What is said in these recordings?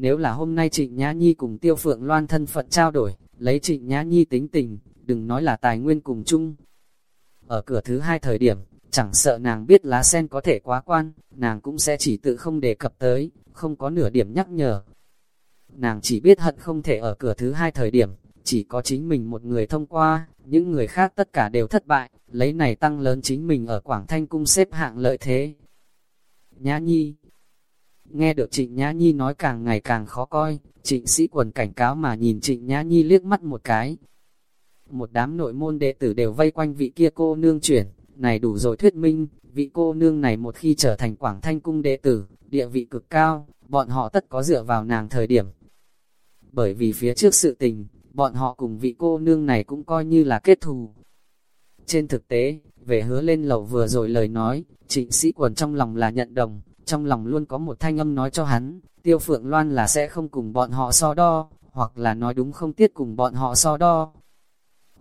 nếu là hôm nay Trịnh Nhã Nhi cùng Tiêu Phượng Loan thân phận trao đổi, lấy Trịnh Nhã Nhi tính tình, đừng nói là tài nguyên cùng chung. Ở cửa thứ hai thời điểm, chẳng sợ nàng biết lá sen có thể quá quan, nàng cũng sẽ chỉ tự không đề cập tới, không có nửa điểm nhắc nhở. Nàng chỉ biết hận không thể ở cửa thứ hai thời điểm, chỉ có chính mình một người thông qua, những người khác tất cả đều thất bại, lấy này tăng lớn chính mình ở Quảng Thanh Cung xếp hạng lợi thế. Nhã Nhi Nghe được Trịnh Nhã Nhi nói càng ngày càng khó coi, trịnh sĩ quần cảnh cáo mà nhìn Trịnh Nhã Nhi liếc mắt một cái. Một đám nội môn đệ tử đều vây quanh vị kia cô nương chuyển, này đủ rồi thuyết minh, vị cô nương này một khi trở thành Quảng Thanh Cung đệ tử, địa vị cực cao, bọn họ tất có dựa vào nàng thời điểm. Bởi vì phía trước sự tình, bọn họ cùng vị cô nương này cũng coi như là kết thù. Trên thực tế, về hứa lên lầu vừa rồi lời nói, trịnh sĩ quần trong lòng là nhận đồng, trong lòng luôn có một thanh âm nói cho hắn, tiêu phượng loan là sẽ không cùng bọn họ so đo, hoặc là nói đúng không tiết cùng bọn họ so đo.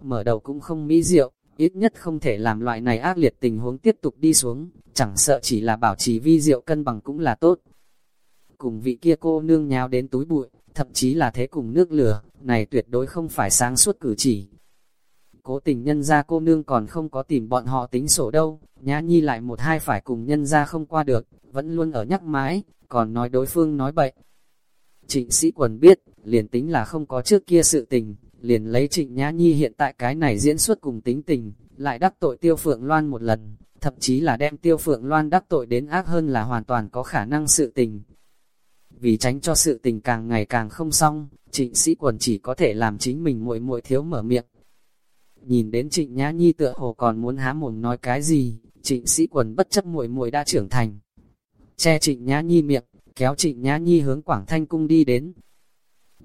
Mở đầu cũng không mỹ diệu, ít nhất không thể làm loại này ác liệt tình huống tiếp tục đi xuống, chẳng sợ chỉ là bảo trì vi diệu cân bằng cũng là tốt. Cùng vị kia cô nương nháo đến túi bụi, thậm chí là thế cùng nước lửa, này tuyệt đối không phải sáng suốt cử chỉ. Cố tình nhân ra cô nương còn không có tìm bọn họ tính sổ đâu, nhã nhi lại một hai phải cùng nhân ra không qua được, vẫn luôn ở nhắc mãi, còn nói đối phương nói bậy. Trịnh sĩ quần biết, liền tính là không có trước kia sự tình, liền lấy trịnh nhã nhi hiện tại cái này diễn xuất cùng tính tình, lại đắc tội tiêu phượng loan một lần, thậm chí là đem tiêu phượng loan đắc tội đến ác hơn là hoàn toàn có khả năng sự tình. Vì tránh cho sự tình càng ngày càng không xong, trịnh sĩ quần chỉ có thể làm chính mình muội muội thiếu mở miệng. Nhìn đến trịnh nhã nhi tựa hồ còn muốn há mồm nói cái gì, trịnh sĩ quần bất chấp muội muội đã trưởng thành. Che trịnh nhã nhi miệng, kéo trịnh nhã nhi hướng Quảng Thanh Cung đi đến.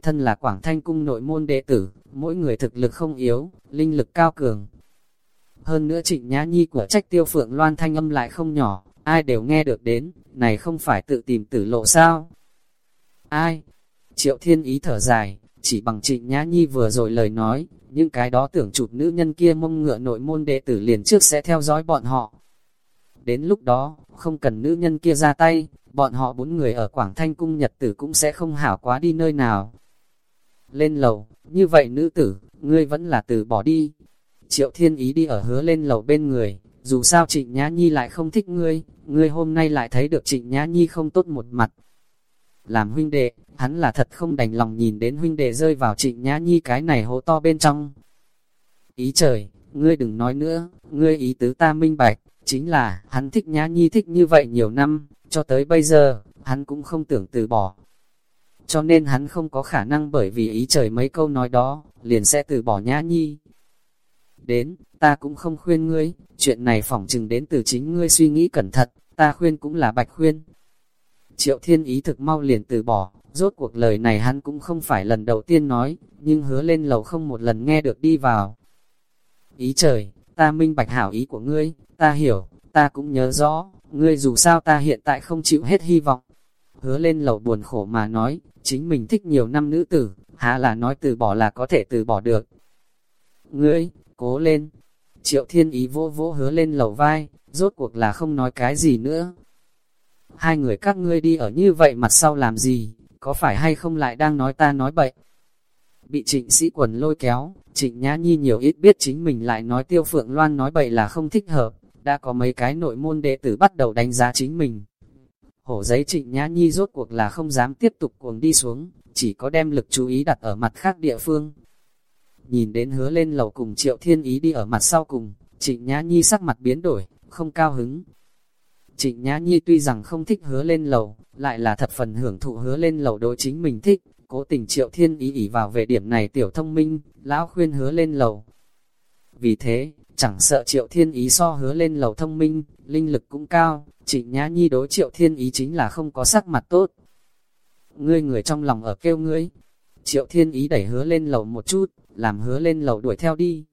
Thân là Quảng Thanh Cung nội môn đệ tử, mỗi người thực lực không yếu, linh lực cao cường. Hơn nữa trịnh nhã nhi của trách tiêu phượng loan thanh âm lại không nhỏ, ai đều nghe được đến, này không phải tự tìm tử lộ sao. Ai? Triệu thiên ý thở dài, chỉ bằng trịnh nhã nhi vừa rồi lời nói, những cái đó tưởng chụp nữ nhân kia mông ngựa nội môn đệ tử liền trước sẽ theo dõi bọn họ. Đến lúc đó, không cần nữ nhân kia ra tay, bọn họ bốn người ở Quảng Thanh Cung Nhật Tử cũng sẽ không hảo quá đi nơi nào. Lên lầu, như vậy nữ tử, ngươi vẫn là từ bỏ đi. Triệu Thiên Ý đi ở hứa lên lầu bên người, dù sao Trịnh Nhã Nhi lại không thích ngươi, ngươi hôm nay lại thấy được Trịnh Nhã Nhi không tốt một mặt. Làm huynh đệ, hắn là thật không đành lòng nhìn đến huynh đệ rơi vào Trịnh Nhã Nhi cái này hố to bên trong. Ý trời, ngươi đừng nói nữa, ngươi ý tứ ta minh bạch, chính là hắn thích Nhã Nhi thích như vậy nhiều năm, cho tới bây giờ, hắn cũng không tưởng từ bỏ. Cho nên hắn không có khả năng bởi vì ý trời mấy câu nói đó, liền sẽ từ bỏ Nhã Nhi. Đến, ta cũng không khuyên ngươi, chuyện này phỏng chừng đến từ chính ngươi suy nghĩ cẩn thận, ta khuyên cũng là bạch khuyên. Triệu thiên ý thực mau liền từ bỏ, rốt cuộc lời này hắn cũng không phải lần đầu tiên nói, nhưng hứa lên lầu không một lần nghe được đi vào. Ý trời, ta minh bạch hảo ý của ngươi, ta hiểu, ta cũng nhớ rõ, ngươi dù sao ta hiện tại không chịu hết hy vọng. Hứa lên lầu buồn khổ mà nói, chính mình thích nhiều năm nữ tử, há là nói từ bỏ là có thể từ bỏ được. Ngươi, cố lên. Triệu thiên ý vô vô hứa lên lầu vai, rốt cuộc là không nói cái gì nữa. Hai người các ngươi đi ở như vậy mặt sau làm gì, có phải hay không lại đang nói ta nói bậy? Bị trịnh sĩ quần lôi kéo, trịnh nhã nhi nhiều ít biết chính mình lại nói tiêu phượng loan nói bậy là không thích hợp, đã có mấy cái nội môn đệ tử bắt đầu đánh giá chính mình. Hổ giấy trịnh nhã nhi rốt cuộc là không dám tiếp tục cuồng đi xuống, chỉ có đem lực chú ý đặt ở mặt khác địa phương. Nhìn đến hứa lên lầu cùng triệu thiên ý đi ở mặt sau cùng, trịnh nhã nhi sắc mặt biến đổi, không cao hứng. Trịnh nhã nhi tuy rằng không thích hứa lên lầu, lại là thật phần hưởng thụ hứa lên lầu đối chính mình thích, cố tình triệu thiên ý ỉ vào về điểm này tiểu thông minh, lão khuyên hứa lên lầu. Vì thế, chẳng sợ triệu thiên ý so hứa lên lầu thông minh, linh lực cũng cao, trịnh nhã nhi đối triệu thiên ý chính là không có sắc mặt tốt. Ngươi người trong lòng ở kêu ngươi, triệu thiên ý đẩy hứa lên lầu một chút, làm hứa lên lầu đuổi theo đi.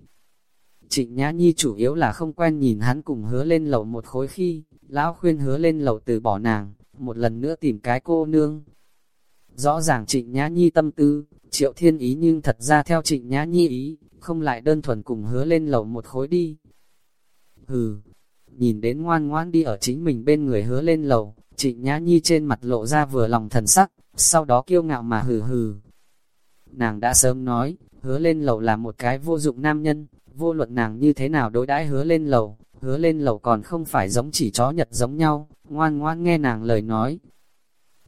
Trịnh nhã nhi chủ yếu là không quen nhìn hắn cùng hứa lên lầu một khối khi, lão khuyên hứa lên lầu từ bỏ nàng, một lần nữa tìm cái cô nương. Rõ ràng trịnh nhã nhi tâm tư, triệu thiên ý nhưng thật ra theo trịnh nhã nhi ý, không lại đơn thuần cùng hứa lên lầu một khối đi. Hừ, nhìn đến ngoan ngoan đi ở chính mình bên người hứa lên lầu, trịnh nhã nhi trên mặt lộ ra vừa lòng thần sắc, sau đó kiêu ngạo mà hừ hừ. Nàng đã sớm nói, hứa lên lầu là một cái vô dụng nam nhân, vô luận nàng như thế nào đối đãi hứa lên lầu, hứa lên lầu còn không phải giống chỉ chó nhật giống nhau, ngoan ngoan nghe nàng lời nói.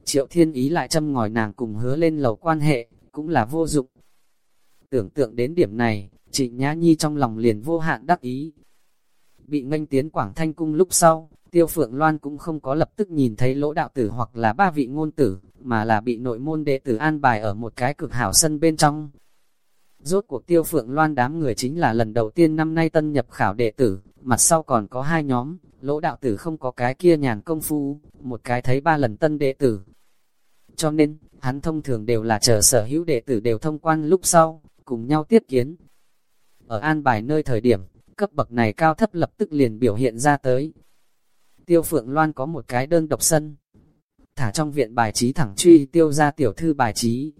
Triệu thiên ý lại châm ngòi nàng cùng hứa lên lầu quan hệ, cũng là vô dụng. Tưởng tượng đến điểm này, trịnh Nhã Nhi trong lòng liền vô hạn đắc ý. Bị nganh tiến Quảng Thanh Cung lúc sau, Tiêu Phượng Loan cũng không có lập tức nhìn thấy lỗ đạo tử hoặc là ba vị ngôn tử, mà là bị nội môn đệ tử an bài ở một cái cực hảo sân bên trong. Rốt cuộc Tiêu Phượng Loan đám người chính là lần đầu tiên năm nay tân nhập khảo đệ tử, mặt sau còn có hai nhóm, lỗ đạo tử không có cái kia nhàn công phu, một cái thấy ba lần tân đệ tử. Cho nên, hắn thông thường đều là chờ sở hữu đệ tử đều thông quan lúc sau, cùng nhau tiếp kiến. Ở an bài nơi thời điểm, cấp bậc này cao thấp lập tức liền biểu hiện ra tới. Tiêu Phượng Loan có một cái đơn độc sân, thả trong viện bài trí thẳng truy tiêu ra tiểu thư bài trí.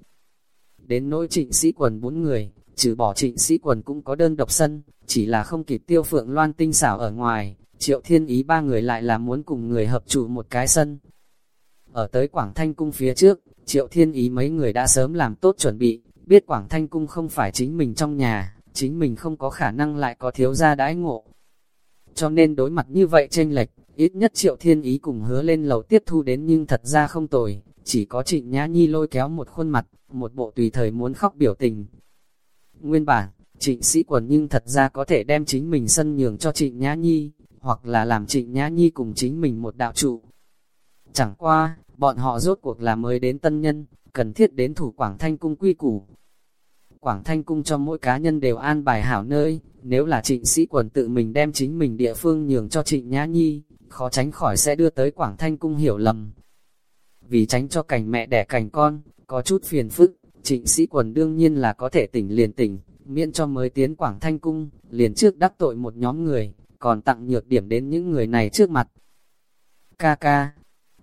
Đến nỗi trịnh sĩ quần bốn người, trừ bỏ trịnh sĩ quần cũng có đơn độc sân, chỉ là không kịp tiêu phượng loan tinh xảo ở ngoài, triệu thiên ý ba người lại là muốn cùng người hợp chủ một cái sân. Ở tới Quảng Thanh Cung phía trước, triệu thiên ý mấy người đã sớm làm tốt chuẩn bị, biết Quảng Thanh Cung không phải chính mình trong nhà, chính mình không có khả năng lại có thiếu gia đãi ngộ. Cho nên đối mặt như vậy tranh lệch, ít nhất triệu thiên ý cùng hứa lên lầu tiếp thu đến nhưng thật ra không tồi, chỉ có trịnh nhã nhi lôi kéo một khuôn mặt, một bộ tùy thời muốn khóc biểu tình. Nguyên bản, trịnh sĩ quần nhưng thật ra có thể đem chính mình sân nhường cho trịnh nhã nhi, hoặc là làm trịnh nhã nhi cùng chính mình một đạo trụ. Chẳng qua, bọn họ rốt cuộc là mới đến tân nhân, cần thiết đến thủ Quảng Thanh Cung quy củ. Quảng Thanh Cung cho mỗi cá nhân đều an bài hảo nơi, nếu là trịnh sĩ quần tự mình đem chính mình địa phương nhường cho trịnh nhã nhi, khó tránh khỏi sẽ đưa tới Quảng Thanh Cung hiểu lầm. Vì tránh cho cảnh mẹ đẻ cảnh con, có chút phiền phức, trịnh sĩ quần đương nhiên là có thể tỉnh liền tỉnh, miễn cho mới tiến Quảng Thanh Cung, liền trước đắc tội một nhóm người, còn tặng nhược điểm đến những người này trước mặt. Ca ca,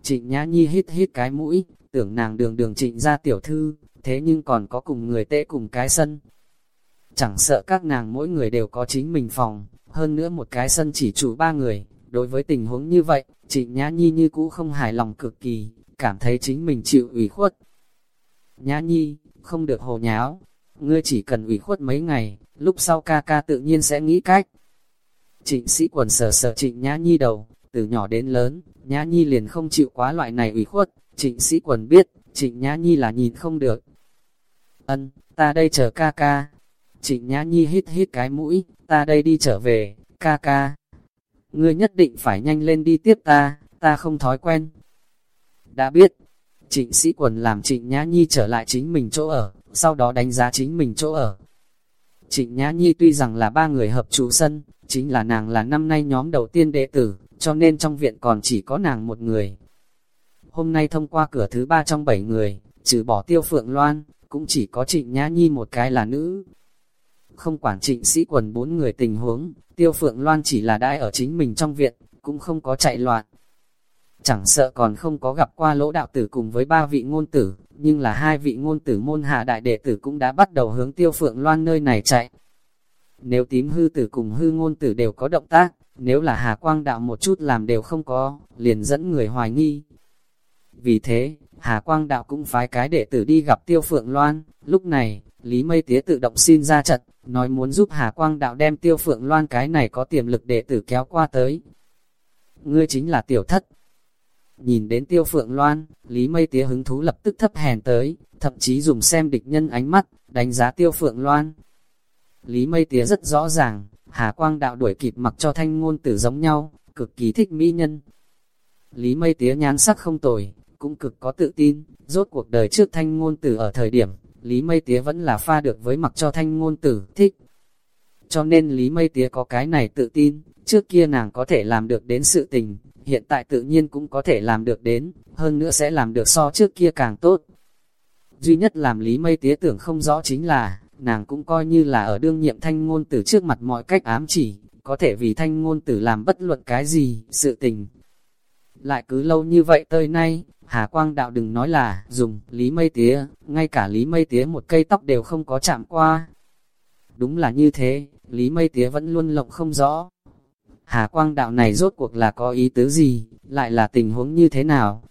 trịnh nhã nhi hít hít cái mũi, tưởng nàng đường đường trịnh ra tiểu thư, thế nhưng còn có cùng người tệ cùng cái sân. Chẳng sợ các nàng mỗi người đều có chính mình phòng, hơn nữa một cái sân chỉ chủ ba người, đối với tình huống như vậy, trịnh nhã nhi như cũ không hài lòng cực kỳ, cảm thấy chính mình chịu ủy khuất. Nhã nhi, không được hồ nháo, ngươi chỉ cần ủy khuất mấy ngày, lúc sau ca ca tự nhiên sẽ nghĩ cách. Trịnh sĩ quần sờ sờ trịnh nhã nhi đầu, từ nhỏ đến lớn, nhã nhi liền không chịu quá loại này ủy khuất, trịnh sĩ quần biết, trịnh nhã nhi là nhìn không được. Ân, ta đây chờ ca ca. Trịnh nhã nhi hít hít cái mũi, ta đây đi trở về, ca ca. Ngươi nhất định phải nhanh lên đi tiếp ta, ta không thói quen. Đã biết, trịnh sĩ quần làm trịnh nhã nhi trở lại chính mình chỗ ở, sau đó đánh giá chính mình chỗ ở. Trịnh Nhã Nhi tuy rằng là ba người hợp trụ sân, chính là nàng là năm nay nhóm đầu tiên đệ tử, cho nên trong viện còn chỉ có nàng một người. Hôm nay thông qua cửa thứ ba trong bảy người, trừ bỏ tiêu phượng loan, cũng chỉ có trịnh Nhã Nhi một cái là nữ. Không quản trịnh sĩ quần bốn người tình huống, tiêu phượng loan chỉ là đai ở chính mình trong viện, cũng không có chạy loạn. Chẳng sợ còn không có gặp qua lỗ đạo tử cùng với ba vị ngôn tử, nhưng là hai vị ngôn tử môn hạ đại đệ tử cũng đã bắt đầu hướng tiêu phượng loan nơi này chạy. Nếu tím hư tử cùng hư ngôn tử đều có động tác, nếu là hà quang đạo một chút làm đều không có, liền dẫn người hoài nghi. Vì thế, hà quang đạo cũng phái cái đệ tử đi gặp tiêu phượng loan, lúc này, Lý Mây Tía tự động xin ra trận, nói muốn giúp Hà Quang Đạo đem tiêu phượng loan cái này có tiềm lực đệ tử kéo qua tới. Ngươi chính là tiểu thất, Nhìn đến tiêu phượng loan, Lý Mây Tía hứng thú lập tức thấp hèn tới, thậm chí dùng xem địch nhân ánh mắt, đánh giá tiêu phượng loan. Lý Mây Tía rất rõ ràng, Hà Quang đạo đuổi kịp mặc cho thanh ngôn tử giống nhau, cực kỳ thích mỹ nhân. Lý Mây Tía nhan sắc không tồi, cũng cực có tự tin, rốt cuộc đời trước thanh ngôn tử ở thời điểm, Lý Mây Tía vẫn là pha được với mặc cho thanh ngôn tử thích. Cho nên Lý Mây Tía có cái này tự tin, trước kia nàng có thể làm được đến sự tình, hiện tại tự nhiên cũng có thể làm được đến, hơn nữa sẽ làm được so trước kia càng tốt. Duy nhất làm Lý Mây Tía tưởng không rõ chính là, nàng cũng coi như là ở đương nhiệm thanh ngôn tử trước mặt mọi cách ám chỉ, có thể vì thanh ngôn tử làm bất luận cái gì, sự tình. Lại cứ lâu như vậy tới nay, Hà Quang Đạo đừng nói là dùng Lý Mây Tía, ngay cả Lý Mây Tía một cây tóc đều không có chạm qua. Đúng là như thế, Lý Mây Tía vẫn luôn lộng không rõ. Hà quang đạo này rốt cuộc là có ý tứ gì, lại là tình huống như thế nào?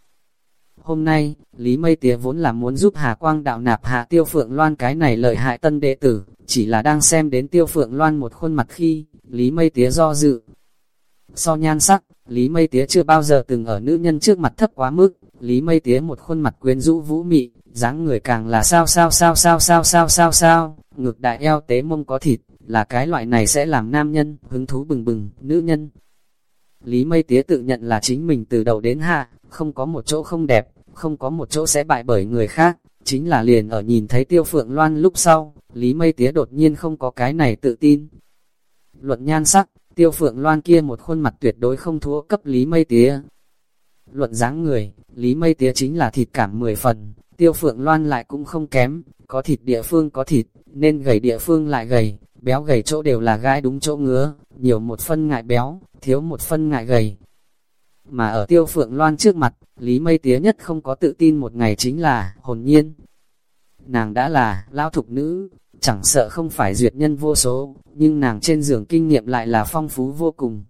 Hôm nay, Lý Mây Tía vốn là muốn giúp Hà Quang đạo nạp hạ Tiêu Phượng Loan cái này lợi hại tân đệ tử, chỉ là đang xem đến Tiêu Phượng Loan một khuôn mặt khi, Lý Mây Tía do dự. So nhan sắc, Lý Mây Tía chưa bao giờ từng ở nữ nhân trước mặt thấp quá mức, Lý Mây Tía một khuôn mặt quyến rũ vũ mị, dáng người càng là sao sao sao sao sao sao sao sao, ngược đại eo tế mông có thịt, là cái loại này sẽ làm nam nhân, hứng thú bừng bừng, nữ nhân. Lý Mây Tía tự nhận là chính mình từ đầu đến hạ, không có một chỗ không đẹp, không có một chỗ sẽ bại bởi người khác, chính là liền ở nhìn thấy Tiêu Phượng Loan lúc sau, Lý Mây Tía đột nhiên không có cái này tự tin. Luận nhan sắc, Tiêu Phượng Loan kia một khuôn mặt tuyệt đối không thua cấp Lý Mây Tía. Luận dáng người, Lý Mây Tía chính là thịt cảm 10 phần, Tiêu Phượng Loan lại cũng không kém, có thịt địa phương có thịt, nên gầy địa phương lại gầy, béo gầy chỗ đều là gai đúng chỗ ngứa, nhiều một phân ngại béo, thiếu một phân ngại gầy. Mà ở Tiêu Phượng Loan trước mặt, Lý Mây Tía nhất không có tự tin một ngày chính là hồn nhiên. Nàng đã là lao thục nữ, chẳng sợ không phải duyệt nhân vô số, nhưng nàng trên giường kinh nghiệm lại là phong phú vô cùng.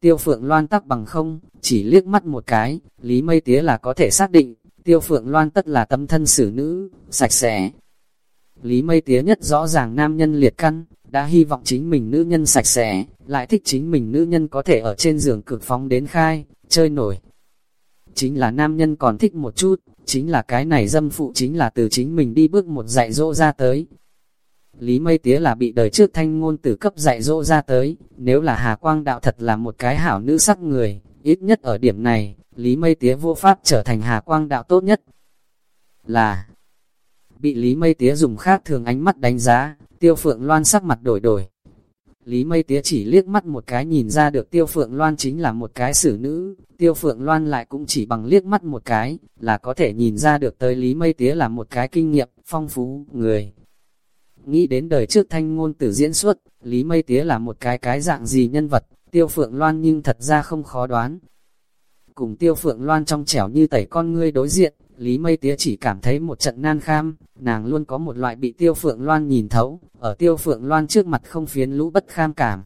Tiêu Phượng Loan tắc bằng không, chỉ liếc mắt một cái, Lý Mây Tía là có thể xác định, Tiêu Phượng Loan tất là tâm thân xử nữ, sạch sẽ. Lý Mây Tía nhất rõ ràng nam nhân liệt căn, đã hy vọng chính mình nữ nhân sạch sẽ, lại thích chính mình nữ nhân có thể ở trên giường cực phóng đến khai, chơi nổi. Chính là nam nhân còn thích một chút, chính là cái này dâm phụ chính là từ chính mình đi bước một dạy dỗ ra tới. Lý Mây Tía là bị đời trước thanh ngôn từ cấp dạy dỗ ra tới, nếu là Hà Quang Đạo thật là một cái hảo nữ sắc người, ít nhất ở điểm này, Lý Mây Tía vô pháp trở thành Hà Quang Đạo tốt nhất. Là, bị Lý Mây Tía dùng khác thường ánh mắt đánh giá, Tiêu Phượng Loan sắc mặt đổi đổi. Lý Mây Tía chỉ liếc mắt một cái nhìn ra được Tiêu Phượng Loan chính là một cái xử nữ, Tiêu Phượng Loan lại cũng chỉ bằng liếc mắt một cái, là có thể nhìn ra được tới Lý Mây Tía là một cái kinh nghiệm, phong phú, người. Nghĩ đến đời trước thanh ngôn tử diễn xuất, Lý Mây Tía là một cái cái dạng gì nhân vật, Tiêu Phượng Loan nhưng thật ra không khó đoán. Cùng Tiêu Phượng Loan trong trẻo như tẩy con ngươi đối diện, Lý Mây Tía chỉ cảm thấy một trận nan kham, nàng luôn có một loại bị Tiêu Phượng Loan nhìn thấu, ở Tiêu Phượng Loan trước mặt không phiến lũ bất kham cảm.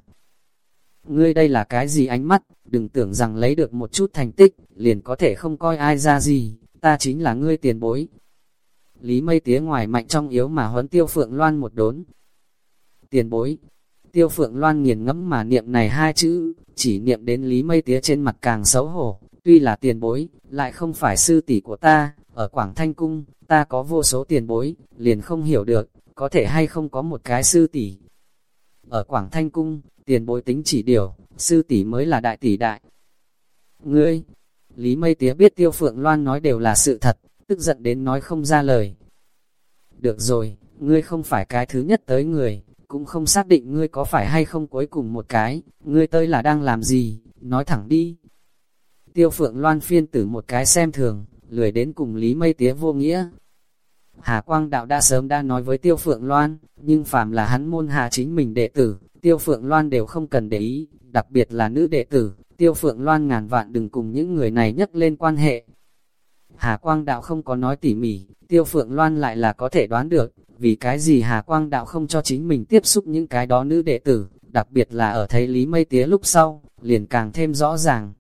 Ngươi đây là cái gì ánh mắt, đừng tưởng rằng lấy được một chút thành tích, liền có thể không coi ai ra gì, ta chính là ngươi tiền bối. Lý Mây Tía ngoài mạnh trong yếu mà huấn Tiêu Phượng Loan một đốn. Tiền bối, Tiêu Phượng Loan nghiền ngẫm mà niệm này hai chữ, chỉ niệm đến Lý Mây Tía trên mặt càng xấu hổ, tuy là tiền bối, lại không phải sư tỷ của ta, ở Quảng Thanh Cung, ta có vô số tiền bối, liền không hiểu được, có thể hay không có một cái sư tỷ. Ở Quảng Thanh Cung, tiền bối tính chỉ điều, sư tỷ mới là đại tỷ đại. Ngươi, Lý Mây Tía biết Tiêu Phượng Loan nói đều là sự thật, tức giận đến nói không ra lời. Được rồi, ngươi không phải cái thứ nhất tới người, cũng không xác định ngươi có phải hay không cuối cùng một cái, ngươi tới là đang làm gì, nói thẳng đi. Tiêu Phượng Loan phiên tử một cái xem thường, lười đến cùng Lý Mây Tía vô nghĩa. Hà Quang Đạo đã sớm đã nói với Tiêu Phượng Loan, nhưng phàm là hắn môn hà chính mình đệ tử, Tiêu Phượng Loan đều không cần để ý, đặc biệt là nữ đệ tử, Tiêu Phượng Loan ngàn vạn đừng cùng những người này nhắc lên quan hệ. Hà Quang Đạo không có nói tỉ mỉ, Tiêu Phượng Loan lại là có thể đoán được, vì cái gì Hà Quang Đạo không cho chính mình tiếp xúc những cái đó nữ đệ tử, đặc biệt là ở thấy Lý Mây Tía lúc sau, liền càng thêm rõ ràng.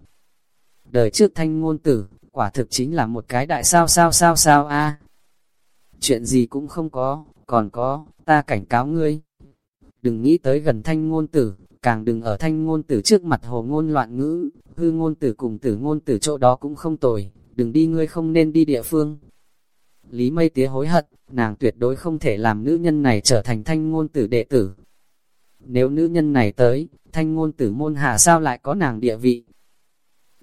Đời trước thanh ngôn tử, quả thực chính là một cái đại sao sao sao sao a Chuyện gì cũng không có, còn có, ta cảnh cáo ngươi. Đừng nghĩ tới gần thanh ngôn tử, càng đừng ở thanh ngôn tử trước mặt hồ ngôn loạn ngữ, hư ngôn tử cùng tử ngôn tử chỗ đó cũng không tồi, đừng đi ngươi không nên đi địa phương. Lý mây tía hối hận, nàng tuyệt đối không thể làm nữ nhân này trở thành thanh ngôn tử đệ tử. Nếu nữ nhân này tới, thanh ngôn tử môn hạ sao lại có nàng địa vị?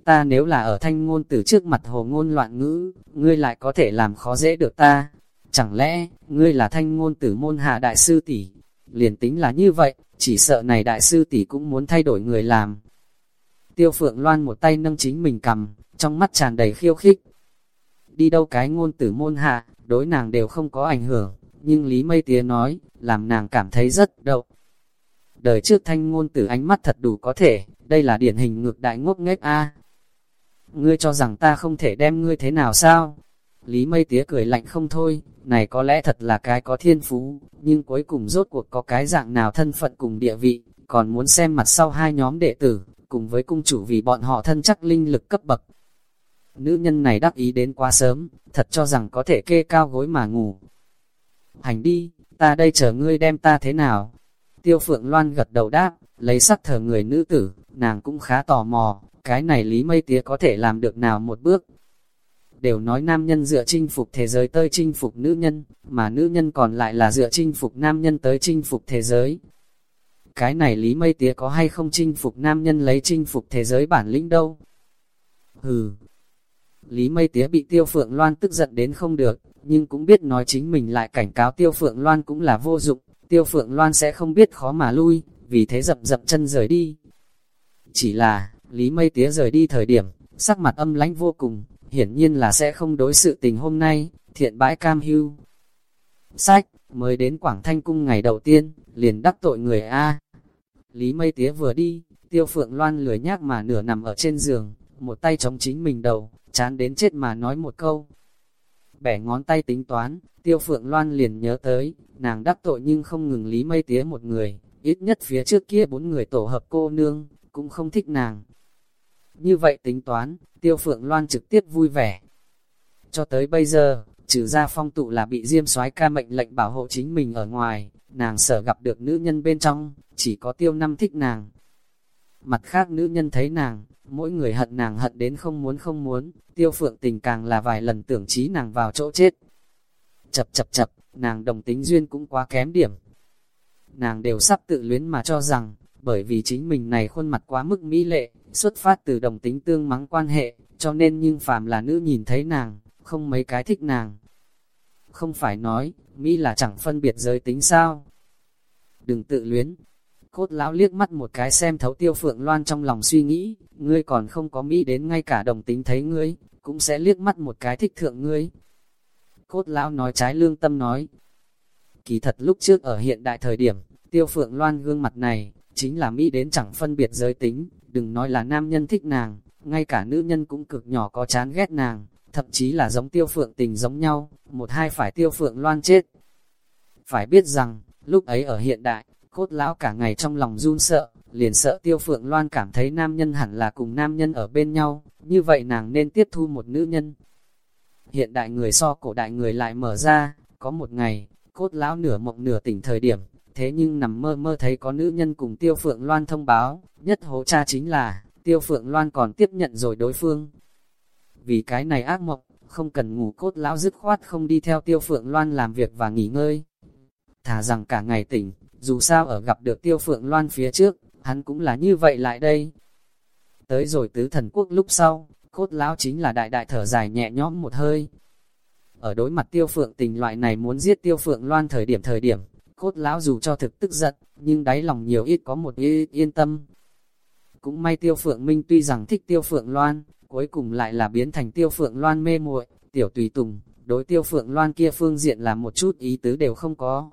Ta nếu là ở thanh ngôn từ trước mặt hồ ngôn loạn ngữ, ngươi lại có thể làm khó dễ được ta. Chẳng lẽ, ngươi là thanh ngôn tử môn hạ đại sư tỷ Liền tính là như vậy, chỉ sợ này đại sư tỷ cũng muốn thay đổi người làm. Tiêu phượng loan một tay nâng chính mình cầm, trong mắt tràn đầy khiêu khích. Đi đâu cái ngôn tử môn hạ, đối nàng đều không có ảnh hưởng, nhưng Lý Mây Tía nói, làm nàng cảm thấy rất đậu. Đời trước thanh ngôn tử ánh mắt thật đủ có thể, đây là điển hình ngược đại ngốc nghếch A ngươi cho rằng ta không thể đem ngươi thế nào sao? Lý mây tía cười lạnh không thôi, này có lẽ thật là cái có thiên phú, nhưng cuối cùng rốt cuộc có cái dạng nào thân phận cùng địa vị, còn muốn xem mặt sau hai nhóm đệ tử, cùng với cung chủ vì bọn họ thân chắc linh lực cấp bậc. nữ nhân này đắc ý đến quá sớm, thật cho rằng có thể kê cao gối mà ngủ. Hành đi, ta đây chờ ngươi đem ta thế nào? Tiêu Phượng Loan gật đầu đáp, lấy sắc thờ người nữ tử, nàng cũng khá tò mò, cái này Lý Mây Tía có thể làm được nào một bước. Đều nói nam nhân dựa chinh phục thế giới tới chinh phục nữ nhân, mà nữ nhân còn lại là dựa chinh phục nam nhân tới chinh phục thế giới. Cái này Lý Mây Tía có hay không chinh phục nam nhân lấy chinh phục thế giới bản lĩnh đâu? Hừ, Lý Mây Tía bị Tiêu Phượng Loan tức giận đến không được, nhưng cũng biết nói chính mình lại cảnh cáo Tiêu Phượng Loan cũng là vô dụng, Tiêu Phượng Loan sẽ không biết khó mà lui, vì thế dập dập chân rời đi. Chỉ là, Lý Mây Tía rời đi thời điểm, sắc mặt âm lãnh vô cùng, hiển nhiên là sẽ không đối sự tình hôm nay, thiện bãi cam hưu. Sách, mới đến Quảng Thanh Cung ngày đầu tiên, liền đắc tội người A. Lý Mây Tía vừa đi, Tiêu Phượng Loan lười nhác mà nửa nằm ở trên giường, một tay chống chính mình đầu, chán đến chết mà nói một câu. Bẻ ngón tay tính toán, tiêu phượng loan liền nhớ tới, nàng đắc tội nhưng không ngừng lý mây tía một người, ít nhất phía trước kia bốn người tổ hợp cô nương, cũng không thích nàng. Như vậy tính toán, tiêu phượng loan trực tiếp vui vẻ. Cho tới bây giờ, trừ ra phong tụ là bị diêm soái ca mệnh lệnh bảo hộ chính mình ở ngoài, nàng sợ gặp được nữ nhân bên trong, chỉ có tiêu năm thích nàng. Mặt khác nữ nhân thấy nàng, mỗi người hận nàng hận đến không muốn không muốn, tiêu phượng tình càng là vài lần tưởng trí nàng vào chỗ chết. Chập chập chập, nàng đồng tính duyên cũng quá kém điểm. Nàng đều sắp tự luyến mà cho rằng, bởi vì chính mình này khuôn mặt quá mức mỹ lệ, xuất phát từ đồng tính tương mắng quan hệ, cho nên nhưng phàm là nữ nhìn thấy nàng, không mấy cái thích nàng. Không phải nói, Mỹ là chẳng phân biệt giới tính sao. Đừng tự luyến, Cốt lão liếc mắt một cái xem thấu tiêu phượng loan trong lòng suy nghĩ, ngươi còn không có mỹ đến ngay cả đồng tính thấy ngươi, cũng sẽ liếc mắt một cái thích thượng ngươi. Cốt lão nói trái lương tâm nói. Kỳ thật lúc trước ở hiện đại thời điểm, tiêu phượng loan gương mặt này, chính là mỹ đến chẳng phân biệt giới tính, đừng nói là nam nhân thích nàng, ngay cả nữ nhân cũng cực nhỏ có chán ghét nàng, thậm chí là giống tiêu phượng tình giống nhau, một hai phải tiêu phượng loan chết. Phải biết rằng, lúc ấy ở hiện đại, Cốt lão cả ngày trong lòng run sợ, liền sợ tiêu phượng loan cảm thấy nam nhân hẳn là cùng nam nhân ở bên nhau, như vậy nàng nên tiếp thu một nữ nhân. Hiện đại người so cổ đại người lại mở ra, có một ngày, cốt lão nửa mộng nửa tỉnh thời điểm, thế nhưng nằm mơ mơ thấy có nữ nhân cùng tiêu phượng loan thông báo, nhất hố cha chính là, tiêu phượng loan còn tiếp nhận rồi đối phương. Vì cái này ác mộng, không cần ngủ cốt lão dứt khoát không đi theo tiêu phượng loan làm việc và nghỉ ngơi. Thả rằng cả ngày tỉnh, dù sao ở gặp được tiêu phượng loan phía trước, hắn cũng là như vậy lại đây. Tới rồi tứ thần quốc lúc sau, cốt lão chính là đại đại thở dài nhẹ nhõm một hơi. Ở đối mặt tiêu phượng tình loại này muốn giết tiêu phượng loan thời điểm thời điểm, cốt lão dù cho thực tức giận, nhưng đáy lòng nhiều ít có một ít yên tâm. Cũng may tiêu phượng minh tuy rằng thích tiêu phượng loan, cuối cùng lại là biến thành tiêu phượng loan mê muội tiểu tùy tùng, đối tiêu phượng loan kia phương diện là một chút ý tứ đều không có.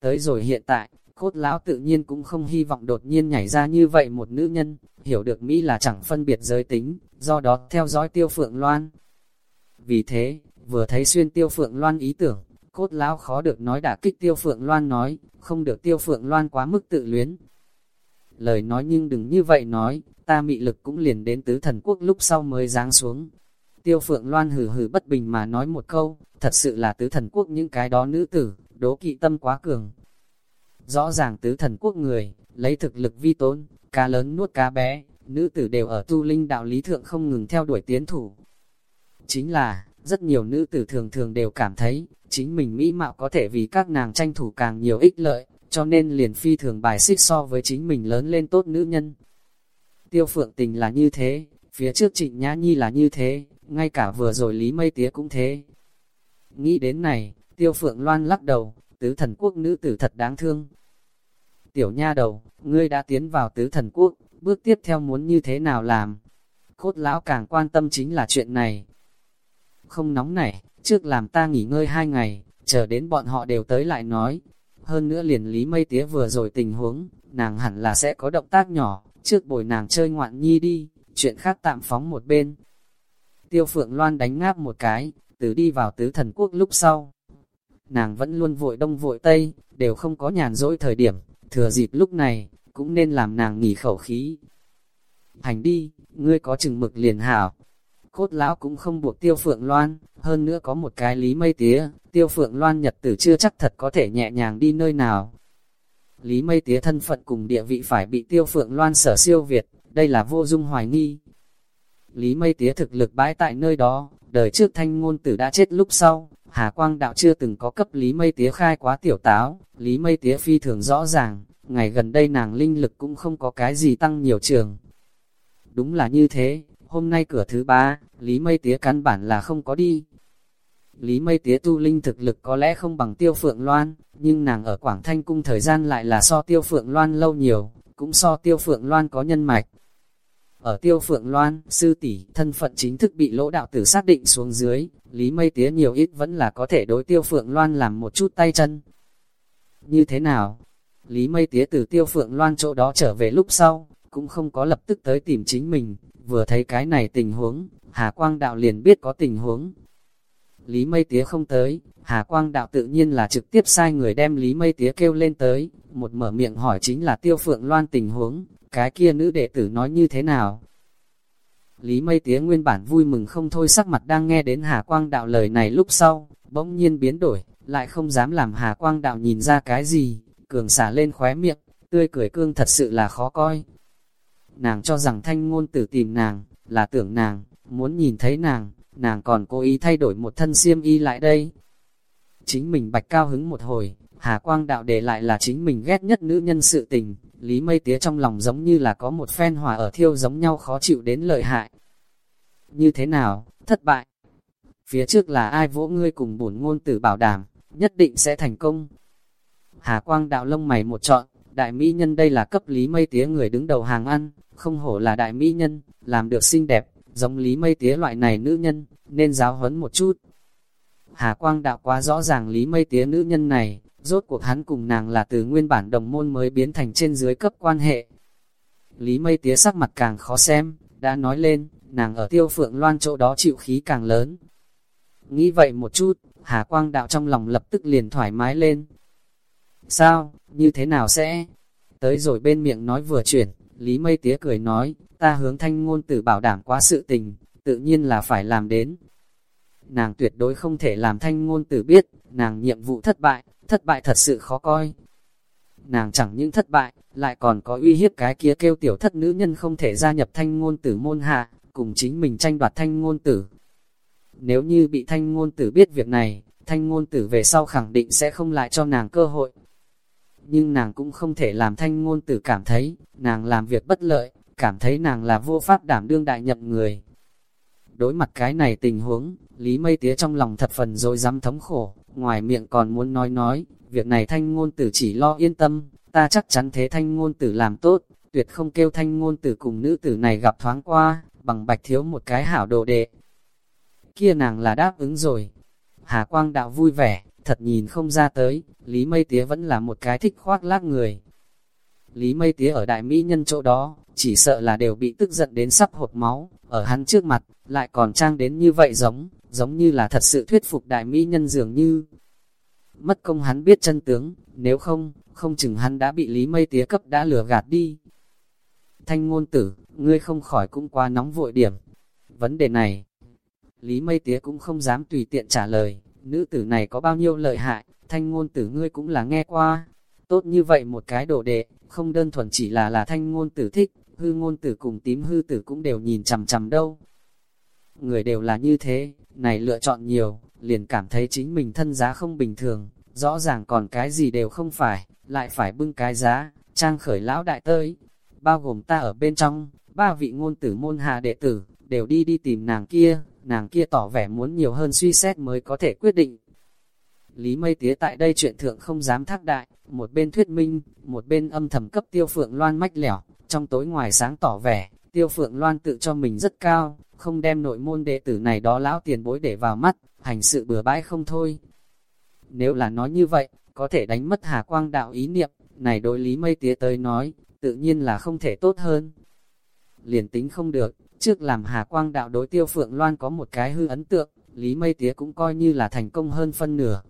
Tới rồi hiện tại, cốt lão tự nhiên cũng không hy vọng đột nhiên nhảy ra như vậy một nữ nhân, hiểu được Mỹ là chẳng phân biệt giới tính, do đó theo dõi tiêu phượng loan. Vì thế, vừa thấy xuyên tiêu phượng loan ý tưởng, cốt lão khó được nói đả kích tiêu phượng loan nói, không được tiêu phượng loan quá mức tự luyến. Lời nói nhưng đừng như vậy nói, ta mị lực cũng liền đến tứ thần quốc lúc sau mới giáng xuống. Tiêu phượng loan hử hử bất bình mà nói một câu, thật sự là tứ thần quốc những cái đó nữ tử, đố kỵ tâm quá cường. Rõ ràng tứ thần quốc người, lấy thực lực vi tôn, cá lớn nuốt cá bé, nữ tử đều ở tu linh đạo lý thượng không ngừng theo đuổi tiến thủ. Chính là, rất nhiều nữ tử thường thường đều cảm thấy, chính mình mỹ mạo có thể vì các nàng tranh thủ càng nhiều ích lợi, cho nên liền phi thường bài xích so với chính mình lớn lên tốt nữ nhân. Tiêu phượng tình là như thế, phía trước trịnh nhã nhi là như thế, ngay cả vừa rồi lý mây tía cũng thế. Nghĩ đến này, Tiêu Phượng Loan lắc đầu, tứ thần quốc nữ tử thật đáng thương. Tiểu nha đầu, ngươi đã tiến vào tứ thần quốc, bước tiếp theo muốn như thế nào làm? Cốt lão càng quan tâm chính là chuyện này. Không nóng nảy, trước làm ta nghỉ ngơi hai ngày, chờ đến bọn họ đều tới lại nói. Hơn nữa liền lý mây tía vừa rồi tình huống, nàng hẳn là sẽ có động tác nhỏ, trước bồi nàng chơi ngoạn nhi đi, chuyện khác tạm phóng một bên. Tiêu Phượng Loan đánh ngáp một cái, từ đi vào tứ thần quốc lúc sau, nàng vẫn luôn vội đông vội tây, đều không có nhàn rỗi thời điểm, thừa dịp lúc này, cũng nên làm nàng nghỉ khẩu khí. Hành đi, ngươi có chừng mực liền hảo cốt lão cũng không buộc tiêu phượng loan, hơn nữa có một cái lý mây tía, tiêu phượng loan nhật tử chưa chắc thật có thể nhẹ nhàng đi nơi nào. Lý mây tía thân phận cùng địa vị phải bị tiêu phượng loan sở siêu Việt, đây là vô dung hoài nghi. Lý mây tía thực lực bãi tại nơi đó, đời trước thanh ngôn tử đã chết lúc sau, Hà Quang Đạo chưa từng có cấp Lý mây tía khai quá tiểu táo, Lý mây tía phi thường rõ ràng, ngày gần đây nàng linh lực cũng không có cái gì tăng nhiều trường. Đúng là như thế, hôm nay cửa thứ ba, Lý mây tía căn bản là không có đi. Lý mây tía tu linh thực lực có lẽ không bằng tiêu phượng loan, nhưng nàng ở Quảng Thanh Cung thời gian lại là so tiêu phượng loan lâu nhiều, cũng so tiêu phượng loan có nhân mạch. Ở tiêu phượng loan, sư tỷ thân phận chính thức bị lỗ đạo tử xác định xuống dưới, Lý mây tía nhiều ít vẫn là có thể đối tiêu phượng loan làm một chút tay chân. Như thế nào? Lý mây tía từ tiêu phượng loan chỗ đó trở về lúc sau, cũng không có lập tức tới tìm chính mình, vừa thấy cái này tình huống, Hà Quang Đạo liền biết có tình huống. Lý mây tía không tới, Hà Quang Đạo tự nhiên là trực tiếp sai người đem Lý mây tía kêu lên tới, một mở miệng hỏi chính là tiêu phượng loan tình huống, cái kia nữ đệ tử nói như thế nào. Lý mây tía nguyên bản vui mừng không thôi sắc mặt đang nghe đến Hà Quang Đạo lời này lúc sau, bỗng nhiên biến đổi, lại không dám làm Hà Quang Đạo nhìn ra cái gì, cường xả lên khóe miệng, tươi cười cương thật sự là khó coi. Nàng cho rằng thanh ngôn tử tìm nàng, là tưởng nàng, muốn nhìn thấy nàng, nàng còn cố ý thay đổi một thân xiêm y lại đây. Chính mình bạch cao hứng một hồi, Hà Quang đạo để lại là chính mình ghét nhất nữ nhân sự tình, Lý Mây Tía trong lòng giống như là có một phen hỏa ở thiêu giống nhau khó chịu đến lợi hại. Như thế nào, thất bại? Phía trước là ai vỗ ngươi cùng bổn ngôn tử bảo đảm, nhất định sẽ thành công. Hà Quang đạo lông mày một trọn, đại mỹ nhân đây là cấp Lý Mây Tía người đứng đầu hàng ăn, không hổ là đại mỹ nhân, làm được xinh đẹp, giống Lý Mây Tía loại này nữ nhân, nên giáo huấn một chút. Hà Quang đạo quá rõ ràng Lý Mây Tía nữ nhân này, rốt cuộc hắn cùng nàng là từ nguyên bản đồng môn mới biến thành trên dưới cấp quan hệ. Lý Mây Tía sắc mặt càng khó xem, đã nói lên, nàng ở tiêu phượng loan chỗ đó chịu khí càng lớn. Nghĩ vậy một chút, Hà Quang đạo trong lòng lập tức liền thoải mái lên. Sao, như thế nào sẽ? Tới rồi bên miệng nói vừa chuyển, Lý Mây Tía cười nói, ta hướng thanh ngôn tử bảo đảm quá sự tình, tự nhiên là phải làm đến. Nàng tuyệt đối không thể làm thanh ngôn tử biết, nàng nhiệm vụ thất bại, thất bại thật sự khó coi. Nàng chẳng những thất bại, lại còn có uy hiếp cái kia kêu tiểu thất nữ nhân không thể gia nhập thanh ngôn tử môn hạ, cùng chính mình tranh đoạt thanh ngôn tử. Nếu như bị thanh ngôn tử biết việc này, thanh ngôn tử về sau khẳng định sẽ không lại cho nàng cơ hội. Nhưng nàng cũng không thể làm thanh ngôn tử cảm thấy, nàng làm việc bất lợi, cảm thấy nàng là vô pháp đảm đương đại nhậm người. Đối mặt cái này tình huống, Lý Mây Tía trong lòng thật phần rồi dám thống khổ, ngoài miệng còn muốn nói nói, việc này thanh ngôn tử chỉ lo yên tâm, ta chắc chắn thế thanh ngôn tử làm tốt, tuyệt không kêu thanh ngôn tử cùng nữ tử này gặp thoáng qua, bằng bạch thiếu một cái hảo đồ đệ. Kia nàng là đáp ứng rồi. Hà Quang đạo vui vẻ, thật nhìn không ra tới, Lý Mây Tía vẫn là một cái thích khoác lác người. Lý Mây Tía ở đại mỹ nhân chỗ đó, chỉ sợ là đều bị tức giận đến sắp hột máu, ở hắn trước mặt, lại còn trang đến như vậy giống, giống như là thật sự thuyết phục đại mỹ nhân dường như. Mất công hắn biết chân tướng, nếu không, không chừng hắn đã bị Lý Mây Tía cấp đã lừa gạt đi. Thanh ngôn tử, ngươi không khỏi cũng quá nóng vội điểm. Vấn đề này, Lý Mây Tía cũng không dám tùy tiện trả lời, nữ tử này có bao nhiêu lợi hại, thanh ngôn tử ngươi cũng là nghe qua. Tốt như vậy một cái đồ đệ, không đơn thuần chỉ là là thanh ngôn tử thích, hư ngôn tử cùng tím hư tử cũng đều nhìn chằm chằm đâu. Người đều là như thế, này lựa chọn nhiều, liền cảm thấy chính mình thân giá không bình thường, rõ ràng còn cái gì đều không phải, lại phải bưng cái giá, trang khởi lão đại tới, bao gồm ta ở bên trong, ba vị ngôn tử môn hạ đệ tử, đều đi đi tìm nàng kia, nàng kia tỏ vẻ muốn nhiều hơn suy xét mới có thể quyết định. Lý mây tía tại đây chuyện thượng không dám thác đại, một bên thuyết minh, một bên âm thầm cấp tiêu phượng loan mách lẻo, trong tối ngoài sáng tỏ vẻ, tiêu phượng loan tự cho mình rất cao, không đem nội môn đệ tử này đó lão tiền bối để vào mắt, hành sự bừa bãi không thôi. Nếu là nói như vậy, có thể đánh mất hà quang đạo ý niệm, này đối lý mây tía tới nói, tự nhiên là không thể tốt hơn. Liền tính không được, trước làm hà quang đạo đối tiêu phượng loan có một cái hư ấn tượng, lý mây tía cũng coi như là thành công hơn phân nửa.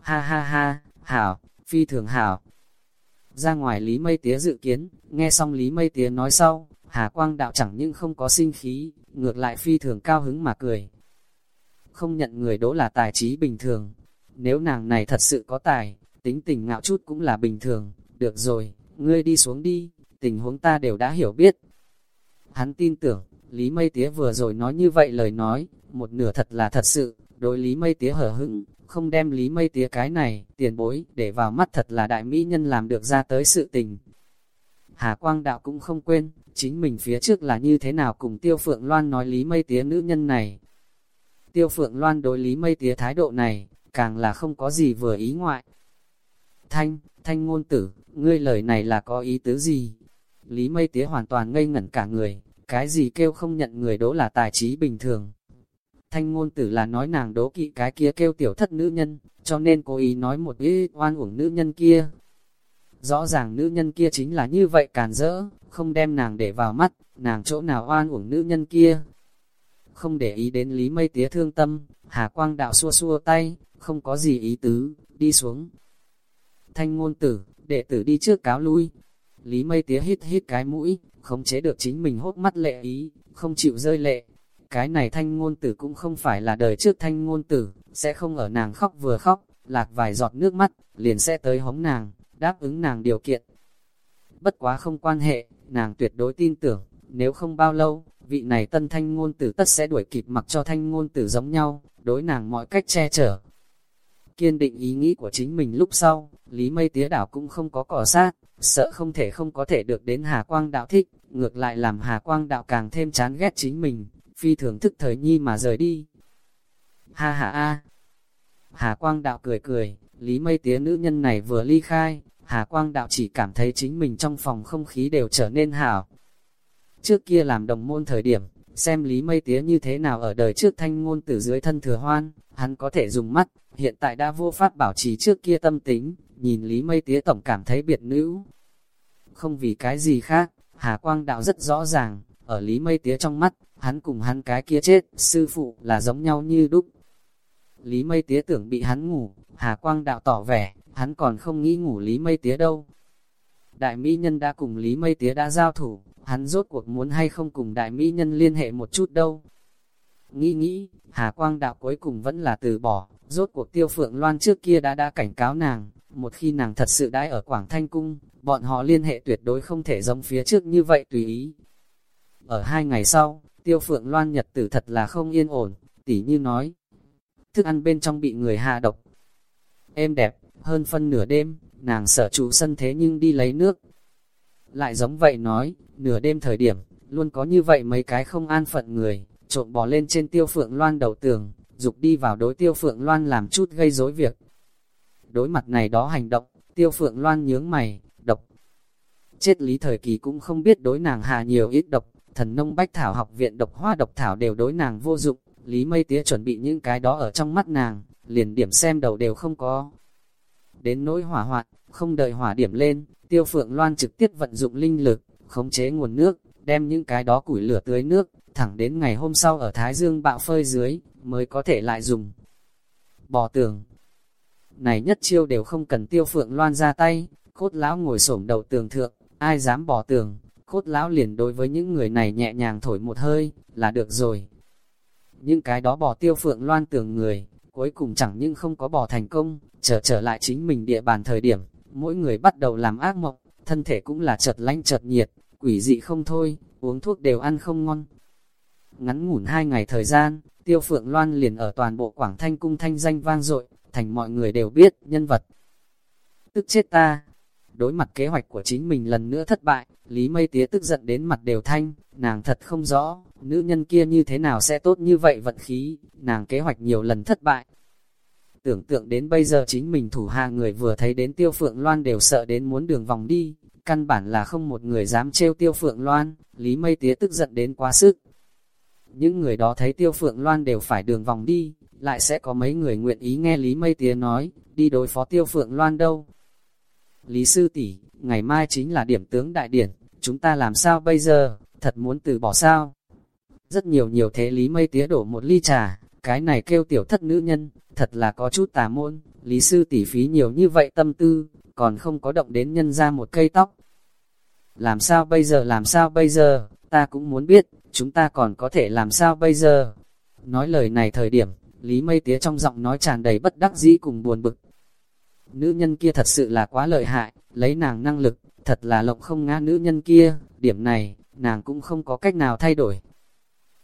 Ha ha ha, hảo, phi thường hảo. Ra ngoài lý mây tía dự kiến, nghe xong lý mây tía nói sau, Hà Quang Đạo chẳng những không có sinh khí, ngược lại phi thường cao hứng mà cười. Không nhận người đỗ là tài trí bình thường. Nếu nàng này thật sự có tài, tính tình ngạo chút cũng là bình thường. Được rồi, ngươi đi xuống đi, tình huống ta đều đã hiểu biết. Hắn tin tưởng, Lý Mây Tía vừa rồi nói như vậy lời nói, một nửa thật là thật sự, đối Lý Mây Tía hở hững, không đem Lý Mây Tía cái này, tiền bối, để vào mắt thật là đại mỹ nhân làm được ra tới sự tình. Hà Quang Đạo cũng không quên, chính mình phía trước là như thế nào cùng Tiêu Phượng Loan nói Lý Mây Tía nữ nhân này. Tiêu Phượng Loan đối Lý Mây Tía thái độ này, càng là không có gì vừa ý ngoại. Thanh, thanh ngôn tử, ngươi lời này là có ý tứ gì? Lý Mây Tía hoàn toàn ngây ngẩn cả người, cái gì kêu không nhận người đố là tài trí bình thường. Thanh ngôn tử là nói nàng đố kỵ cái kia kêu tiểu thất nữ nhân, cho nên cố ý nói một ý oan uổng nữ nhân kia. Rõ ràng nữ nhân kia chính là như vậy càn rỡ, không đem nàng để vào mắt, nàng chỗ nào oan uổng nữ nhân kia. Không để ý đến Lý Mây Tía thương tâm, Hà Quang đạo xua xua tay, không có gì ý tứ, đi xuống. Thanh ngôn tử, đệ tử đi trước cáo lui. Lý Mây Tía hít hít cái mũi, không chế được chính mình hốt mắt lệ ý, không chịu rơi lệ. Cái này thanh ngôn tử cũng không phải là đời trước thanh ngôn tử, sẽ không ở nàng khóc vừa khóc, lạc vài giọt nước mắt, liền sẽ tới hống nàng, đáp ứng nàng điều kiện. Bất quá không quan hệ, nàng tuyệt đối tin tưởng, nếu không bao lâu, vị này tân thanh ngôn tử tất sẽ đuổi kịp mặc cho thanh ngôn tử giống nhau, đối nàng mọi cách che chở. Kiên định ý nghĩ của chính mình lúc sau, Lý Mây Tía Đảo cũng không có cỏ sát, sợ không thể không có thể được đến Hà Quang Đạo thích, ngược lại làm Hà Quang Đạo càng thêm chán ghét chính mình, phi thường thức thời nhi mà rời đi. Ha ha a Hà Quang Đạo cười cười, Lý Mây Tía nữ nhân này vừa ly khai, Hà Quang Đạo chỉ cảm thấy chính mình trong phòng không khí đều trở nên hảo. Trước kia làm đồng môn thời điểm, xem Lý Mây Tía như thế nào ở đời trước thanh ngôn từ dưới thân thừa hoan, hắn có thể dùng mắt, hiện tại đã vô pháp bảo trì trước kia tâm tính, nhìn Lý Mây Tía tổng cảm thấy biệt nữ. Không vì cái gì khác, Hà Quang Đạo rất rõ ràng, ở Lý Mây Tía trong mắt, hắn cùng hắn cái kia chết, sư phụ là giống nhau như đúc. Lý Mây Tía tưởng bị hắn ngủ, Hà Quang Đạo tỏ vẻ, hắn còn không nghĩ ngủ Lý Mây Tía đâu. Đại Mỹ Nhân đã cùng Lý Mây Tía đã giao thủ, hắn rốt cuộc muốn hay không cùng Đại Mỹ Nhân liên hệ một chút đâu. Nghĩ nghĩ, Hà Quang Đạo cuối cùng vẫn là từ bỏ, rốt cuộc tiêu phượng loan trước kia đã đã cảnh cáo nàng, một khi nàng thật sự đãi ở Quảng Thanh Cung, bọn họ liên hệ tuyệt đối không thể giống phía trước như vậy tùy ý. Ở hai ngày sau, tiêu phượng loan nhật tử thật là không yên ổn, tỉ như nói. Thức ăn bên trong bị người hạ độc. Êm đẹp, hơn phân nửa đêm, nàng sở trụ sân thế nhưng đi lấy nước. Lại giống vậy nói, nửa đêm thời điểm, luôn có như vậy mấy cái không an phận người, trộm bò lên trên tiêu phượng loan đầu tường, dục đi vào đối tiêu phượng loan làm chút gây rối việc. Đối mặt này đó hành động, tiêu phượng loan nhướng mày, độc. Chết lý thời kỳ cũng không biết đối nàng hà nhiều ít độc, thần nông bách thảo học viện độc hoa độc thảo đều đối nàng vô dụng, lý mây tía chuẩn bị những cái đó ở trong mắt nàng, liền điểm xem đầu đều không có. Đến nỗi hỏa hoạn, không đợi hỏa điểm lên, tiêu phượng loan trực tiếp vận dụng linh lực, khống chế nguồn nước, đem những cái đó củi lửa tưới nước, thẳng đến ngày hôm sau ở Thái Dương bạo phơi dưới, mới có thể lại dùng. Bỏ tường này nhất chiêu đều không cần tiêu phượng loan ra tay, cốt lão ngồi xổm đầu tường thượng, ai dám bỏ tường, cốt lão liền đối với những người này nhẹ nhàng thổi một hơi, là được rồi. Những cái đó bỏ tiêu phượng loan tường người, cuối cùng chẳng nhưng không có bỏ thành công, trở trở lại chính mình địa bàn thời điểm, mỗi người bắt đầu làm ác mộng, thân thể cũng là chợt lanh chợt nhiệt, quỷ dị không thôi, uống thuốc đều ăn không ngon. Ngắn ngủn hai ngày thời gian, Tiêu Phượng Loan liền ở toàn bộ Quảng Thanh Cung thanh danh vang dội, thành mọi người đều biết, nhân vật. Tức chết ta! Đối mặt kế hoạch của chính mình lần nữa thất bại, Lý Mây Tía tức giận đến mặt đều thanh, nàng thật không rõ, nữ nhân kia như thế nào sẽ tốt như vậy vận khí, nàng kế hoạch nhiều lần thất bại. Tưởng tượng đến bây giờ chính mình thủ hạ người vừa thấy đến Tiêu Phượng Loan đều sợ đến muốn đường vòng đi, căn bản là không một người dám trêu Tiêu Phượng Loan, Lý Mây Tía tức giận đến quá sức, những người đó thấy tiêu phượng loan đều phải đường vòng đi, lại sẽ có mấy người nguyện ý nghe Lý Mây Tía nói, đi đối phó tiêu phượng loan đâu. Lý Sư tỷ ngày mai chính là điểm tướng đại điển, chúng ta làm sao bây giờ, thật muốn từ bỏ sao? Rất nhiều nhiều thế Lý Mây Tía đổ một ly trà, cái này kêu tiểu thất nữ nhân, thật là có chút tà môn, Lý Sư tỷ phí nhiều như vậy tâm tư, còn không có động đến nhân ra một cây tóc. Làm sao bây giờ làm sao bây giờ, ta cũng muốn biết, chúng ta còn có thể làm sao bây giờ? Nói lời này thời điểm, Lý Mây Tía trong giọng nói tràn đầy bất đắc dĩ cùng buồn bực. Nữ nhân kia thật sự là quá lợi hại, lấy nàng năng lực, thật là lộng không ngã nữ nhân kia, điểm này, nàng cũng không có cách nào thay đổi.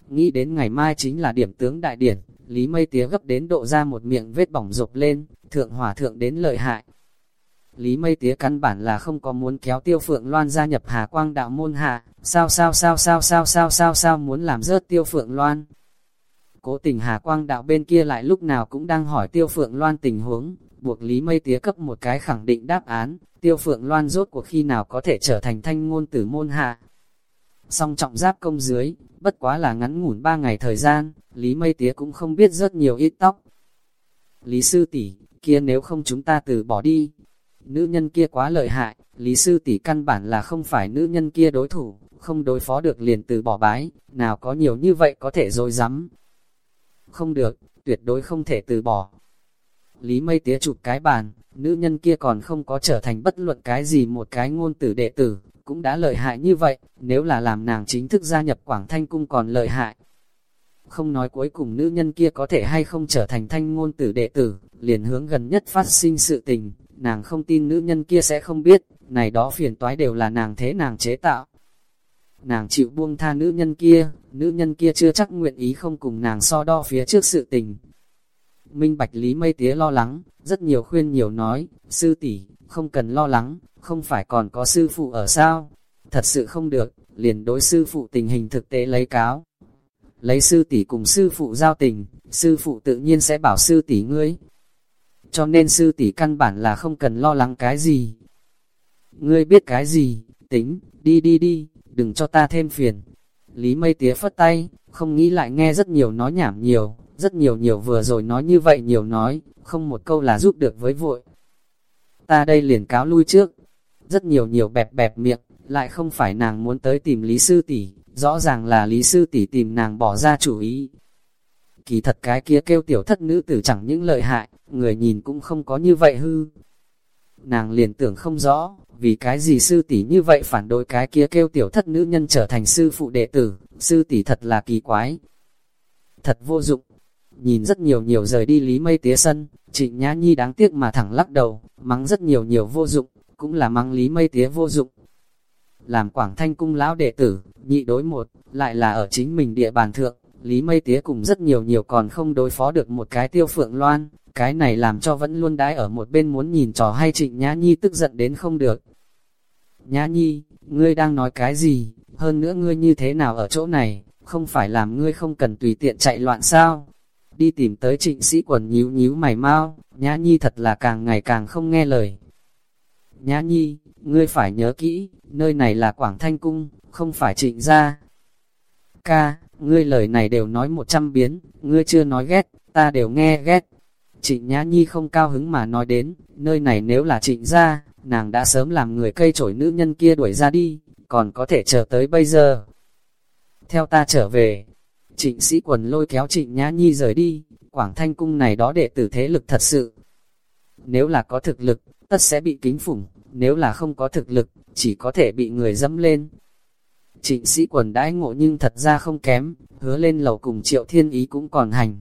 Nghĩ đến ngày mai chính là điểm tướng đại điển, Lý Mây Tía gấp đến độ ra một miệng vết bỏng rộp lên, thượng hỏa thượng đến lợi hại. Lý Mây Tía căn bản là không có muốn kéo Tiêu Phượng Loan gia nhập Hà Quang đạo môn hạ, Sao sao sao sao sao sao sao sao muốn làm rớt tiêu phượng loan? Cố tình Hà Quang đạo bên kia lại lúc nào cũng đang hỏi tiêu phượng loan tình huống, buộc Lý Mây Tía cấp một cái khẳng định đáp án, tiêu phượng loan rốt cuộc khi nào có thể trở thành thanh ngôn tử môn hạ. Song trọng giáp công dưới, bất quá là ngắn ngủn ba ngày thời gian, Lý Mây Tía cũng không biết rất nhiều ít tóc. Lý Sư tỷ kia nếu không chúng ta từ bỏ đi. Nữ nhân kia quá lợi hại, Lý Sư tỷ căn bản là không phải nữ nhân kia đối thủ, không đối phó được liền từ bỏ bái, nào có nhiều như vậy có thể dối rắm Không được, tuyệt đối không thể từ bỏ. Lý Mây Tía chụp cái bàn, nữ nhân kia còn không có trở thành bất luận cái gì một cái ngôn tử đệ tử, cũng đã lợi hại như vậy, nếu là làm nàng chính thức gia nhập Quảng Thanh Cung còn lợi hại. Không nói cuối cùng nữ nhân kia có thể hay không trở thành thanh ngôn tử đệ tử, liền hướng gần nhất phát sinh sự tình, nàng không tin nữ nhân kia sẽ không biết, này đó phiền toái đều là nàng thế nàng chế tạo. Nàng chịu buông tha nữ nhân kia, nữ nhân kia chưa chắc nguyện ý không cùng nàng so đo phía trước sự tình. Minh Bạch Lý Mây Tía lo lắng, rất nhiều khuyên nhiều nói, sư tỷ không cần lo lắng, không phải còn có sư phụ ở sao? Thật sự không được, liền đối sư phụ tình hình thực tế lấy cáo. Lấy sư tỷ cùng sư phụ giao tình, sư phụ tự nhiên sẽ bảo sư tỷ ngươi. Cho nên sư tỷ căn bản là không cần lo lắng cái gì. Ngươi biết cái gì, tính, đi đi đi, đừng cho ta thêm phiền. Lý mây tía phất tay, không nghĩ lại nghe rất nhiều nói nhảm nhiều, rất nhiều nhiều vừa rồi nói như vậy nhiều nói, không một câu là giúp được với vội. Ta đây liền cáo lui trước, rất nhiều nhiều bẹp bẹp miệng, lại không phải nàng muốn tới tìm Lý Sư Tỷ, rõ ràng là Lý Sư Tỷ tìm nàng bỏ ra chủ ý. Kỳ thật cái kia kêu tiểu thất nữ tử chẳng những lợi hại, người nhìn cũng không có như vậy hư. Nàng liền tưởng không rõ, vì cái gì sư tỷ như vậy phản đối cái kia kêu tiểu thất nữ nhân trở thành sư phụ đệ tử, sư tỷ thật là kỳ quái. Thật vô dụng, nhìn rất nhiều nhiều rời đi lý mây tía sân, trịnh nhã nhi đáng tiếc mà thẳng lắc đầu, mắng rất nhiều nhiều vô dụng, cũng là mắng lý mây tía vô dụng. Làm quảng thanh cung lão đệ tử, nhị đối một, lại là ở chính mình địa bàn thượng, lý mây tía cùng rất nhiều nhiều còn không đối phó được một cái tiêu phượng loan, cái này làm cho vẫn luôn đái ở một bên muốn nhìn trò hay trịnh nhã nhi tức giận đến không được. Nhã nhi, ngươi đang nói cái gì, hơn nữa ngươi như thế nào ở chỗ này, không phải làm ngươi không cần tùy tiện chạy loạn sao? đi tìm tới trịnh sĩ quần nhíu nhíu mày mau, Nhã Nhi thật là càng ngày càng không nghe lời. Nhã Nhi, ngươi phải nhớ kỹ, nơi này là Quảng Thanh Cung, không phải trịnh gia. Ca, ngươi lời này đều nói một trăm biến, ngươi chưa nói ghét, ta đều nghe ghét. Trịnh Nhã Nhi không cao hứng mà nói đến, nơi này nếu là trịnh gia, nàng đã sớm làm người cây trổi nữ nhân kia đuổi ra đi, còn có thể chờ tới bây giờ. Theo ta trở về, Trịnh sĩ quần lôi kéo trịnh nhã nhi rời đi, Quảng Thanh Cung này đó đệ tử thế lực thật sự. Nếu là có thực lực, tất sẽ bị kính phủng, nếu là không có thực lực, chỉ có thể bị người dẫm lên. Trịnh sĩ quần đãi ngộ nhưng thật ra không kém, hứa lên lầu cùng triệu thiên ý cũng còn hành.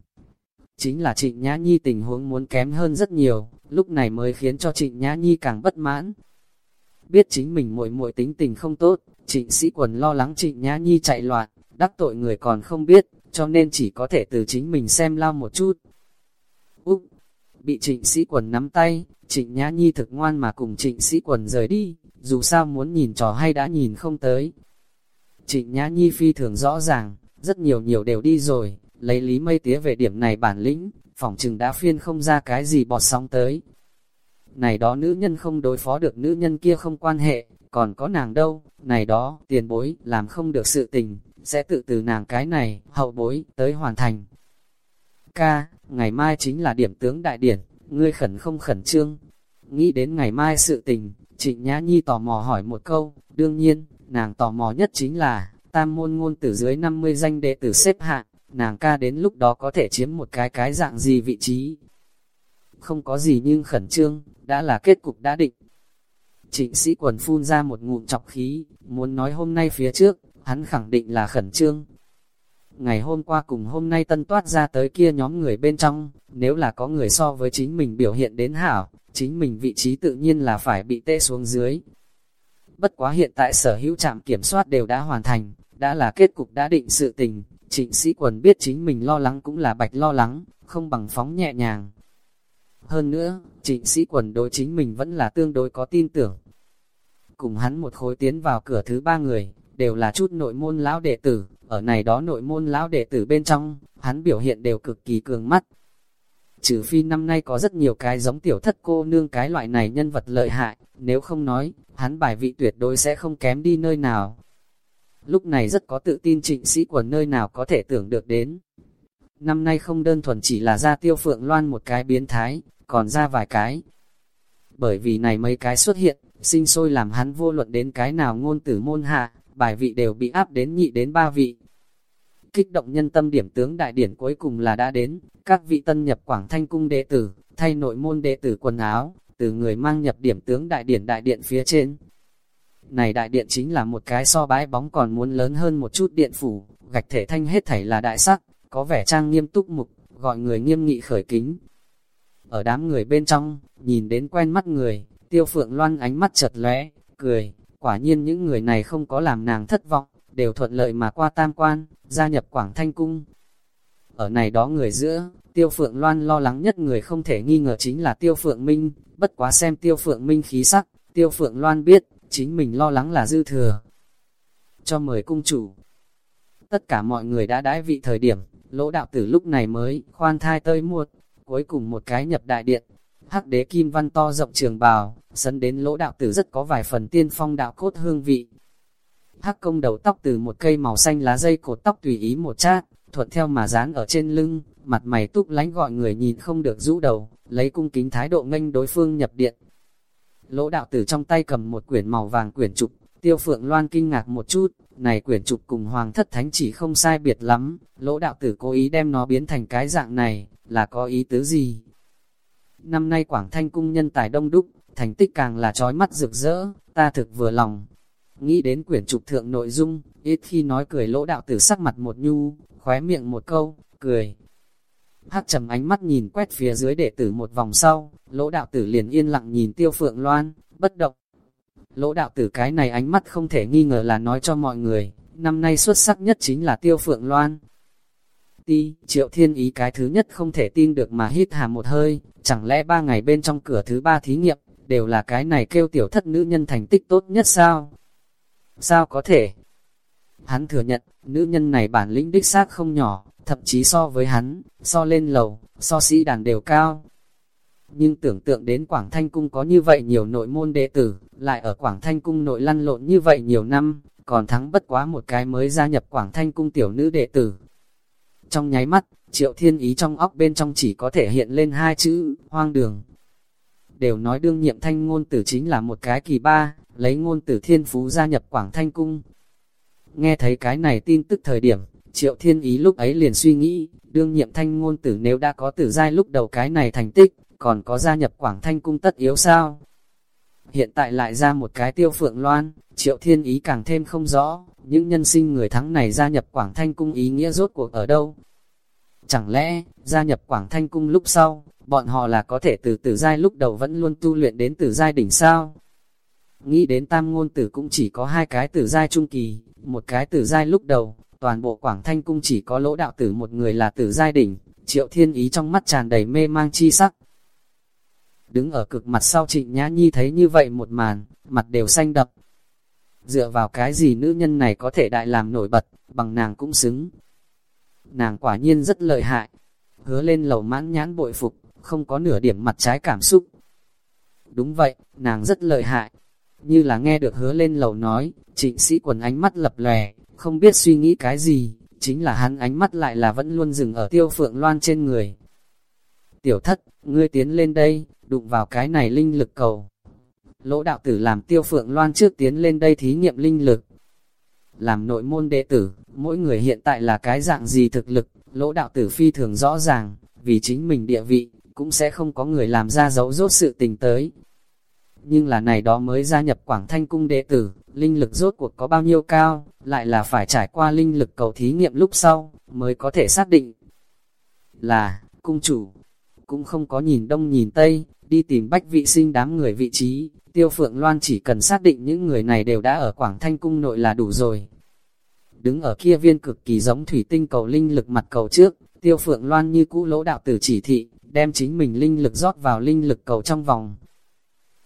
Chính là trịnh nhã nhi tình huống muốn kém hơn rất nhiều, lúc này mới khiến cho trịnh nhã nhi càng bất mãn. Biết chính mình muội muội tính tình không tốt, trịnh sĩ quần lo lắng trịnh nhã nhi chạy loạn, đắc tội người còn không biết, cho nên chỉ có thể từ chính mình xem lao một chút. Úc! Bị trịnh sĩ quần nắm tay, trịnh nhã nhi thực ngoan mà cùng trịnh sĩ quần rời đi, dù sao muốn nhìn trò hay đã nhìn không tới. Trịnh nhã nhi phi thường rõ ràng, rất nhiều nhiều đều đi rồi, lấy lý mây tía về điểm này bản lĩnh, phỏng chừng đã phiên không ra cái gì bọt sóng tới. Này đó nữ nhân không đối phó được nữ nhân kia không quan hệ, còn có nàng đâu, này đó, tiền bối, làm không được sự tình, sẽ tự từ nàng cái này, hậu bối, tới hoàn thành. Ca, ngày mai chính là điểm tướng đại điển, ngươi khẩn không khẩn trương. Nghĩ đến ngày mai sự tình, trịnh Nhã Nhi tò mò hỏi một câu, đương nhiên, nàng tò mò nhất chính là, tam môn ngôn tử dưới 50 danh đệ tử xếp hạng, nàng ca đến lúc đó có thể chiếm một cái cái dạng gì vị trí. Không có gì nhưng khẩn trương, đã là kết cục đã định. Trịnh sĩ quần phun ra một ngụm chọc khí, muốn nói hôm nay phía trước, hắn khẳng định là khẩn trương. Ngày hôm qua cùng hôm nay tân toát ra tới kia nhóm người bên trong, nếu là có người so với chính mình biểu hiện đến hảo, chính mình vị trí tự nhiên là phải bị tê xuống dưới. Bất quá hiện tại sở hữu trạm kiểm soát đều đã hoàn thành, đã là kết cục đã định sự tình, trịnh sĩ quần biết chính mình lo lắng cũng là bạch lo lắng, không bằng phóng nhẹ nhàng. Hơn nữa, trịnh sĩ quần đối chính mình vẫn là tương đối có tin tưởng. Cùng hắn một khối tiến vào cửa thứ ba người, đều là chút nội môn lão đệ tử, ở này đó nội môn lão đệ tử bên trong, hắn biểu hiện đều cực kỳ cường mắt. Trừ phi năm nay có rất nhiều cái giống tiểu thất cô nương cái loại này nhân vật lợi hại, nếu không nói, hắn bài vị tuyệt đối sẽ không kém đi nơi nào. Lúc này rất có tự tin trịnh sĩ quần nơi nào có thể tưởng được đến. Năm nay không đơn thuần chỉ là ra tiêu phượng loan một cái biến thái, còn ra vài cái. Bởi vì này mấy cái xuất hiện, sinh sôi làm hắn vô luận đến cái nào ngôn tử môn hạ, bài vị đều bị áp đến nhị đến ba vị. Kích động nhân tâm điểm tướng đại điển cuối cùng là đã đến, các vị tân nhập Quảng Thanh Cung đệ tử, thay nội môn đệ tử quần áo, từ người mang nhập điểm tướng đại điển đại điện phía trên. Này đại điện chính là một cái so bãi bóng còn muốn lớn hơn một chút điện phủ, gạch thể thanh hết thảy là đại sắc, có vẻ trang nghiêm túc mục, gọi người nghiêm nghị khởi kính. Ở đám người bên trong, nhìn đến quen mắt người, tiêu phượng loan ánh mắt chật lóe, cười, quả nhiên những người này không có làm nàng thất vọng, đều thuận lợi mà qua tam quan, gia nhập Quảng Thanh Cung. Ở này đó người giữa, Tiêu Phượng Loan lo lắng nhất người không thể nghi ngờ chính là Tiêu Phượng Minh, bất quá xem Tiêu Phượng Minh khí sắc, Tiêu Phượng Loan biết, chính mình lo lắng là dư thừa. Cho mời cung chủ. Tất cả mọi người đã đãi vị thời điểm, lỗ đạo tử lúc này mới khoan thai tơi muột, cuối cùng một cái nhập đại điện. Hắc đế kim văn to rộng trường bào, sấn đến lỗ đạo tử rất có vài phần tiên phong đạo cốt hương vị. Hắc công đầu tóc từ một cây màu xanh lá dây cột tóc tùy ý một chát, thuận theo mà dán ở trên lưng, mặt mày túc lánh gọi người nhìn không được rũ đầu, lấy cung kính thái độ nghênh đối phương nhập điện. Lỗ đạo tử trong tay cầm một quyển màu vàng quyển trục, tiêu phượng loan kinh ngạc một chút, này quyển trục cùng hoàng thất thánh chỉ không sai biệt lắm, lỗ đạo tử cố ý đem nó biến thành cái dạng này, là có ý tứ gì? Năm nay Quảng Thanh cung nhân tài đông đúc, thành tích càng là trói mắt rực rỡ, ta thực vừa lòng. Nghĩ đến quyển trục thượng nội dung, ít khi nói cười lỗ đạo tử sắc mặt một nhu, khóe miệng một câu, cười. Hắc trầm ánh mắt nhìn quét phía dưới đệ tử một vòng sau, lỗ đạo tử liền yên lặng nhìn tiêu phượng loan, bất động. Lỗ đạo tử cái này ánh mắt không thể nghi ngờ là nói cho mọi người, năm nay xuất sắc nhất chính là tiêu phượng loan. Ti, triệu thiên ý cái thứ nhất không thể tin được mà hít hà một hơi, chẳng lẽ ba ngày bên trong cửa thứ ba thí nghiệm, đều là cái này kêu tiểu thất nữ nhân thành tích tốt nhất sao? Sao có thể? Hắn thừa nhận, nữ nhân này bản lĩnh đích xác không nhỏ, thậm chí so với hắn, so lên lầu, so sĩ đàn đều cao. Nhưng tưởng tượng đến Quảng Thanh Cung có như vậy nhiều nội môn đệ tử, lại ở Quảng Thanh Cung nội lăn lộn như vậy nhiều năm, còn thắng bất quá một cái mới gia nhập Quảng Thanh Cung tiểu nữ đệ tử. Trong nháy mắt, triệu thiên ý trong óc bên trong chỉ có thể hiện lên hai chữ, hoang đường. Đều nói đương nhiệm thanh ngôn tử chính là một cái kỳ ba, lấy ngôn tử thiên phú gia nhập Quảng Thanh Cung. Nghe thấy cái này tin tức thời điểm, triệu thiên ý lúc ấy liền suy nghĩ, đương nhiệm thanh ngôn tử nếu đã có tử giai lúc đầu cái này thành tích, còn có gia nhập Quảng Thanh Cung tất yếu sao? Hiện tại lại ra một cái tiêu phượng loan, triệu thiên ý càng thêm không rõ, những nhân sinh người thắng này gia nhập Quảng Thanh Cung ý nghĩa rốt cuộc ở đâu? Chẳng lẽ, gia nhập Quảng Thanh Cung lúc sau, bọn họ là có thể từ tử giai lúc đầu vẫn luôn tu luyện đến tử giai đỉnh sao? Nghĩ đến tam ngôn tử cũng chỉ có hai cái tử giai trung kỳ, một cái tử giai lúc đầu, toàn bộ Quảng Thanh Cung chỉ có lỗ đạo tử một người là tử giai đỉnh, triệu thiên ý trong mắt tràn đầy mê mang chi sắc. Đứng ở cực mặt sau trịnh Nhã Nhi thấy như vậy một màn, mặt đều xanh đập. Dựa vào cái gì nữ nhân này có thể đại làm nổi bật, bằng nàng cũng xứng. Nàng quả nhiên rất lợi hại, hứa lên lầu mãn nhãn bội phục, không có nửa điểm mặt trái cảm xúc. Đúng vậy, nàng rất lợi hại. Như là nghe được hứa lên lầu nói, trịnh sĩ quần ánh mắt lập lòe, không biết suy nghĩ cái gì, chính là hắn ánh mắt lại là vẫn luôn dừng ở tiêu phượng loan trên người. Tiểu thất, ngươi tiến lên đây, đụng vào cái này linh lực cầu. Lỗ đạo tử làm tiêu phượng loan trước tiến lên đây thí nghiệm linh lực. Làm nội môn đệ tử, mỗi người hiện tại là cái dạng gì thực lực, lỗ đạo tử phi thường rõ ràng, vì chính mình địa vị, cũng sẽ không có người làm ra dấu rốt sự tình tới. nhưng là này đó mới gia nhập Quảng Thanh Cung đệ tử, linh lực rốt cuộc có bao nhiêu cao, lại là phải trải qua linh lực cầu thí nghiệm lúc sau, mới có thể xác định. Là, cung chủ, cũng không có nhìn đông nhìn tây, đi tìm bách vị sinh đám người vị trí, tiêu phượng loan chỉ cần xác định những người này đều đã ở Quảng Thanh Cung nội là đủ rồi. Đứng ở kia viên cực kỳ giống thủy tinh cầu linh lực mặt cầu trước, tiêu phượng loan như cũ lỗ đạo tử chỉ thị, đem chính mình linh lực rót vào linh lực cầu trong vòng.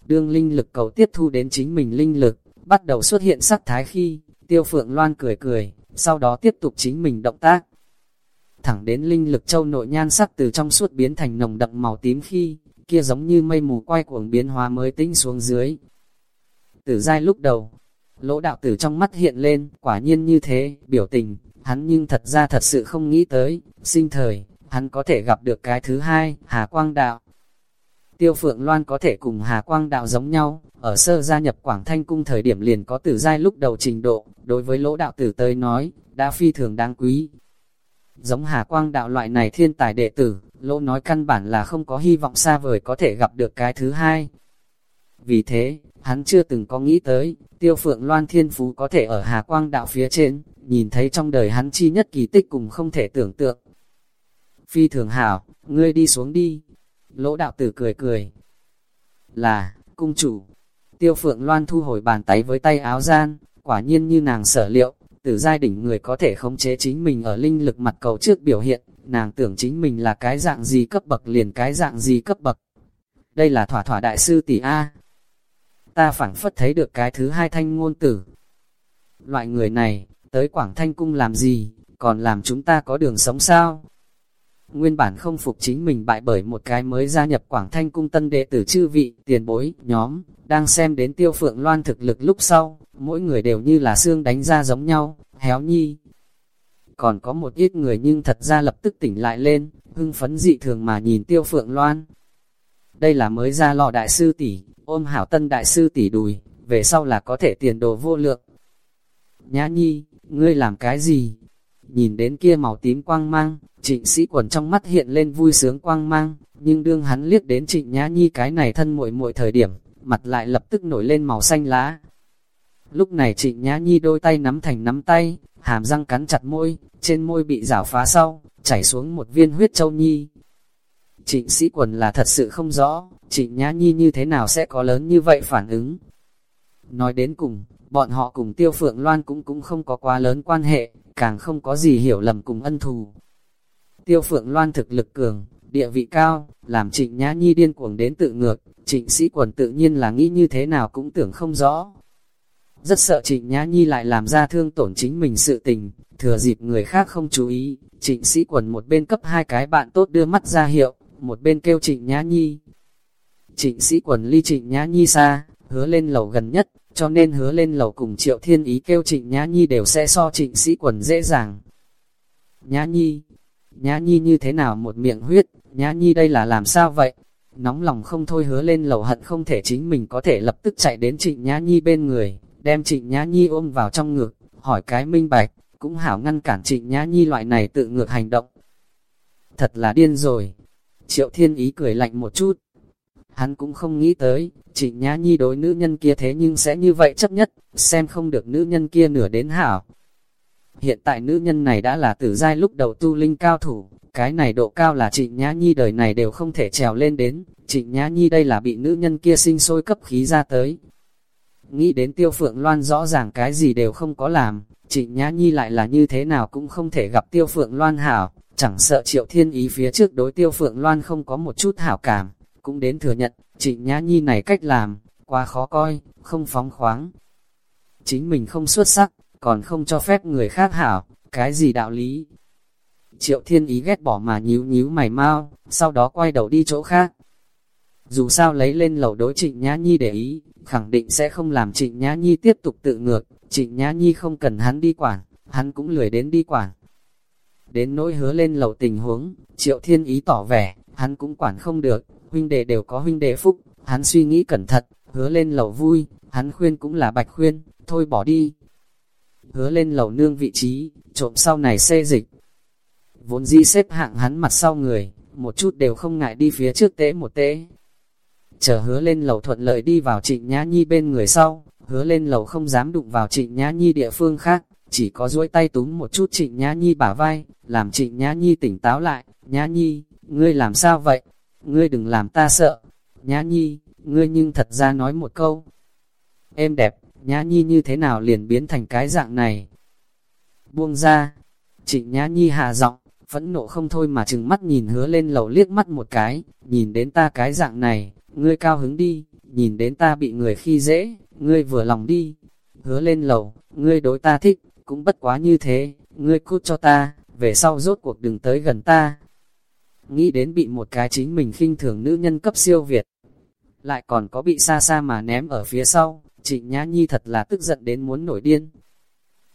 Đương linh lực cầu tiếp thu đến chính mình linh lực, bắt đầu xuất hiện sắc thái khi, tiêu phượng loan cười cười, sau đó tiếp tục chính mình động tác. Thẳng đến linh lực châu nội nhan sắc từ trong suốt biến thành nồng đậm màu tím khi, kia giống như mây mù quay cuồng biến hóa mới tinh xuống dưới. Tử giai lúc đầu, lỗ đạo tử trong mắt hiện lên, quả nhiên như thế, biểu tình, hắn nhưng thật ra thật sự không nghĩ tới, sinh thời, hắn có thể gặp được cái thứ hai, Hà Quang Đạo. Tiêu Phượng Loan có thể cùng Hà Quang Đạo giống nhau, ở sơ gia nhập Quảng Thanh Cung thời điểm liền có tử giai lúc đầu trình độ, đối với lỗ đạo tử tới nói, đã phi thường đáng quý. Giống Hà Quang Đạo loại này thiên tài đệ tử, lỗ nói căn bản là không có hy vọng xa vời có thể gặp được cái thứ hai. Vì thế, hắn chưa từng có nghĩ tới, tiêu phượng loan thiên phú có thể ở Hà Quang Đạo phía trên, nhìn thấy trong đời hắn chi nhất kỳ tích cùng không thể tưởng tượng. Phi thường hảo, ngươi đi xuống đi. Lỗ đạo tử cười cười. Là, cung chủ. Tiêu phượng loan thu hồi bàn tay với tay áo gian, quả nhiên như nàng sở liệu, tử giai đỉnh người có thể khống chế chính mình ở linh lực mặt cầu trước biểu hiện, nàng tưởng chính mình là cái dạng gì cấp bậc liền cái dạng gì cấp bậc. Đây là thỏa thỏa đại sư tỷ A. Ta phảng phất thấy được cái thứ hai thanh ngôn tử. Loại người này, tới Quảng Thanh Cung làm gì, còn làm chúng ta có đường sống sao? Nguyên bản không phục chính mình bại bởi một cái mới gia nhập Quảng Thanh Cung tân đệ tử chư vị, tiền bối, nhóm, đang xem đến tiêu phượng loan thực lực lúc sau, mỗi người đều như là xương đánh ra giống nhau, héo nhi. Còn có một ít người nhưng thật ra lập tức tỉnh lại lên, hưng phấn dị thường mà nhìn tiêu phượng loan. Đây là mới ra lò đại sư tỷ, ôm hảo tân đại sư tỷ đùi, về sau là có thể tiền đồ vô lượng. Nhã nhi, ngươi làm cái gì? Nhìn đến kia màu tím quang mang, trịnh sĩ quần trong mắt hiện lên vui sướng quang mang, nhưng đương hắn liếc đến trịnh nhã nhi cái này thân muội muội thời điểm, mặt lại lập tức nổi lên màu xanh lá. Lúc này trịnh nhã nhi đôi tay nắm thành nắm tay, hàm răng cắn chặt môi, trên môi bị rảo phá sau, chảy xuống một viên huyết châu nhi. Trịnh sĩ quần là thật sự không rõ, trịnh nhã nhi như thế nào sẽ có lớn như vậy phản ứng. Nói đến cùng, bọn họ cùng tiêu phượng loan cũng cũng không có quá lớn quan hệ, càng không có gì hiểu lầm cùng ân thù. Tiêu phượng loan thực lực cường, địa vị cao, làm trịnh nhã nhi điên cuồng đến tự ngược, trịnh sĩ quần tự nhiên là nghĩ như thế nào cũng tưởng không rõ. Rất sợ trịnh nhã nhi lại làm ra thương tổn chính mình sự tình, thừa dịp người khác không chú ý, trịnh sĩ quần một bên cấp hai cái bạn tốt đưa mắt ra hiệu, một bên kêu trịnh nhã nhi. Trịnh sĩ quần ly trịnh nhã nhi xa, hứa lên lầu gần nhất, cho nên hứa lên lầu cùng triệu thiên ý kêu trịnh nhã nhi đều sẽ so trịnh sĩ quần dễ dàng. Nhã nhi, nhã nhi như thế nào một miệng huyết, nhã nhi đây là làm sao vậy? Nóng lòng không thôi hứa lên lầu hận không thể chính mình có thể lập tức chạy đến trịnh nhã nhi bên người, đem trịnh nhã nhi ôm vào trong ngực, hỏi cái minh bạch, cũng hảo ngăn cản trịnh nhã nhi loại này tự ngược hành động. Thật là điên rồi. Triệu thiên ý cười lạnh một chút, Hắn cũng không nghĩ tới, trịnh nhã nhi đối nữ nhân kia thế nhưng sẽ như vậy chấp nhất, xem không được nữ nhân kia nửa đến hảo. Hiện tại nữ nhân này đã là tử giai lúc đầu tu linh cao thủ, cái này độ cao là trịnh nhã nhi đời này đều không thể trèo lên đến, trịnh nhã nhi đây là bị nữ nhân kia sinh sôi cấp khí ra tới. Nghĩ đến tiêu phượng loan rõ ràng cái gì đều không có làm, trịnh nhã nhi lại là như thế nào cũng không thể gặp tiêu phượng loan hảo, chẳng sợ triệu thiên ý phía trước đối tiêu phượng loan không có một chút hảo cảm cũng đến thừa nhận, trịnh nhã nhi này cách làm, quá khó coi, không phóng khoáng. Chính mình không xuất sắc, còn không cho phép người khác hảo, cái gì đạo lý. Triệu thiên ý ghét bỏ mà nhíu nhíu mày mau, sau đó quay đầu đi chỗ khác. Dù sao lấy lên lầu đối trịnh nhã nhi để ý, khẳng định sẽ không làm trịnh nhã nhi tiếp tục tự ngược, trịnh nhã nhi không cần hắn đi quản, hắn cũng lười đến đi quản. Đến nỗi hứa lên lầu tình huống, triệu thiên ý tỏ vẻ, hắn cũng quản không được, huynh đệ đều có huynh đệ phúc, hắn suy nghĩ cẩn thận, hứa lên lầu vui, hắn khuyên cũng là bạch khuyên, thôi bỏ đi. Hứa lên lầu nương vị trí, trộm sau này xê dịch. Vốn di xếp hạng hắn mặt sau người, một chút đều không ngại đi phía trước tế một tế. chờ hứa lên lầu thuận lợi đi vào trịnh Nhã Nhi bên người sau, hứa lên lầu không dám đụng vào trịnh Nhã Nhi địa phương khác, chỉ có duỗi tay túm một chút trịnh Nhã Nhi bả vai, làm trịnh Nhã Nhi tỉnh táo lại, Nhã Nhi, ngươi làm sao vậy? Ngươi đừng làm ta sợ. Nhã Nhi, ngươi nhưng thật ra nói một câu. Em đẹp, Nhã Nhi như thế nào liền biến thành cái dạng này? Buông ra, trịnh Nhã Nhi hạ giọng, phẫn nộ không thôi mà chừng mắt nhìn hứa lên lầu liếc mắt một cái, nhìn đến ta cái dạng này, ngươi cao hứng đi, nhìn đến ta bị người khi dễ, ngươi vừa lòng đi. Hứa lên lầu, ngươi đối ta thích, cũng bất quá như thế, ngươi cút cho ta, về sau rốt cuộc đừng tới gần ta. Nghĩ đến bị một cái chính mình khinh thường nữ nhân cấp siêu Việt, lại còn có bị xa xa mà ném ở phía sau, trịnh Nhã Nhi thật là tức giận đến muốn nổi điên.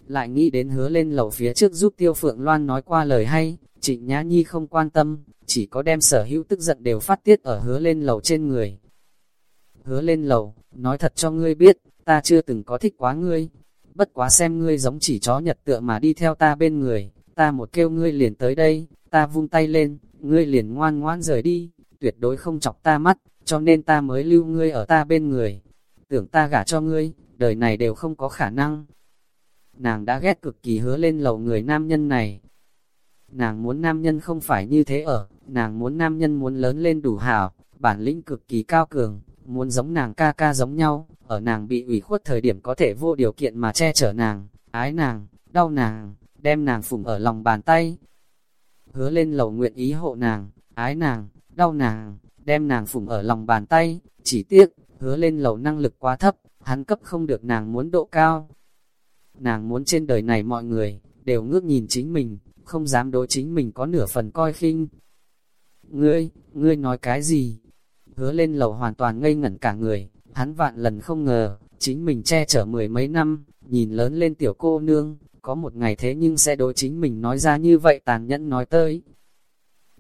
Lại nghĩ đến hứa lên lầu phía trước giúp Tiêu Phượng Loan nói qua lời hay, trịnh Nhã Nhi không quan tâm, chỉ có đem sở hữu tức giận đều phát tiết ở hứa lên lầu trên người. Hứa lên lầu, nói thật cho ngươi biết, ta chưa từng có thích quá ngươi, bất quá xem ngươi giống chỉ chó nhật tựa mà đi theo ta bên người, ta một kêu ngươi liền tới đây, ta vung tay lên, ngươi liền ngoan ngoan rời đi, tuyệt đối không chọc ta mắt, cho nên ta mới lưu ngươi ở ta bên người. Tưởng ta gả cho ngươi, đời này đều không có khả năng. Nàng đã ghét cực kỳ hứa lên lầu người nam nhân này. Nàng muốn nam nhân không phải như thế ở, nàng muốn nam nhân muốn lớn lên đủ hảo, bản lĩnh cực kỳ cao cường, muốn giống nàng ca ca giống nhau, ở nàng bị ủy khuất thời điểm có thể vô điều kiện mà che chở nàng, ái nàng, đau nàng, đem nàng phụng ở lòng bàn tay. Hứa lên lầu nguyện ý hộ nàng, ái nàng, đau nàng, đem nàng phụng ở lòng bàn tay, chỉ tiếc, hứa lên lầu năng lực quá thấp, hắn cấp không được nàng muốn độ cao. Nàng muốn trên đời này mọi người, đều ngước nhìn chính mình, không dám đối chính mình có nửa phần coi khinh. Ngươi, ngươi nói cái gì? Hứa lên lầu hoàn toàn ngây ngẩn cả người, hắn vạn lần không ngờ, chính mình che chở mười mấy năm, nhìn lớn lên tiểu cô nương, có một ngày thế nhưng sẽ đối chính mình nói ra như vậy tàn nhẫn nói tới.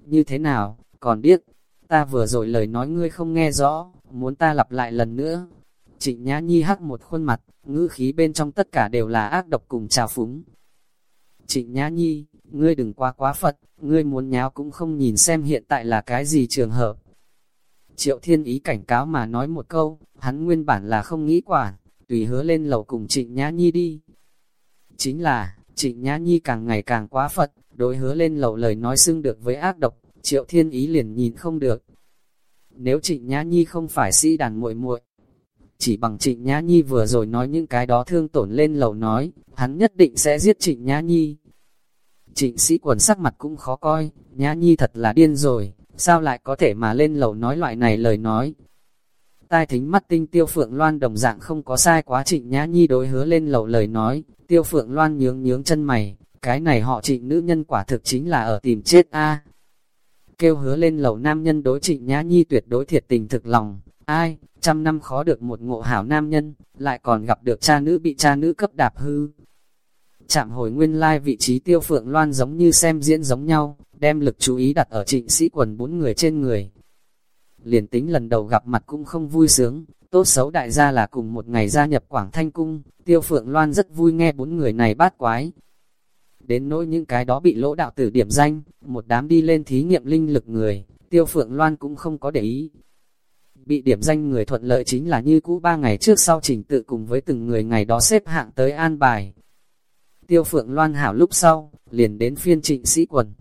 Như thế nào, còn biết, ta vừa rồi lời nói ngươi không nghe rõ, muốn ta lặp lại lần nữa. Trịnh Nhã Nhi hắc một khuôn mặt, ngữ khí bên trong tất cả đều là ác độc cùng trào phúng. Trịnh Nhã Nhi, ngươi đừng quá quá Phật, ngươi muốn nháo cũng không nhìn xem hiện tại là cái gì trường hợp. Triệu Thiên Ý cảnh cáo mà nói một câu, hắn nguyên bản là không nghĩ quản, tùy hứa lên lầu cùng Trịnh Nhã Nhi đi. Chính là, Trịnh Nhã Nhi càng ngày càng quá Phật, đối hứa lên lầu lời nói xưng được với ác độc, Triệu Thiên Ý liền nhìn không được. Nếu Trịnh Nhã Nhi không phải sĩ đàn muội muội, chỉ bằng Trịnh Nhã Nhi vừa rồi nói những cái đó thương tổn lên lầu nói, hắn nhất định sẽ giết Trịnh Nhã Nhi. Trịnh sĩ quần sắc mặt cũng khó coi, Nhã Nhi thật là điên rồi, sao lại có thể mà lên lầu nói loại này lời nói. Tai thính mắt tinh tiêu phượng loan đồng dạng không có sai quá trịnh Nhã Nhi đối hứa lên lầu lời nói, tiêu phượng loan nhướng nhướng chân mày, cái này họ trịnh nữ nhân quả thực chính là ở tìm chết a Kêu hứa lên lầu nam nhân đối trịnh Nhã Nhi tuyệt đối thiệt tình thực lòng, ai, trăm năm khó được một ngộ hảo nam nhân, lại còn gặp được cha nữ bị cha nữ cấp đạp hư. Chạm hồi nguyên lai vị trí tiêu phượng loan giống như xem diễn giống nhau, đem lực chú ý đặt ở trịnh sĩ quần bốn người trên người. Liền tính lần đầu gặp mặt cũng không vui sướng, tốt xấu đại gia là cùng một ngày gia nhập Quảng Thanh Cung, tiêu phượng loan rất vui nghe bốn người này bát quái. Đến nỗi những cái đó bị lỗ đạo tử điểm danh, một đám đi lên thí nghiệm linh lực người, tiêu phượng loan cũng không có để ý, bị điểm danh người thuận lợi chính là như cũ ba ngày trước sau trình tự cùng với từng người ngày đó xếp hạng tới an bài. Tiêu phượng loan hảo lúc sau, liền đến phiên trịnh sĩ quần.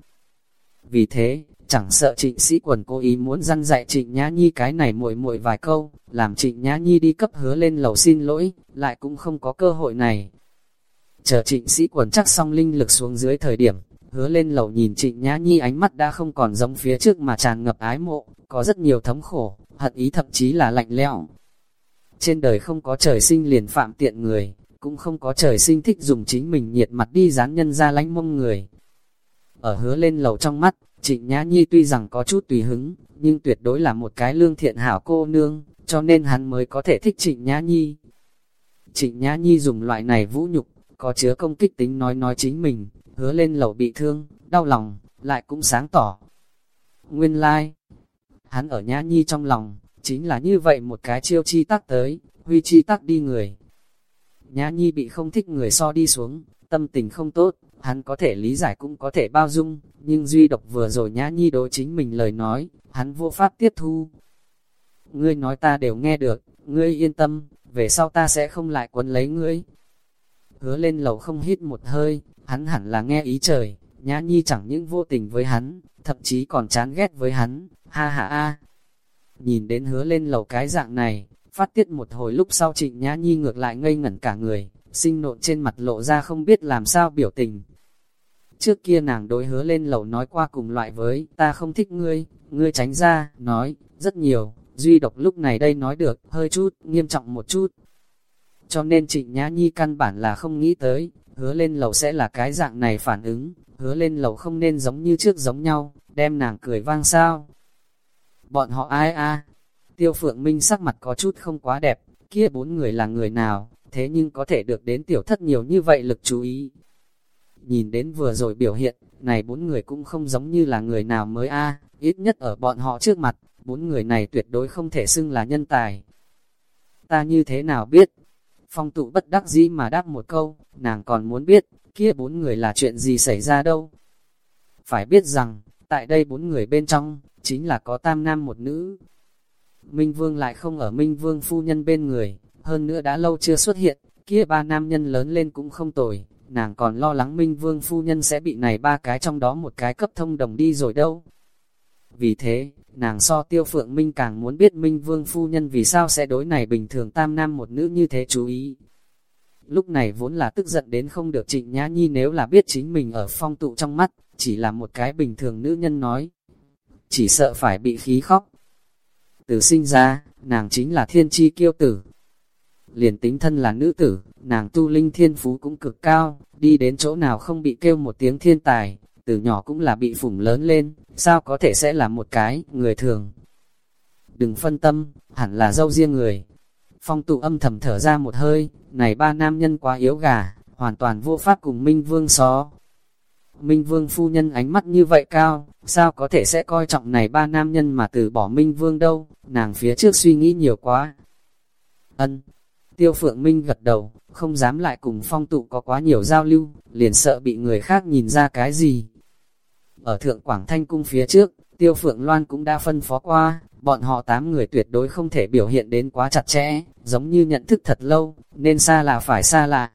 Vì thế, chẳng sợ trịnh sĩ quần cố ý muốn răn dạy trịnh nhã nhi cái này muội muội vài câu, làm trịnh nhã nhi đi cấp hứa lên lầu xin lỗi, lại cũng không có cơ hội này. Chờ trịnh sĩ quần chắc xong linh lực xuống dưới thời điểm, hứa lên lầu nhìn trịnh nhã nhi ánh mắt đã không còn giống phía trước mà tràn ngập ái mộ, có rất nhiều thống khổ, hận ý thậm chí là lạnh lẽo. Trên đời không có trời sinh liền phạm tiện người, cũng không có trời sinh thích dùng chính mình nhiệt mặt đi dán nhân ra lánh mông người. Ở hứa lên lầu trong mắt, Trịnh Nhã Nhi tuy rằng có chút tùy hứng, nhưng tuyệt đối là một cái lương thiện hảo cô nương, cho nên hắn mới có thể thích Trịnh Nhã Nhi. Trịnh Nhã Nhi dùng loại này vũ nhục, có chứa công kích tính nói nói chính mình, hứa lên lầu bị thương, đau lòng, lại cũng sáng tỏ. Nguyên lai, like, hắn ở Nhã Nhi trong lòng, chính là như vậy một cái chiêu chi tắc tới, huy chi tắc đi người. Nhã Nhi bị không thích người so đi xuống, tâm tình không tốt, hắn có thể lý giải cũng có thể bao dung, nhưng duy độc vừa rồi Nhã Nhi đối chính mình lời nói, hắn vô pháp tiếp thu. ngươi nói ta đều nghe được, ngươi yên tâm, về sau ta sẽ không lại quấn lấy ngươi. Hứa lên lầu không hít một hơi, hắn hẳn là nghe ý trời, nhã nhi chẳng những vô tình với hắn, thậm chí còn chán ghét với hắn, ha ha a. Nhìn đến hứa lên lầu cái dạng này, phát tiết một hồi lúc sau trịnh nhã nhi ngược lại ngây ngẩn cả người, sinh nộn trên mặt lộ ra không biết làm sao biểu tình. Trước kia nàng đối hứa lên lầu nói qua cùng loại với, ta không thích ngươi, ngươi tránh ra, nói, rất nhiều, duy độc lúc này đây nói được, hơi chút, nghiêm trọng một chút. Cho nên trịnh nhã nhi căn bản là không nghĩ tới, hứa lên lầu sẽ là cái dạng này phản ứng, hứa lên lầu không nên giống như trước giống nhau, đem nàng cười vang sao. Bọn họ ai a Tiêu phượng minh sắc mặt có chút không quá đẹp, kia bốn người là người nào, thế nhưng có thể được đến tiểu thất nhiều như vậy lực chú ý. Nhìn đến vừa rồi biểu hiện, này bốn người cũng không giống như là người nào mới a ít nhất ở bọn họ trước mặt, bốn người này tuyệt đối không thể xưng là nhân tài. Ta như thế nào biết? Phong tụ bất đắc dĩ mà đáp một câu, nàng còn muốn biết, kia bốn người là chuyện gì xảy ra đâu. Phải biết rằng, tại đây bốn người bên trong, chính là có tam nam một nữ. Minh Vương lại không ở Minh Vương phu nhân bên người, hơn nữa đã lâu chưa xuất hiện, kia ba nam nhân lớn lên cũng không tồi, nàng còn lo lắng Minh Vương phu nhân sẽ bị này ba cái trong đó một cái cấp thông đồng đi rồi đâu. Vì thế, nàng so tiêu phượng Minh càng muốn biết Minh Vương phu nhân vì sao sẽ đối này bình thường tam nam một nữ như thế chú ý. Lúc này vốn là tức giận đến không được trịnh nhã nhi nếu là biết chính mình ở phong tụ trong mắt, chỉ là một cái bình thường nữ nhân nói. Chỉ sợ phải bị khí khóc. Từ sinh ra, nàng chính là thiên chi kiêu tử. Liền tính thân là nữ tử, nàng tu linh thiên phú cũng cực cao, đi đến chỗ nào không bị kêu một tiếng thiên tài, từ nhỏ cũng là bị phủng lớn lên, sao có thể sẽ là một cái, người thường. Đừng phân tâm, hẳn là dâu riêng người. Phong tụ âm thầm thở ra một hơi, này ba nam nhân quá yếu gà, hoàn toàn vô pháp cùng Minh Vương xó. Minh Vương phu nhân ánh mắt như vậy cao, sao có thể sẽ coi trọng này ba nam nhân mà từ bỏ Minh Vương đâu, nàng phía trước suy nghĩ nhiều quá. Ân, tiêu phượng Minh gật đầu, không dám lại cùng phong tụ có quá nhiều giao lưu, liền sợ bị người khác nhìn ra cái gì. Ở Thượng Quảng Thanh Cung phía trước, Tiêu Phượng Loan cũng đã phân phó qua, bọn họ tám người tuyệt đối không thể biểu hiện đến quá chặt chẽ, giống như nhận thức thật lâu, nên xa là phải xa lạ.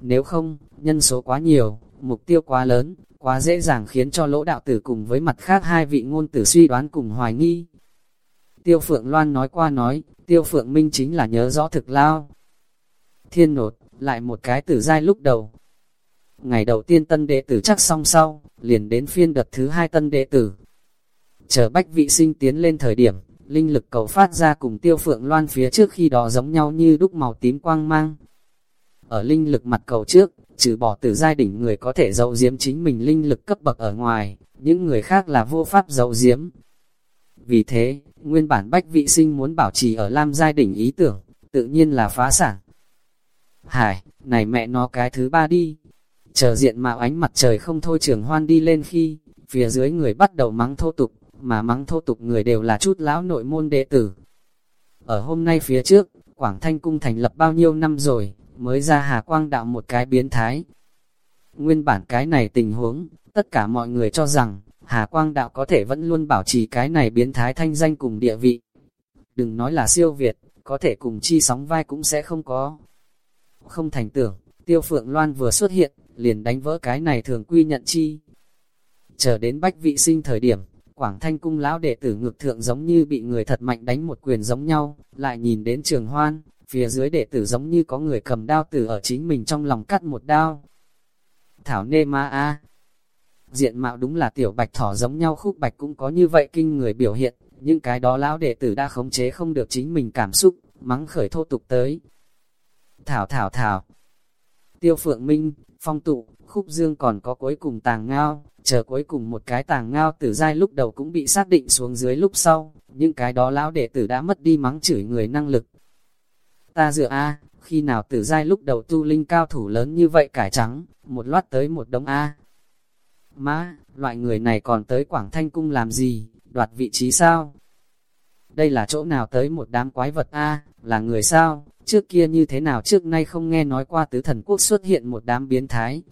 Nếu không, nhân số quá nhiều, mục tiêu quá lớn, quá dễ dàng khiến cho lỗ đạo tử cùng với mặt khác hai vị ngôn tử suy đoán cùng hoài nghi. Tiêu Phượng Loan nói qua nói, Tiêu Phượng Minh chính là nhớ rõ thực lao. Thiên nột, lại một cái tử giai lúc đầu, Ngày đầu tiên tân đệ tử chắc xong sau, liền đến phiên đợt thứ hai tân đệ tử. Chờ bách vị sinh tiến lên thời điểm, linh lực cầu phát ra cùng tiêu phượng loan phía trước khi đó giống nhau như đúc màu tím quang mang. Ở linh lực mặt cầu trước, trừ bỏ từ giai đỉnh người có thể dậu diếm chính mình linh lực cấp bậc ở ngoài, những người khác là vô pháp dậu diếm. Vì thế, nguyên bản bách vị sinh muốn bảo trì ở Lam giai đỉnh ý tưởng, tự nhiên là phá sản. Hải, này mẹ nó cái thứ ba đi, Chờ diện mạo ánh mặt trời không thôi trường hoan đi lên khi, phía dưới người bắt đầu mắng thô tục, mà mắng thô tục người đều là chút lão nội môn đệ tử. Ở hôm nay phía trước, Quảng Thanh Cung thành lập bao nhiêu năm rồi, mới ra Hà Quang đạo một cái biến thái. Nguyên bản cái này tình huống, tất cả mọi người cho rằng, Hà Quang đạo có thể vẫn luôn bảo trì cái này biến thái thanh danh cùng địa vị. Đừng nói là siêu Việt, có thể cùng chi sóng vai cũng sẽ không có. Không thành tưởng, Tiêu Phượng Loan vừa xuất hiện, liền đánh vỡ cái này thường quy nhận chi. Chờ đến bách vị sinh thời điểm, Quảng Thanh cung lão đệ tử ngược thượng giống như bị người thật mạnh đánh một quyền giống nhau, lại nhìn đến trường hoan, phía dưới đệ tử giống như có người cầm đao tử ở chính mình trong lòng cắt một đao. Thảo nê ma a Diện mạo đúng là tiểu bạch thỏ giống nhau khúc bạch cũng có như vậy kinh người biểu hiện, những cái đó lão đệ tử đã khống chế không được chính mình cảm xúc, mắng khởi thô tục tới. Thảo thảo thảo, Tiêu Phượng Minh, Phong Tụ, Khúc Dương còn có cuối cùng tàng ngao, chờ cuối cùng một cái tàng ngao tử giai lúc đầu cũng bị xác định xuống dưới lúc sau, những cái đó lão đệ tử đã mất đi mắng chửi người năng lực. Ta dựa A, khi nào tử giai lúc đầu tu linh cao thủ lớn như vậy cải trắng, một loạt tới một đống A. Má, loại người này còn tới Quảng Thanh Cung làm gì, đoạt vị trí sao? Đây là chỗ nào tới một đám quái vật A, là người sao? Trước kia như thế nào trước nay không nghe nói qua tứ thần quốc xuất hiện một đám biến thái.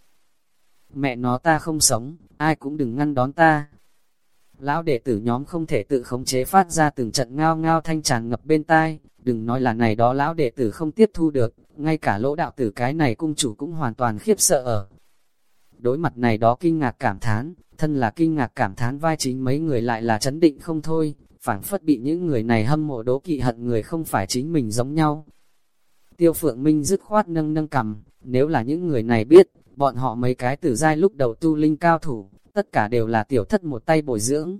Mẹ nó ta không sống, ai cũng đừng ngăn đón ta. lão đệ tử nhóm không thể tự khống chế phát ra từng trận ngao ngao thanh tràn ngập bên tai, đừng nói là này đó lão đệ tử không tiếp thu được, ngay cả lỗ đạo tử cái này cung chủ cũng hoàn toàn khiếp sợ ở. Đối mặt này đó kinh ngạc cảm thán, thân là kinh ngạc cảm thán vai chính mấy người lại là chấn định không thôi, phảng phất bị những người này hâm mộ đố kỵ hận người không phải chính mình giống nhau. Tiêu Phượng Minh dứt khoát nâng nâng cầm, nếu là những người này biết, bọn họ mấy cái tử giai lúc đầu tu linh cao thủ, tất cả đều là tiểu thất một tay bồi dưỡng.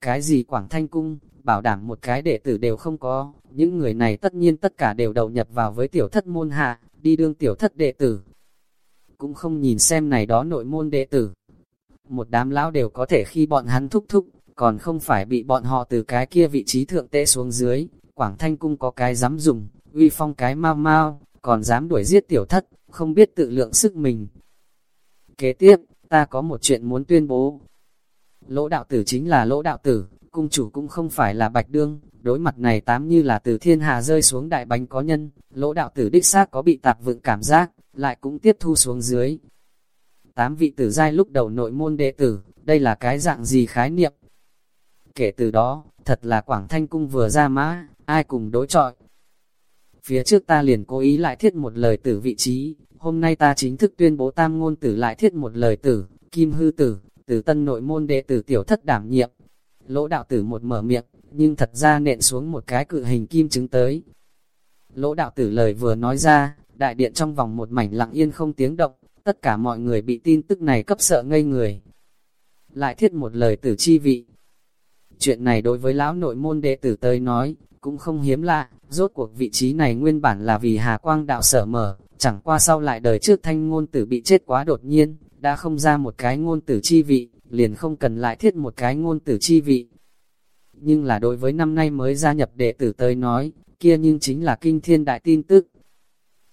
Cái gì Quảng Thanh Cung, bảo đảm một cái đệ tử đều không có, những người này tất nhiên tất cả đều đầu nhập vào với tiểu thất môn hạ, đi đương tiểu thất đệ tử. Cũng không nhìn xem này đó nội môn đệ tử. Một đám lão đều có thể khi bọn hắn thúc thúc, còn không phải bị bọn họ từ cái kia vị trí thượng tệ xuống dưới, Quảng Thanh Cung có cái dám dùng, uy phong cái mau mau, còn dám đuổi giết tiểu thất, không biết tự lượng sức mình. Kế tiếp, ta có một chuyện muốn tuyên bố. Lỗ đạo tử chính là lỗ đạo tử, cung chủ cũng không phải là bạch đương, đối mặt này tám như là từ thiên hà rơi xuống đại bánh có nhân, lỗ đạo tử đích xác có bị tạp vượng cảm giác, lại cũng tiếp thu xuống dưới. Tám vị tử giai lúc đầu nội môn đệ tử, đây là cái dạng gì khái niệm? Kể từ đó, thật là Quảng Thanh Cung vừa ra mã, ai cùng đối trọi. Phía trước ta liền cố ý lại thiết một lời tử vị trí, hôm nay ta chính thức tuyên bố tam ngôn tử lại thiết một lời tử, kim hư tử, tử tân nội môn đệ tử tiểu thất đảm nhiệm. Lỗ đạo tử một mở miệng, nhưng thật ra nện xuống một cái cự hình kim chứng tới. Lỗ đạo tử lời vừa nói ra, đại điện trong vòng một mảnh lặng yên không tiếng động, tất cả mọi người bị tin tức này cấp sợ ngây người. Lại thiết một lời tử chi vị. Chuyện này đối với lão nội môn đệ tử tới nói, cũng không hiếm lạ, rốt cuộc vị trí này nguyên bản là vì Hà Quang đạo sở mở, chẳng qua sau lại đời trước thanh ngôn tử bị chết quá đột nhiên, đã không ra một cái ngôn tử chi vị, liền không cần lại thiết một cái ngôn tử chi vị. Nhưng là đối với năm nay mới gia nhập đệ tử tới nói, kia nhưng chính là kinh thiên đại tin tức.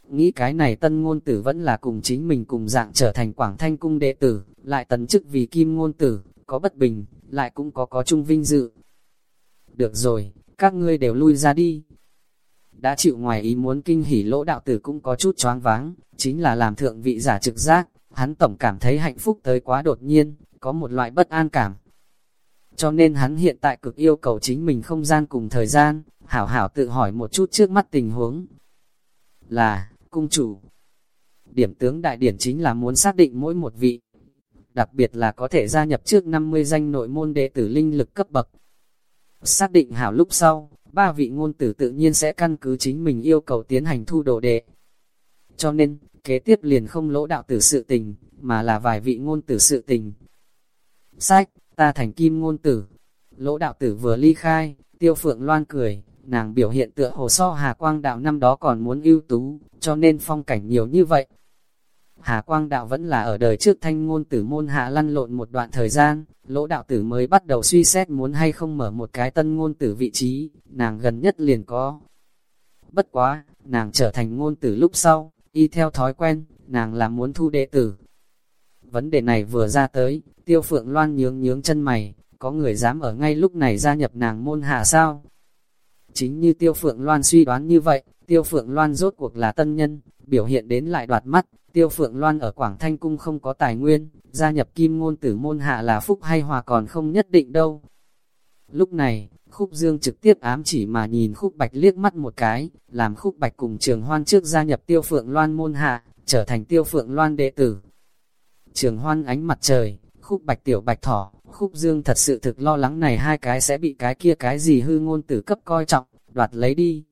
Nghĩ cái này tân ngôn tử vẫn là cùng chính mình cùng dạng trở thành quảng thanh cung đệ tử, lại tấn chức vì kim ngôn tử, có bất bình, lại cũng có có chung vinh dự. Được rồi, các ngươi đều lui ra đi. Đã chịu ngoài ý muốn kinh hỉ lỗ đạo tử cũng có chút choáng váng, chính là làm thượng vị giả trực giác, hắn tổng cảm thấy hạnh phúc tới quá đột nhiên, có một loại bất an cảm. Cho nên hắn hiện tại cực yêu cầu chính mình không gian cùng thời gian, hảo hảo tự hỏi một chút trước mắt tình huống. Là, cung chủ. Điểm tướng đại điển chính là muốn xác định mỗi một vị. Đặc biệt là có thể gia nhập trước 50 danh nội môn đệ tử linh lực cấp bậc. Xác định hảo lúc sau, ba vị ngôn tử tự nhiên sẽ căn cứ chính mình yêu cầu tiến hành thu đồ đệ. Cho nên, kế tiếp liền không lỗ đạo tử sự tình, mà là vài vị ngôn tử sự tình. Sách, ta thành kim ngôn tử. Lỗ đạo tử vừa ly khai, tiêu phượng loan cười, nàng biểu hiện tựa hồ so Hà Quang đạo năm đó còn muốn ưu tú, cho nên phong cảnh nhiều như vậy. Hà Quang đạo vẫn là ở đời trước thanh ngôn tử môn hạ lăn lộn một đoạn thời gian, lỗ đạo tử mới bắt đầu suy xét muốn hay không mở một cái tân ngôn tử vị trí, nàng gần nhất liền có. Bất quá, nàng trở thành ngôn tử lúc sau, y theo thói quen, nàng là muốn thu đệ tử. Vấn đề này vừa ra tới, tiêu phượng loan nhướng nhướng chân mày, có người dám ở ngay lúc này gia nhập nàng môn hạ sao? Chính như tiêu phượng loan suy đoán như vậy, tiêu phượng loan rốt cuộc là tân nhân, biểu hiện đến lại đoạt mắt, tiêu phượng loan ở Quảng Thanh Cung không có tài nguyên, gia nhập kim ngôn tử môn hạ là phúc hay hòa còn không nhất định đâu. Lúc này, khúc dương trực tiếp ám chỉ mà nhìn khúc bạch liếc mắt một cái, làm khúc bạch cùng trường hoan trước gia nhập tiêu phượng loan môn hạ, trở thành tiêu phượng loan đệ tử. Trường hoan ánh mặt trời, khúc bạch tiểu bạch thỏ, khúc dương thật sự thực lo lắng này hai cái sẽ bị cái kia cái gì hư ngôn tử cấp coi trọng, đoạt lấy đi.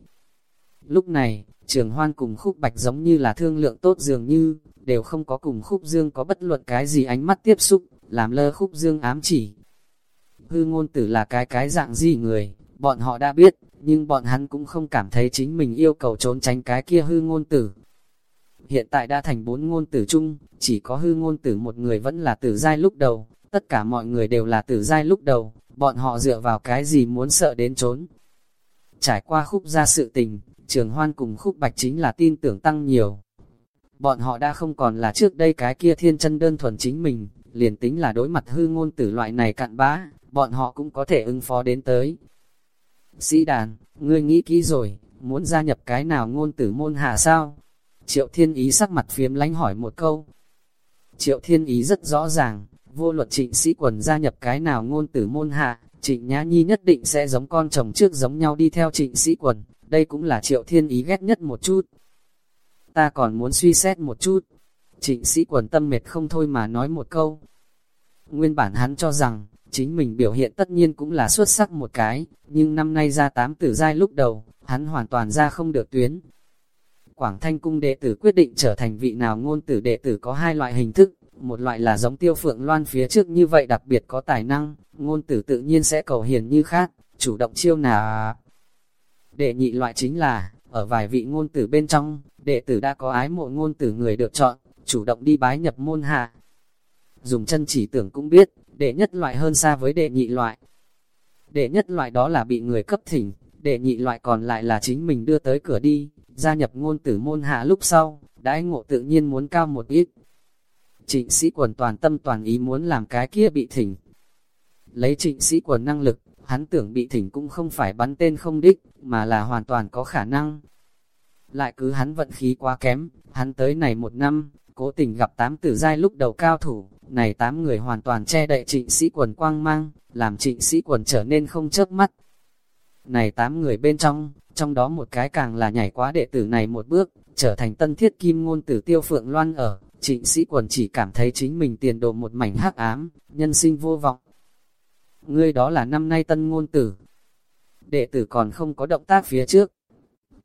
Lúc này, trường hoan cùng khúc bạch giống như là thương lượng tốt dường như, đều không có cùng khúc dương có bất luận cái gì ánh mắt tiếp xúc, làm lơ khúc dương ám chỉ. Hư ngôn tử là cái cái dạng gì người, bọn họ đã biết, nhưng bọn hắn cũng không cảm thấy chính mình yêu cầu trốn tránh cái kia hư ngôn tử. Hiện tại đã thành bốn ngôn tử chung, chỉ có hư ngôn tử một người vẫn là tử giai lúc đầu, tất cả mọi người đều là tử giai lúc đầu, bọn họ dựa vào cái gì muốn sợ đến trốn. Trải qua khúc ra sự tình, trường hoan cùng khúc bạch chính là tin tưởng tăng nhiều. Bọn họ đã không còn là trước đây cái kia thiên chân đơn thuần chính mình, liền tính là đối mặt hư ngôn tử loại này cặn bã, bọn họ cũng có thể ứng phó đến tới. Sĩ đàn, ngươi nghĩ kỹ rồi, muốn gia nhập cái nào ngôn tử môn hạ sao? Triệu thiên ý sắc mặt phiếm lánh hỏi một câu. Triệu thiên ý rất rõ ràng, vô luật trịnh sĩ quần gia nhập cái nào ngôn tử môn hạ, trịnh nhã nhi nhất định sẽ giống con chồng trước giống nhau đi theo trịnh sĩ quần, đây cũng là triệu thiên ý ghét nhất một chút. Ta còn muốn suy xét một chút, trịnh sĩ quần tâm mệt không thôi mà nói một câu. Nguyên bản hắn cho rằng, chính mình biểu hiện tất nhiên cũng là xuất sắc một cái, nhưng năm nay ra tám tử giai lúc đầu, hắn hoàn toàn ra không được tuyến. Quảng Thanh Cung đệ tử quyết định trở thành vị nào ngôn tử đệ tử có hai loại hình thức, một loại là giống tiêu phượng loan phía trước như vậy đặc biệt có tài năng, ngôn tử tự nhiên sẽ cầu hiền như khác, chủ động chiêu nà. Đệ nhị loại chính là, ở vài vị ngôn tử bên trong, đệ tử đã có ái mộ ngôn tử người được chọn, chủ động đi bái nhập môn hạ. Dùng chân chỉ tưởng cũng biết, đệ nhất loại hơn xa với đệ nhị loại. Đệ nhất loại đó là bị người cấp thỉnh, đệ nhị loại còn lại là chính mình đưa tới cửa đi, gia nhập ngôn tử môn hạ lúc sau, đãi ngộ tự nhiên muốn cao một ít. Trịnh sĩ quần toàn tâm toàn ý muốn làm cái kia bị thỉnh. Lấy trịnh sĩ quần năng lực, hắn tưởng bị thỉnh cũng không phải bắn tên không đích, mà là hoàn toàn có khả năng. Lại cứ hắn vận khí quá kém, hắn tới này một năm, cố tình gặp tám tử giai lúc đầu cao thủ, này tám người hoàn toàn che đậy trịnh sĩ quần quang mang, làm trịnh sĩ quần trở nên không chớp mắt. Này tám người bên trong, trong đó một cái càng là nhảy quá đệ tử này một bước, trở thành tân thiết kim ngôn tử tiêu phượng loan ở, trịnh sĩ quần chỉ cảm thấy chính mình tiền đồ một mảnh hắc ám, nhân sinh vô vọng. Ngươi đó là năm nay tân ngôn tử. Đệ tử còn không có động tác phía trước.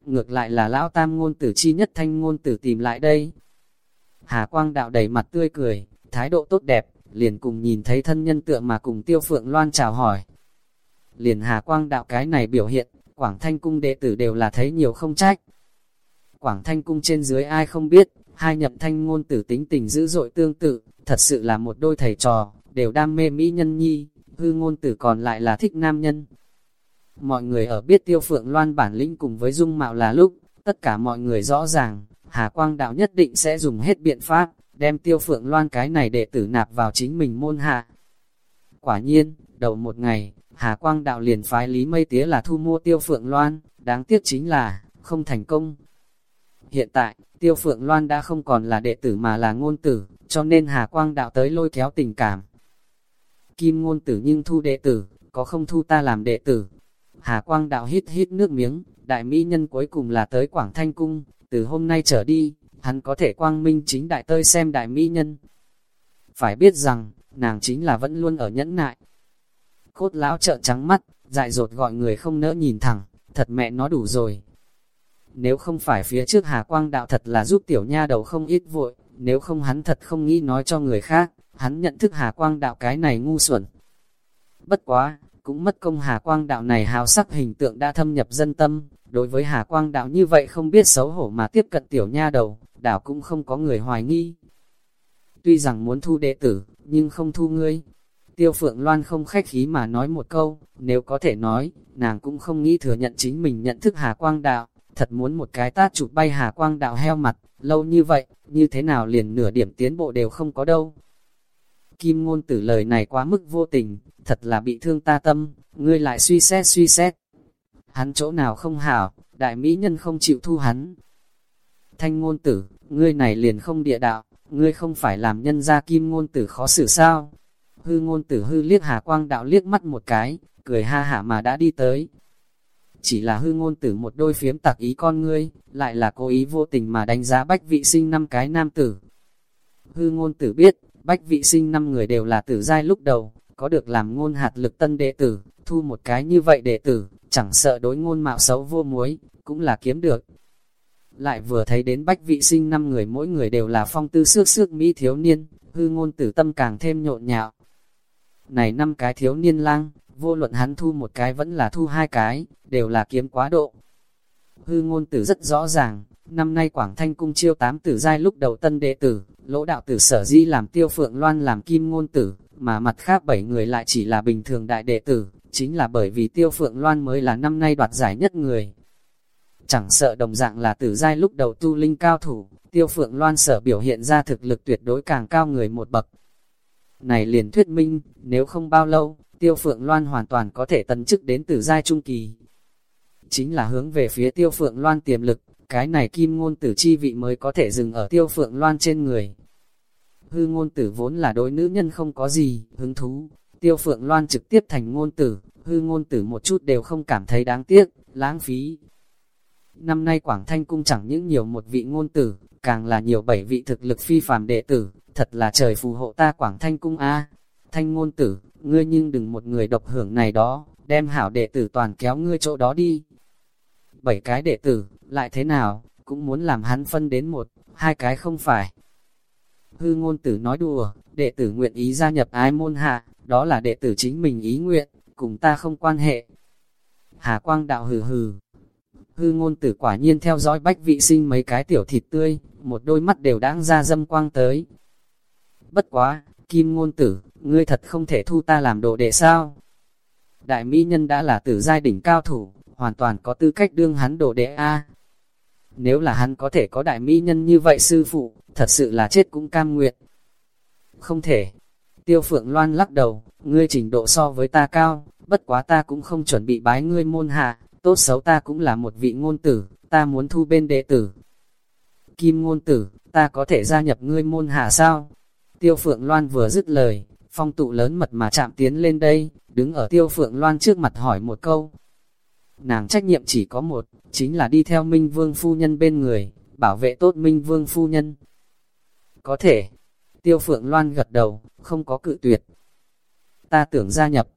Ngược lại là lão tam ngôn tử chi nhất thanh ngôn tử tìm lại đây. Hà quang đạo đầy mặt tươi cười, thái độ tốt đẹp, liền cùng nhìn thấy thân nhân tựa mà cùng tiêu phượng loan chào hỏi. Liền hà quang đạo cái này biểu hiện, Quảng Thanh Cung đệ tử đều là thấy nhiều không trách. Quảng Thanh Cung trên dưới ai không biết, hai nhậm thanh ngôn tử tính tình dữ dội tương tự, thật sự là một đôi thầy trò, đều đam mê mỹ nhân nhi, hư ngôn tử còn lại là thích nam nhân. Mọi người ở biết tiêu phượng loan bản lĩnh cùng với dung mạo là lúc, tất cả mọi người rõ ràng, Hà Quang Đạo nhất định sẽ dùng hết biện pháp, đem tiêu phượng loan cái này để tử nạp vào chính mình môn hạ. Quả nhiên, đầu một ngày, Hà Quang Đạo liền phái Lý Mây Tía là thu mua tiêu phượng loan, đáng tiếc chính là, không thành công. Hiện tại, tiêu phượng loan đã không còn là đệ tử mà là ngôn tử, cho nên Hà Quang Đạo tới lôi kéo tình cảm. Kim ngôn tử nhưng thu đệ tử, có không thu ta làm đệ tử. Hà Quang Đạo hít hít nước miếng, đại mỹ nhân cuối cùng là tới Quảng Thanh Cung, từ hôm nay trở đi, hắn có thể quang minh chính đại tơi xem đại mỹ nhân. Phải biết rằng, nàng chính là vẫn luôn ở nhẫn nại. Cốt lão trợn trắng mắt, dại dột gọi người không nỡ nhìn thẳng, thật mẹ nó đủ rồi. Nếu không phải phía trước Hà Quang đạo thật là giúp tiểu nha đầu không ít vội, nếu không hắn thật không nghĩ nói cho người khác, hắn nhận thức Hà Quang đạo cái này ngu xuẩn. Bất quá, cũng mất công Hà Quang đạo này hào sắc hình tượng đã thâm nhập dân tâm, đối với Hà Quang đạo như vậy không biết xấu hổ mà tiếp cận tiểu nha đầu, đảo cũng không có người hoài nghi. Tuy rằng muốn thu đệ tử, nhưng không thu ngươi. Tiêu Phượng Loan không khách khí mà nói một câu, nếu có thể nói, nàng cũng không nghĩ thừa nhận chính mình nhận thức Hà Quang đạo, thật muốn một cái tát chụp bay Hà Quang đạo heo mặt, lâu như vậy, như thế nào liền nửa điểm tiến bộ đều không có đâu. Kim ngôn tử lời này quá mức vô tình, thật là bị thương ta tâm, ngươi lại suy xét suy xét. Hắn chỗ nào không hảo, đại mỹ nhân không chịu thu hắn. Thanh ngôn tử, ngươi này liền không địa đạo, ngươi không phải làm nhân gia kim ngôn tử khó xử sao. Hư ngôn tử hư liếc hà quang đạo liếc mắt một cái, cười ha hả mà đã đi tới. Chỉ là hư ngôn tử một đôi phiếm tặc ý con ngươi, lại là cố ý vô tình mà đánh giá bách vị sinh năm cái nam tử. Hư ngôn tử biết, bách vị sinh năm người đều là tử giai lúc đầu, có được làm ngôn hạt lực tân đệ tử, thu một cái như vậy đệ tử, chẳng sợ đối ngôn mạo xấu vô muối, cũng là kiếm được. Lại vừa thấy đến bách vị sinh năm người mỗi người đều là phong tư xước xước mỹ thiếu niên, hư ngôn tử tâm càng thêm nhộn nhạo. Này năm cái thiếu niên lang, vô luận hắn thu một cái vẫn là thu hai cái, đều là kiếm quá độ. Hư ngôn tử rất rõ ràng, năm nay Quảng Thanh Cung chiêu tám tử giai lúc đầu tân đệ tử, lỗ đạo tử sở di làm tiêu phượng loan làm kim ngôn tử, mà mặt khác bảy người lại chỉ là bình thường đại đệ tử, chính là bởi vì tiêu phượng loan mới là năm nay đoạt giải nhất người. Chẳng sợ đồng dạng là tử giai lúc đầu tu linh cao thủ, tiêu phượng loan sở biểu hiện ra thực lực tuyệt đối càng cao người một bậc. Này liền thuyết minh, nếu không bao lâu, tiêu phượng loan hoàn toàn có thể tấn chức đến từ giai trung kỳ. Chính là hướng về phía tiêu phượng loan tiềm lực, cái này kim ngôn tử chi vị mới có thể dừng ở tiêu phượng loan trên người. hư ngôn tử vốn là đối nữ nhân không có gì, hứng thú. Tiêu Phượng Loan trực tiếp thành ngôn tử, hư ngôn tử một chút đều không cảm thấy đáng tiếc, lãng phí. Năm nay Quảng Thanh Cung chẳng những nhiều một vị ngôn tử, càng là nhiều bảy vị thực lực phi phàm đệ tử, thật là trời phù hộ ta Quảng Thanh Cung A. Thanh ngôn tử, ngươi nhưng đừng một người độc hưởng này đó, đem hảo đệ tử toàn kéo ngươi chỗ đó đi. Bảy cái đệ tử, lại thế nào, cũng muốn làm hắn phân đến một, hai cái không phải. Hư ngôn tử nói đùa, đệ tử nguyện ý gia nhập ái môn hạ, đó là đệ tử chính mình ý nguyện, cùng ta không quan hệ. Hà quang đạo hừ hừ. Hư ngôn tử quả nhiên theo dõi bách vị sinh mấy cái tiểu thịt tươi, một đôi mắt đều đáng ra dâm quang tới. Bất quá, kim ngôn tử, ngươi thật không thể thu ta làm đồ đệ sao? Đại mỹ nhân đã là tử giai đỉnh cao thủ, hoàn toàn có tư cách đương hắn đồ đệ A. Nếu là hắn có thể có đại mỹ nhân như vậy sư phụ, thật sự là chết cũng cam nguyện. Không thể. Tiêu phượng loan lắc đầu, ngươi trình độ so với ta cao, bất quá ta cũng không chuẩn bị bái ngươi môn hạ, tốt xấu ta cũng là một vị ngôn tử, ta muốn thu bên đệ tử. Kim ngôn tử, ta có thể gia nhập ngươi môn hạ sao? Tiêu phượng loan vừa dứt lời, phong tụ lớn mật mà chạm tiến lên đây, đứng ở tiêu phượng loan trước mặt hỏi một câu. Nàng trách nhiệm chỉ có một, chính là đi theo Minh Vương Phu Nhân bên người, bảo vệ tốt Minh Vương Phu Nhân. Có thể, tiêu phượng loan gật đầu, không có cự tuyệt. Ta tưởng gia nhập.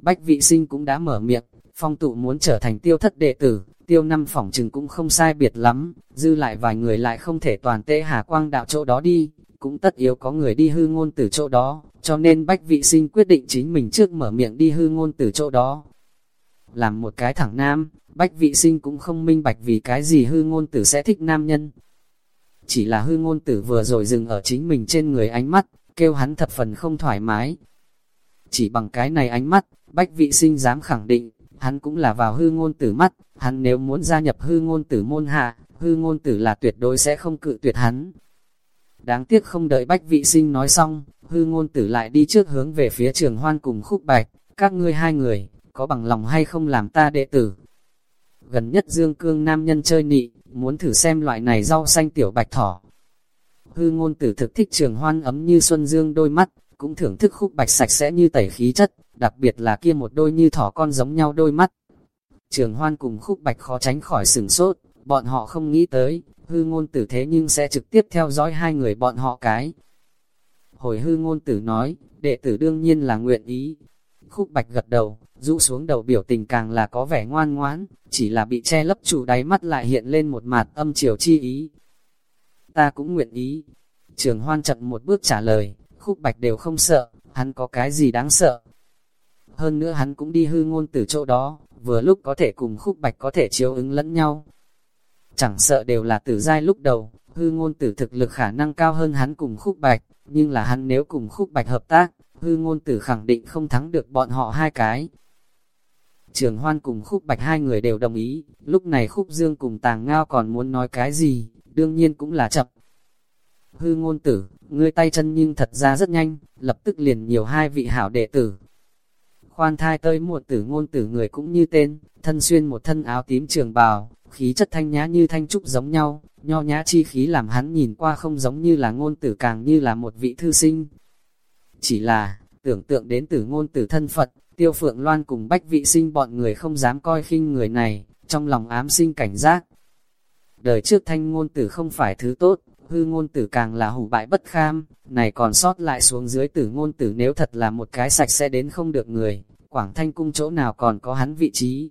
Bách vị sinh cũng đã mở miệng, phong tụ muốn trở thành tiêu thất đệ tử, tiêu năm phỏng chừng cũng không sai biệt lắm, dư lại vài người lại không thể toàn tệ hà quang đạo chỗ đó đi, cũng tất yếu có người đi hư ngôn từ chỗ đó, cho nên bách vị sinh quyết định chính mình trước mở miệng đi hư ngôn từ chỗ đó. Làm một cái thẳng nam, bách vị sinh cũng không minh bạch vì cái gì hư ngôn tử sẽ thích nam nhân. Chỉ là hư ngôn tử vừa rồi dừng ở chính mình trên người ánh mắt, kêu hắn thập phần không thoải mái. Chỉ bằng cái này ánh mắt, bách vị sinh dám khẳng định, hắn cũng là vào hư ngôn tử mắt, hắn nếu muốn gia nhập hư ngôn tử môn hạ, hư ngôn tử là tuyệt đối sẽ không cự tuyệt hắn. Đáng tiếc không đợi bách vị sinh nói xong, hư ngôn tử lại đi trước hướng về phía trường hoan cùng khúc bạch, các ngươi hai người, có bằng lòng hay không làm ta đệ tử. Gần nhất dương cương nam nhân chơi nị, muốn thử xem loại này rau xanh tiểu bạch thỏ. Hư ngôn tử thực thích trường hoan ấm như xuân dương đôi mắt, cũng thưởng thức khúc bạch sạch sẽ như tẩy khí chất, đặc biệt là kia một đôi như thỏ con giống nhau đôi mắt. Trường hoan cùng khúc bạch khó tránh khỏi sừng sốt, bọn họ không nghĩ tới, hư ngôn tử thế nhưng sẽ trực tiếp theo dõi hai người bọn họ cái. Hồi hư ngôn tử nói, đệ tử đương nhiên là nguyện ý. Khúc bạch gật đầu, rũ xuống đầu biểu tình càng là có vẻ ngoan ngoãn, chỉ là bị che lấp chủ đáy mắt lại hiện lên một mặt âm chiều chi ý. Ta cũng nguyện ý. Trường hoan chậm một bước trả lời, khúc bạch đều không sợ, hắn có cái gì đáng sợ. Hơn nữa hắn cũng đi hư ngôn từ chỗ đó, vừa lúc có thể cùng khúc bạch có thể chiếu ứng lẫn nhau. Chẳng sợ đều là tử giai lúc đầu, hư ngôn tử thực lực khả năng cao hơn hắn cùng khúc bạch, nhưng là hắn nếu cùng khúc bạch hợp tác, hư ngôn tử khẳng định không thắng được bọn họ hai cái. Trường hoan cùng khúc bạch hai người đều đồng ý, lúc này khúc dương cùng tàng ngao còn muốn nói cái gì, đương nhiên cũng là chậm. Hư ngôn tử, ngươi tay chân nhưng thật ra rất nhanh, lập tức liền nhiều hai vị hảo đệ tử. Khoan thai tới một tử ngôn tử người cũng như tên, thân xuyên một thân áo tím trường bào, khí chất thanh nhã như thanh trúc giống nhau, nho nhã chi khí làm hắn nhìn qua không giống như là ngôn tử càng như là một vị thư sinh. Chỉ là, tưởng tượng đến tử ngôn tử thân Phật, tiêu phượng loan cùng bách vị sinh bọn người không dám coi khinh người này, trong lòng ám sinh cảnh giác. Đời trước thanh ngôn tử không phải thứ tốt, hư ngôn tử càng là hủ bại bất kham, này còn sót lại xuống dưới tử ngôn tử nếu thật là một cái sạch sẽ đến không được người, quảng thanh cung chỗ nào còn có hắn vị trí.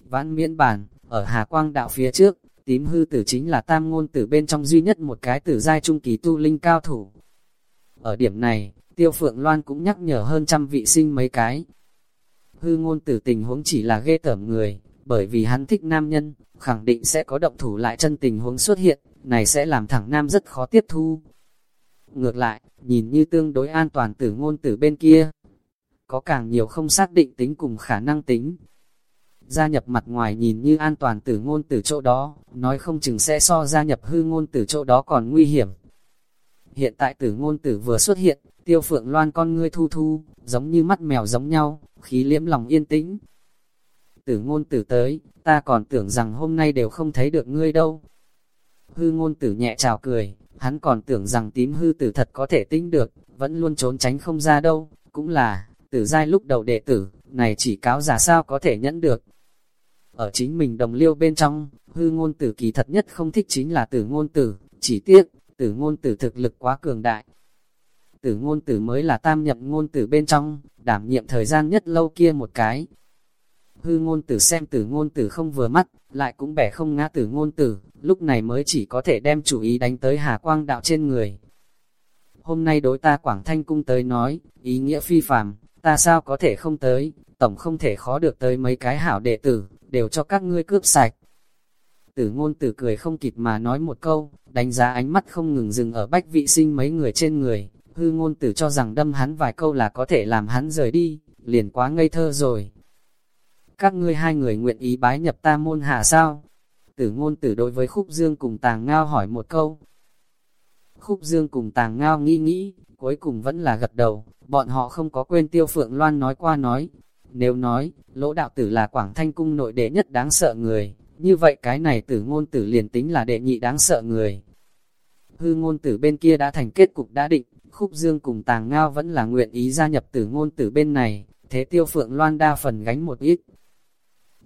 Vãn miễn bản, ở Hà Quang đạo phía trước, tím hư tử chính là tam ngôn tử bên trong duy nhất một cái tử giai trung kỳ tu linh cao thủ. Ở điểm này, Tiêu Phượng Loan cũng nhắc nhở hơn trăm vị sinh mấy cái. Hư ngôn tử tình huống chỉ là ghê tởm người, bởi vì hắn thích nam nhân, khẳng định sẽ có động thủ lại chân tình huống xuất hiện, này sẽ làm thẳng nam rất khó tiếp thu. Ngược lại, nhìn như tương đối an toàn tử ngôn tử bên kia, có càng nhiều không xác định tính cùng khả năng tính. Gia nhập mặt ngoài nhìn như an toàn tử ngôn tử chỗ đó, nói không chừng sẽ so gia nhập hư ngôn tử chỗ đó còn nguy hiểm. Hiện tại tử ngôn tử vừa xuất hiện, tiêu phượng loan con ngươi thu thu, giống như mắt mèo giống nhau, khí liễm lòng yên tĩnh. Tử ngôn tử tới, ta còn tưởng rằng hôm nay đều không thấy được ngươi đâu. Hư ngôn tử nhẹ chào cười, hắn còn tưởng rằng tím hư tử thật có thể tính được, vẫn luôn trốn tránh không ra đâu, cũng là, tử giai lúc đầu đệ tử, này chỉ cáo giả sao có thể nhẫn được. Ở chính mình đồng liêu bên trong, hư ngôn tử kỳ thật nhất không thích chính là tử ngôn tử, chỉ tiếc, tử ngôn tử thực lực quá cường đại. Tử ngôn tử mới là tam nhập ngôn tử bên trong, đảm nhiệm thời gian nhất lâu kia một cái. Hư ngôn tử xem tử ngôn tử không vừa mắt, lại cũng bẻ không ngã tử ngôn tử, lúc này mới chỉ có thể đem chủ ý đánh tới Hà Quang đạo trên người. Hôm nay đối ta Quảng Thanh Cung tới nói, ý nghĩa phi phàm, ta sao có thể không tới, tổng không thể khó được tới mấy cái hảo đệ tử, đều cho các ngươi cướp sạch. Tử ngôn tử cười không kịp mà nói một câu, đánh giá ánh mắt không ngừng dừng ở bách vị sinh mấy người trên người, hư ngôn tử cho rằng đâm hắn vài câu là có thể làm hắn rời đi, liền quá ngây thơ rồi. Các ngươi hai người nguyện ý bái nhập ta môn hạ sao? Tử ngôn tử đối với khúc dương cùng tàng ngao hỏi một câu. Khúc dương cùng tàng ngao nghĩ nghĩ, cuối cùng vẫn là gật đầu, bọn họ không có quên tiêu phượng loan nói qua nói. Nếu nói, lỗ đạo tử là quảng thanh cung nội đệ nhất đáng sợ người, như vậy cái này tử ngôn tử liền tính là đệ nhị đáng sợ người. Hư ngôn tử bên kia đã thành kết cục đã định, khúc dương cùng tàng ngao vẫn là nguyện ý gia nhập tử ngôn tử bên này, thế tiêu phượng loan đa phần gánh một ít.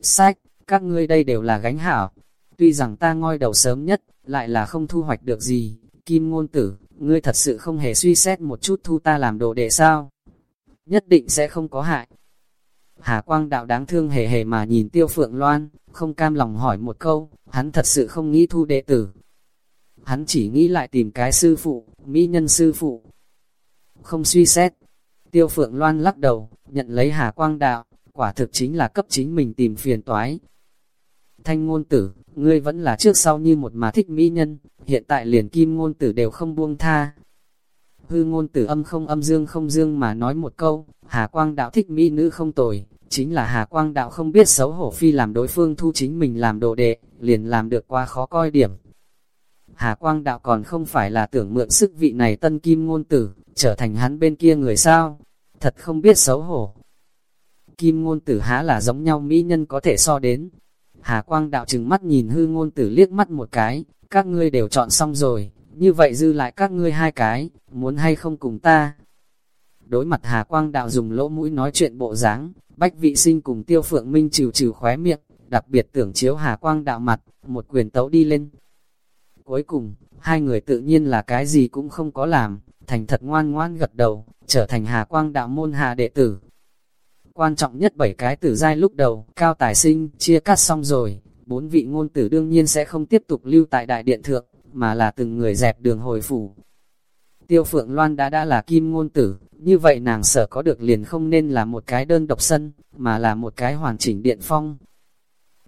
Sách, các ngươi đây đều là gánh hảo, tuy rằng ta ngoi đầu sớm nhất, lại là không thu hoạch được gì, kim ngôn tử, ngươi thật sự không hề suy xét một chút thu ta làm đồ đệ sao? Nhất định sẽ không có hại. Hà Quang đạo đáng thương hề hề mà nhìn Tiêu Phượng Loan, không cam lòng hỏi một câu, hắn thật sự không nghĩ thu đệ tử. Hắn chỉ nghĩ lại tìm cái sư phụ, mỹ nhân sư phụ. Không suy xét. Tiêu Phượng Loan lắc đầu, nhận lấy Hà Quang đạo, quả thực chính là cấp chính mình tìm phiền toái. Thanh ngôn tử, ngươi vẫn là trước sau như một mà thích mỹ nhân, hiện tại liền kim ngôn tử đều không buông tha. Hư ngôn tử âm không âm dương không dương mà nói một câu, Hà Quang đạo thích mỹ nữ không tồi, chính là Hà Quang đạo không biết xấu hổ phi làm đối phương thu chính mình làm đồ đệ, liền làm được quá khó coi điểm. Hà Quang đạo còn không phải là tưởng mượn sức vị này tân kim ngôn tử, trở thành hắn bên kia người sao, thật không biết xấu hổ. Kim ngôn tử há là giống nhau mỹ nhân có thể so đến, Hà Quang đạo chừng mắt nhìn hư ngôn tử liếc mắt một cái, các ngươi đều chọn xong rồi, như vậy dư lại các ngươi hai cái, muốn hay không cùng ta. Đối mặt Hà Quang đạo dùng lỗ mũi nói chuyện bộ dáng, Bách Vị Sinh cùng Tiêu Phượng Minh trừ trừ khóe miệng, đặc biệt tưởng chiếu Hà Quang đạo mặt, một quyền tấu đi lên. Cuối cùng, hai người tự nhiên là cái gì cũng không có làm, thành thật ngoan ngoan gật đầu, trở thành Hà Quang đạo môn hà đệ tử, Quan trọng nhất bảy cái tử giai lúc đầu, cao tài sinh, chia cắt xong rồi, bốn vị ngôn tử đương nhiên sẽ không tiếp tục lưu tại đại điện thượng, mà là từng người dẹp đường hồi phủ. Tiêu Phượng Loan đã đã là kim ngôn tử, như vậy nàng sở có được liền không nên là một cái đơn độc sân, mà là một cái hoàn chỉnh điện phong.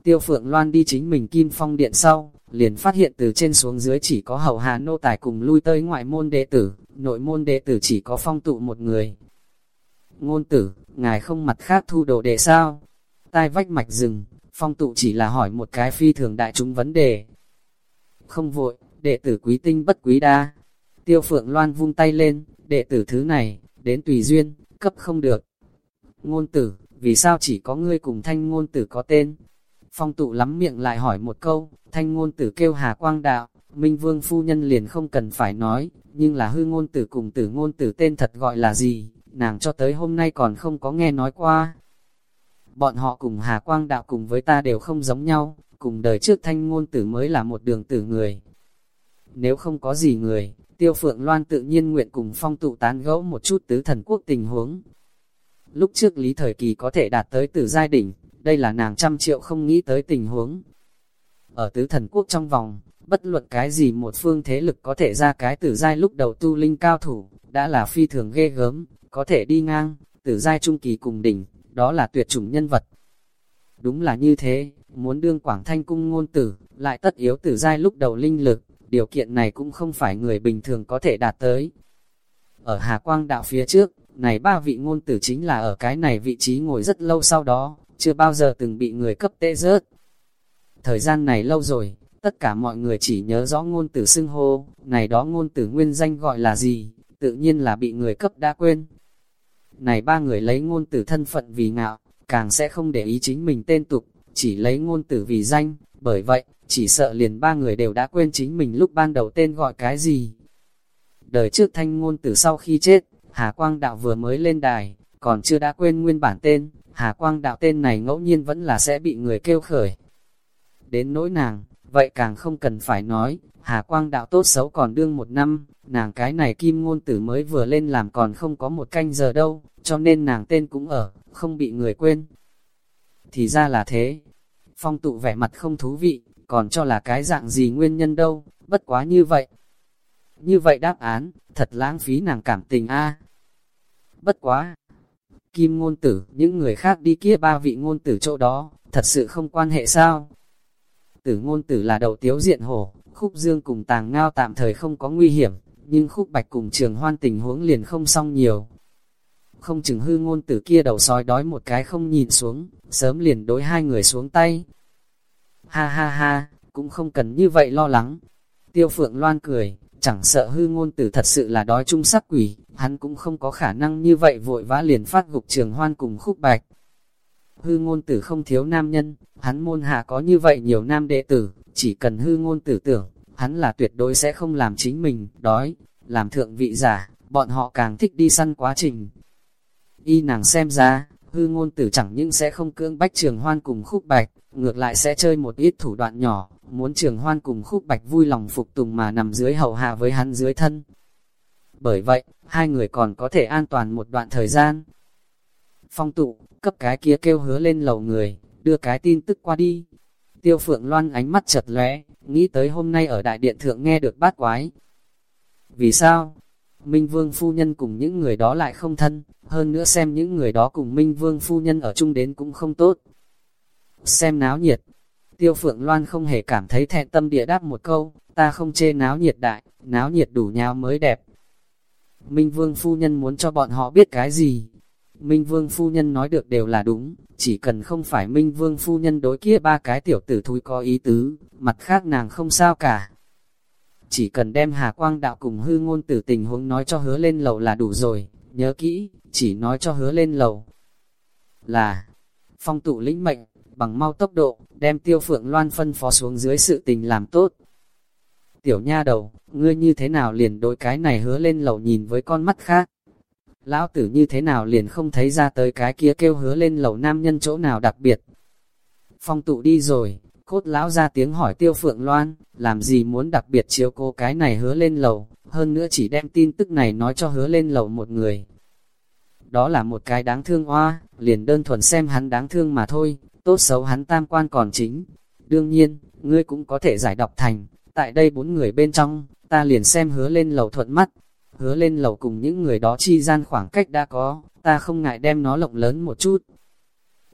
Tiêu Phượng Loan đi chính mình kim phong điện sau, liền phát hiện từ trên xuống dưới chỉ có hậu hà nô tài cùng lui tới ngoại môn đệ tử, nội môn đệ tử chỉ có phong tụ một người. Ngôn tử, ngài không mặt khác thu đồ đệ sao? Tai vách mạch rừng, phong tụ chỉ là hỏi một cái phi thường đại chúng vấn đề. Không vội, đệ tử quý tinh bất quý đa. Tiêu phượng loan vung tay lên, đệ tử thứ này, đến tùy duyên, cấp không được. Ngôn tử, vì sao chỉ có ngươi cùng thanh ngôn tử có tên? Phong tụ lắm miệng lại hỏi một câu, thanh ngôn tử kêu hà quang đạo, minh vương phu nhân liền không cần phải nói, nhưng là hư ngôn tử cùng tử ngôn tử tên thật gọi là gì? nàng cho tới hôm nay còn không có nghe nói qua. Bọn họ cùng Hà Quang Đạo cùng với ta đều không giống nhau, cùng đời trước thanh ngôn tử mới là một đường tử người. Nếu không có gì người, Tiêu Phượng Loan tự nhiên nguyện cùng phong tụ tán gẫu một chút tứ thần quốc tình huống. Lúc trước lý thời kỳ có thể đạt tới tử giai đỉnh, đây là nàng trăm triệu không nghĩ tới tình huống. Ở tứ thần quốc trong vòng, bất luận cái gì một phương thế lực có thể ra cái tử giai lúc đầu tu linh cao thủ, đã là phi thường ghê gớm, có thể đi ngang, tử giai trung kỳ cùng đỉnh, đó là tuyệt chủng nhân vật. Đúng là như thế, muốn đương Quảng Thanh cung ngôn tử, lại tất yếu tử giai lúc đầu linh lực, điều kiện này cũng không phải người bình thường có thể đạt tới. Ở Hà Quang đạo phía trước, này ba vị ngôn tử chính là ở cái này vị trí ngồi rất lâu sau đó, chưa bao giờ từng bị người cấp tê rớt. Thời gian này lâu rồi, tất cả mọi người chỉ nhớ rõ ngôn tử xưng hô, này đó ngôn tử nguyên danh gọi là gì, tự nhiên là bị người cấp đã quên. Này ba người lấy ngôn tử thân phận vì ngạo, càng sẽ không để ý chính mình tên tục, chỉ lấy ngôn tử vì danh, bởi vậy, chỉ sợ liền ba người đều đã quên chính mình lúc ban đầu tên gọi cái gì. Đời trước thanh ngôn tử sau khi chết, Hà Quang Đạo vừa mới lên đài, còn chưa đã quên nguyên bản tên, Hà Quang Đạo tên này ngẫu nhiên vẫn là sẽ bị người kêu khởi. Đến nỗi nàng, vậy càng không cần phải nói, Hà Quang Đạo tốt xấu còn đương một năm, nàng cái này kim ngôn tử mới vừa lên làm còn không có một canh giờ đâu, cho nên nàng tên cũng ở, không bị người quên. Thì ra là thế, phong tụ vẻ mặt không thú vị, còn cho là cái dạng gì nguyên nhân đâu, bất quá như vậy. Như vậy đáp án, thật lãng phí nàng cảm tình a. Bất quá. Kim ngôn tử, những người khác đi kia ba vị ngôn tử chỗ đó, thật sự không quan hệ sao? Tử ngôn tử là đầu tiếu diện hổ, khúc dương cùng tàng ngao tạm thời không có nguy hiểm, nhưng khúc bạch cùng trường hoan tình huống liền không xong nhiều. Không chừng hư ngôn tử kia đầu sói đói một cái không nhìn xuống, sớm liền đối hai người xuống tay. Ha ha ha, cũng không cần như vậy lo lắng. Tiêu phượng loan cười, chẳng sợ hư ngôn tử thật sự là đói trung sắc quỷ, hắn cũng không có khả năng như vậy vội vã liền phát gục trường hoan cùng khúc bạch. Hư ngôn tử không thiếu nam nhân, hắn môn hạ có như vậy nhiều nam đệ tử, chỉ cần hư ngôn tử tưởng, hắn là tuyệt đối sẽ không làm chính mình, đói, làm thượng vị giả, bọn họ càng thích đi săn quá trình. Y nàng xem ra, hư ngôn tử chẳng những sẽ không cưỡng bách trường hoan cùng khúc bạch, ngược lại sẽ chơi một ít thủ đoạn nhỏ, muốn trường hoan cùng khúc bạch vui lòng phục tùng mà nằm dưới hậu hạ với hắn dưới thân. Bởi vậy, hai người còn có thể an toàn một đoạn thời gian. Phong tụ, cấp cái kia kêu hứa lên lầu người, đưa cái tin tức qua đi. Tiêu phượng loan ánh mắt chật lóe, nghĩ tới hôm nay ở đại điện thượng nghe được bát quái. Vì sao? Minh Vương phu nhân cùng những người đó lại không thân, hơn nữa xem những người đó cùng Minh Vương phu nhân ở chung đến cũng không tốt. Xem náo nhiệt, Tiêu Phượng Loan không hề cảm thấy thẹn tâm địa đáp một câu, ta không chê náo nhiệt đại, náo nhiệt đủ nháo mới đẹp. Minh Vương phu nhân muốn cho bọn họ biết cái gì? Minh Vương phu nhân nói được đều là đúng, chỉ cần không phải Minh Vương phu nhân đối kia ba cái tiểu tử thui có ý tứ, mặt khác nàng không sao cả. Chỉ cần đem Hà Quang đạo cùng hư ngôn tử tình huống nói cho hứa lên lầu là đủ rồi, nhớ kỹ, chỉ nói cho hứa lên lầu. Là, phong tụ lĩnh mệnh, bằng mau tốc độ, đem tiêu phượng loan phân phó xuống dưới sự tình làm tốt. Tiểu nha đầu, ngươi như thế nào liền đối cái này hứa lên lầu nhìn với con mắt khác. Lão tử như thế nào liền không thấy ra tới cái kia kêu hứa lên lầu nam nhân chỗ nào đặc biệt. Phong tụ đi rồi, cốt lão ra tiếng hỏi tiêu phượng loan, làm gì muốn đặc biệt chiếu cô cái này hứa lên lầu, hơn nữa chỉ đem tin tức này nói cho hứa lên lầu một người. Đó là một cái đáng thương hoa, liền đơn thuần xem hắn đáng thương mà thôi, tốt xấu hắn tam quan còn chính. Đương nhiên, ngươi cũng có thể giải đọc thành, tại đây bốn người bên trong, ta liền xem hứa lên lầu thuận mắt, hứa lên lầu cùng những người đó chi gian khoảng cách đã có, ta không ngại đem nó lộng lớn một chút.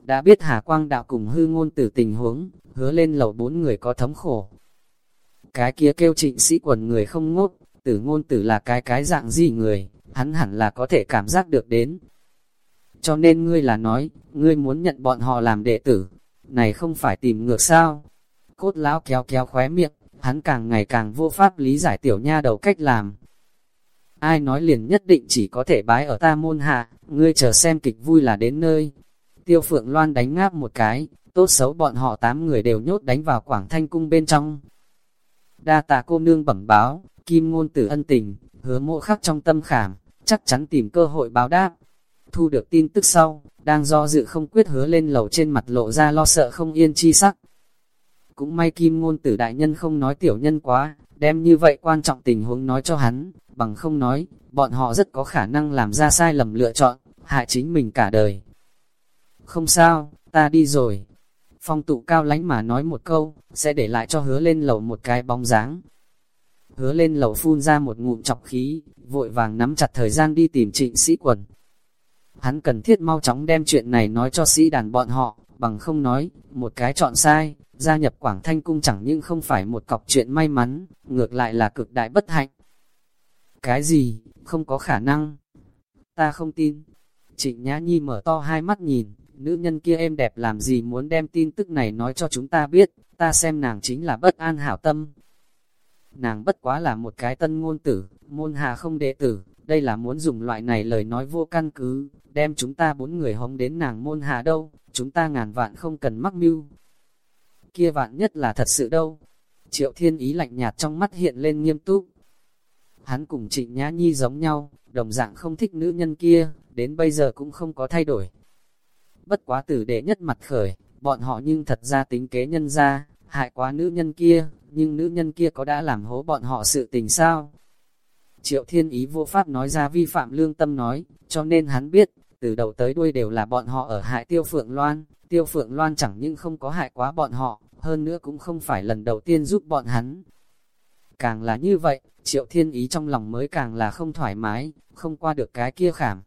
Đã biết Hà Quang Đạo cùng hư ngôn tử tình huống, hứa lên lầu bốn người có thống khổ. Cái kia kêu trịnh sĩ quần người không ngốc, tử ngôn tử là cái cái dạng gì người, hắn hẳn là có thể cảm giác được đến. Cho nên ngươi là nói, ngươi muốn nhận bọn họ làm đệ tử, này không phải tìm ngược sao. Cốt lão kéo kéo khóe miệng, hắn càng ngày càng vô pháp lý giải tiểu nha đầu cách làm. Ai nói liền nhất định chỉ có thể bái ở ta môn hạ, ngươi chờ xem kịch vui là đến nơi. Tiêu phượng loan đánh ngáp một cái, tốt xấu bọn họ tám người đều nhốt đánh vào quảng thanh cung bên trong. Đa tạ cô nương bẩm báo, kim ngôn tử ân tình, hứa mộ khắc trong tâm khảm, chắc chắn tìm cơ hội báo đáp. Thu được tin tức sau, đang do dự không quyết hứa lên lầu trên mặt lộ ra lo sợ không yên chi sắc. Cũng may kim ngôn tử đại nhân không nói tiểu nhân quá, đem như vậy quan trọng tình huống nói cho hắn, bằng không nói, bọn họ rất có khả năng làm ra sai lầm lựa chọn, hại chính mình cả đời. Không sao, ta đi rồi. Phong tụ cao lánh mà nói một câu, sẽ để lại cho hứa lên lầu một cái bóng dáng. Hứa lên lầu phun ra một ngụm chọc khí, vội vàng nắm chặt thời gian đi tìm trịnh sĩ quần. Hắn cần thiết mau chóng đem chuyện này nói cho sĩ đàn bọn họ, bằng không nói, một cái chọn sai, gia nhập Quảng Thanh Cung chẳng nhưng không phải một cọc chuyện may mắn, ngược lại là cực đại bất hạnh. Cái gì, không có khả năng. Ta không tin. Trịnh Nhã Nhi mở to hai mắt nhìn, nữ nhân kia em đẹp làm gì muốn đem tin tức này nói cho chúng ta biết, ta xem nàng chính là bất an hảo tâm. Nàng bất quá là một cái tân ngôn tử, môn hà không đệ tử, đây là muốn dùng loại này lời nói vô căn cứ, đem chúng ta bốn người hống đến nàng môn hà đâu, chúng ta ngàn vạn không cần mắc mưu. kia vạn nhất là thật sự đâu. Triệu thiên ý lạnh nhạt trong mắt hiện lên nghiêm túc. Hắn cùng trịnh nhã nhi giống nhau, đồng dạng không thích nữ nhân kia, đến bây giờ cũng không có thay đổi. Bất quá tử đệ nhất mặt khởi, bọn họ nhưng thật ra tính kế nhân ra, hại quá nữ nhân kia, nhưng nữ nhân kia có đã làm hố bọn họ sự tình sao? Triệu thiên ý vô pháp nói ra vi phạm lương tâm nói, cho nên hắn biết, từ đầu tới đuôi đều là bọn họ ở hại tiêu phượng loan, tiêu phượng loan chẳng nhưng không có hại quá bọn họ, hơn nữa cũng không phải lần đầu tiên giúp bọn hắn. Càng là như vậy, triệu thiên ý trong lòng mới càng là không thoải mái, không qua được cái kia khảm.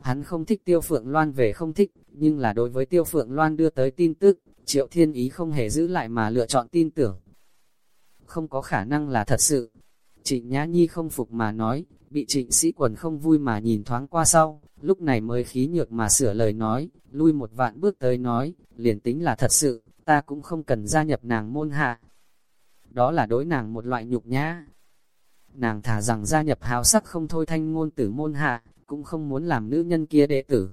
Hắn không thích tiêu phượng loan về không thích, nhưng là đối với tiêu phượng loan đưa tới tin tức, triệu thiên ý không hề giữ lại mà lựa chọn tin tưởng. Không có khả năng là thật sự. Trịnh Nhã Nhi không phục mà nói, bị trịnh sĩ quần không vui mà nhìn thoáng qua sau, lúc này mới khí nhược mà sửa lời nói, lui một vạn bước tới nói, liền tính là thật sự, ta cũng không cần gia nhập nàng môn hạ. Đó là đối nàng một loại nhục nhã. Nàng thả rằng gia nhập hào sắc không thôi thanh ngôn tử môn hạ, cũng không muốn làm nữ nhân kia đệ tử.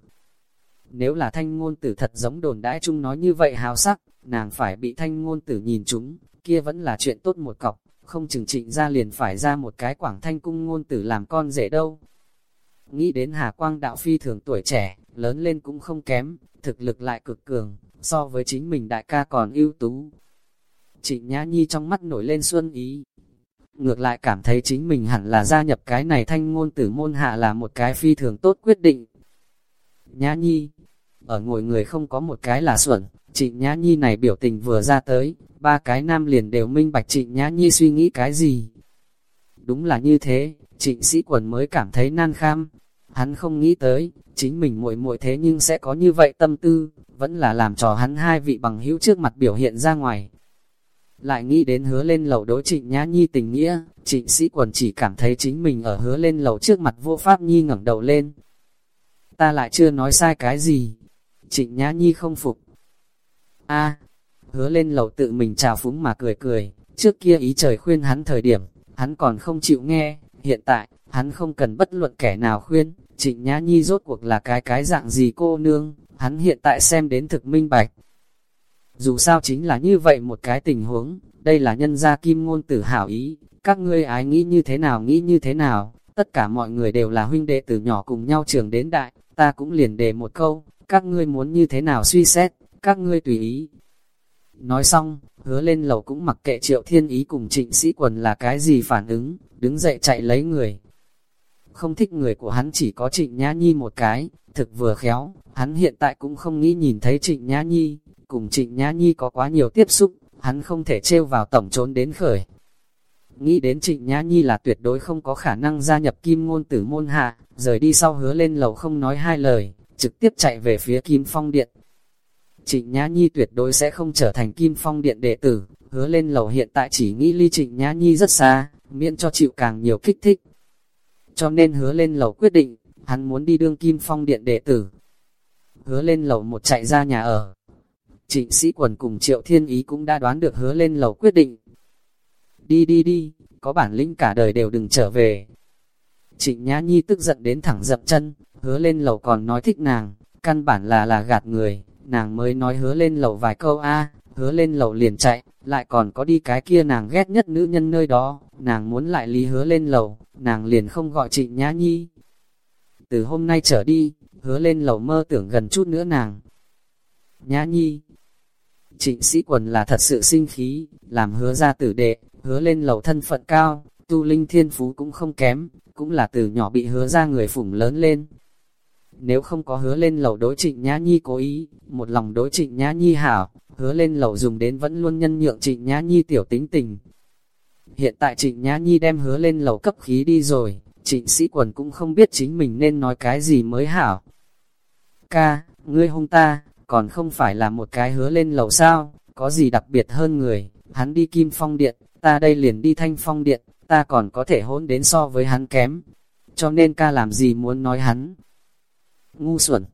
Nếu là thanh ngôn tử thật giống đồn đãi chung nói như vậy hào sắc, nàng phải bị thanh ngôn tử nhìn chúng, kia vẫn là chuyện tốt một cọc, không chừng trịnh ra liền phải ra một cái quảng thanh cung ngôn tử làm con rể đâu. Nghĩ đến Hà Quang đạo phi thường tuổi trẻ, lớn lên cũng không kém, thực lực lại cực cường, so với chính mình đại ca còn ưu tú. Trịnh Nhã Nhi trong mắt nổi lên xuân ý. Ngược lại cảm thấy chính mình hẳn là gia nhập cái này thanh ngôn tử môn hạ là một cái phi thường tốt quyết định. Nhã Nhi, ở ngồi người không có một cái là xuẩn, chị Nhã Nhi này biểu tình vừa ra tới, ba cái nam liền đều minh bạch chị Nhã Nhi suy nghĩ cái gì. Đúng là như thế, trịnh sĩ quần mới cảm thấy nan kham. Hắn không nghĩ tới, chính mình muội muội thế nhưng sẽ có như vậy tâm tư, vẫn là làm trò hắn hai vị bằng hữu trước mặt biểu hiện ra ngoài. Lại nghĩ đến hứa lên lầu đối trịnh nhã nhi tình nghĩa, trịnh sĩ quần chỉ cảm thấy chính mình ở hứa lên lầu trước mặt vô pháp nhi ngẩng đầu lên. Ta lại chưa nói sai cái gì. Trịnh nhã nhi không phục. a hứa lên lầu tự mình chào phúng mà cười cười, trước kia ý trời khuyên hắn thời điểm, hắn còn không chịu nghe, hiện tại, hắn không cần bất luận kẻ nào khuyên, trịnh nhã nhi rốt cuộc là cái cái dạng gì cô nương, hắn hiện tại xem đến thực minh bạch. Dù sao chính là như vậy một cái tình huống, đây là nhân gia kim ngôn tử hảo ý, các ngươi ái nghĩ như thế nào nghĩ như thế nào, tất cả mọi người đều là huynh đệ từ nhỏ cùng nhau trường đến đại, ta cũng liền đề một câu, các ngươi muốn như thế nào suy xét, các ngươi tùy ý. Nói xong, hứa lên lầu cũng mặc kệ triệu thiên ý cùng trịnh sĩ quần là cái gì phản ứng, đứng dậy chạy lấy người. Không thích người của hắn chỉ có trịnh nhã nhi một cái, thực vừa khéo, hắn hiện tại cũng không nghĩ nhìn thấy trịnh nhã nhi, cùng trịnh nhã nhi có quá nhiều tiếp xúc, hắn không thể trêu vào tổng trốn đến khởi. Nghĩ đến trịnh nhã nhi là tuyệt đối không có khả năng gia nhập kim ngôn tử môn hạ, rời đi sau hứa lên lầu không nói hai lời, trực tiếp chạy về phía kim phong điện. Trịnh Nhã Nhi tuyệt đối sẽ không trở thành kim phong điện đệ tử, hứa lên lầu hiện tại chỉ nghĩ ly Trịnh Nhã Nhi rất xa, miễn cho chịu càng nhiều kích thích. Cho nên hứa lên lầu quyết định, hắn muốn đi đương kim phong điện đệ tử. Hứa lên lầu một chạy ra nhà ở. Trịnh sĩ quần cùng triệu thiên ý cũng đã đoán được hứa lên lầu quyết định. Đi đi đi, có bản lĩnh cả đời đều đừng trở về. Trịnh Nhã Nhi tức giận đến thẳng dập chân, hứa lên lầu còn nói thích nàng, căn bản là là gạt người, nàng mới nói hứa lên lầu vài câu a hứa lên lầu liền chạy, lại còn có đi cái kia nàng ghét nhất nữ nhân nơi đó, nàng muốn lại lý hứa lên lầu, nàng liền không gọi trịnh nhã nhi. Từ hôm nay trở đi, hứa lên lầu mơ tưởng gần chút nữa nàng. Nhã nhi, trịnh sĩ quần là thật sự sinh khí, làm hứa ra tử đệ, hứa lên lầu thân phận cao, tu linh thiên phú cũng không kém, cũng là từ nhỏ bị hứa ra người phủng lớn lên, nếu không có hứa lên lầu đối trịnh Nhã Nhi cố ý, một lòng đối trịnh Nhã Nhi hảo, hứa lên lầu dùng đến vẫn luôn nhân nhượng trịnh Nhã Nhi tiểu tính tình. Hiện tại trịnh Nhã Nhi đem hứa lên lầu cấp khí đi rồi, trịnh sĩ quần cũng không biết chính mình nên nói cái gì mới hảo. Ca, ngươi hung ta, còn không phải là một cái hứa lên lầu sao, có gì đặc biệt hơn người, hắn đi kim phong điện, ta đây liền đi thanh phong điện, ta còn có thể hỗn đến so với hắn kém. Cho nên ca làm gì muốn nói hắn, ngu xuẩn.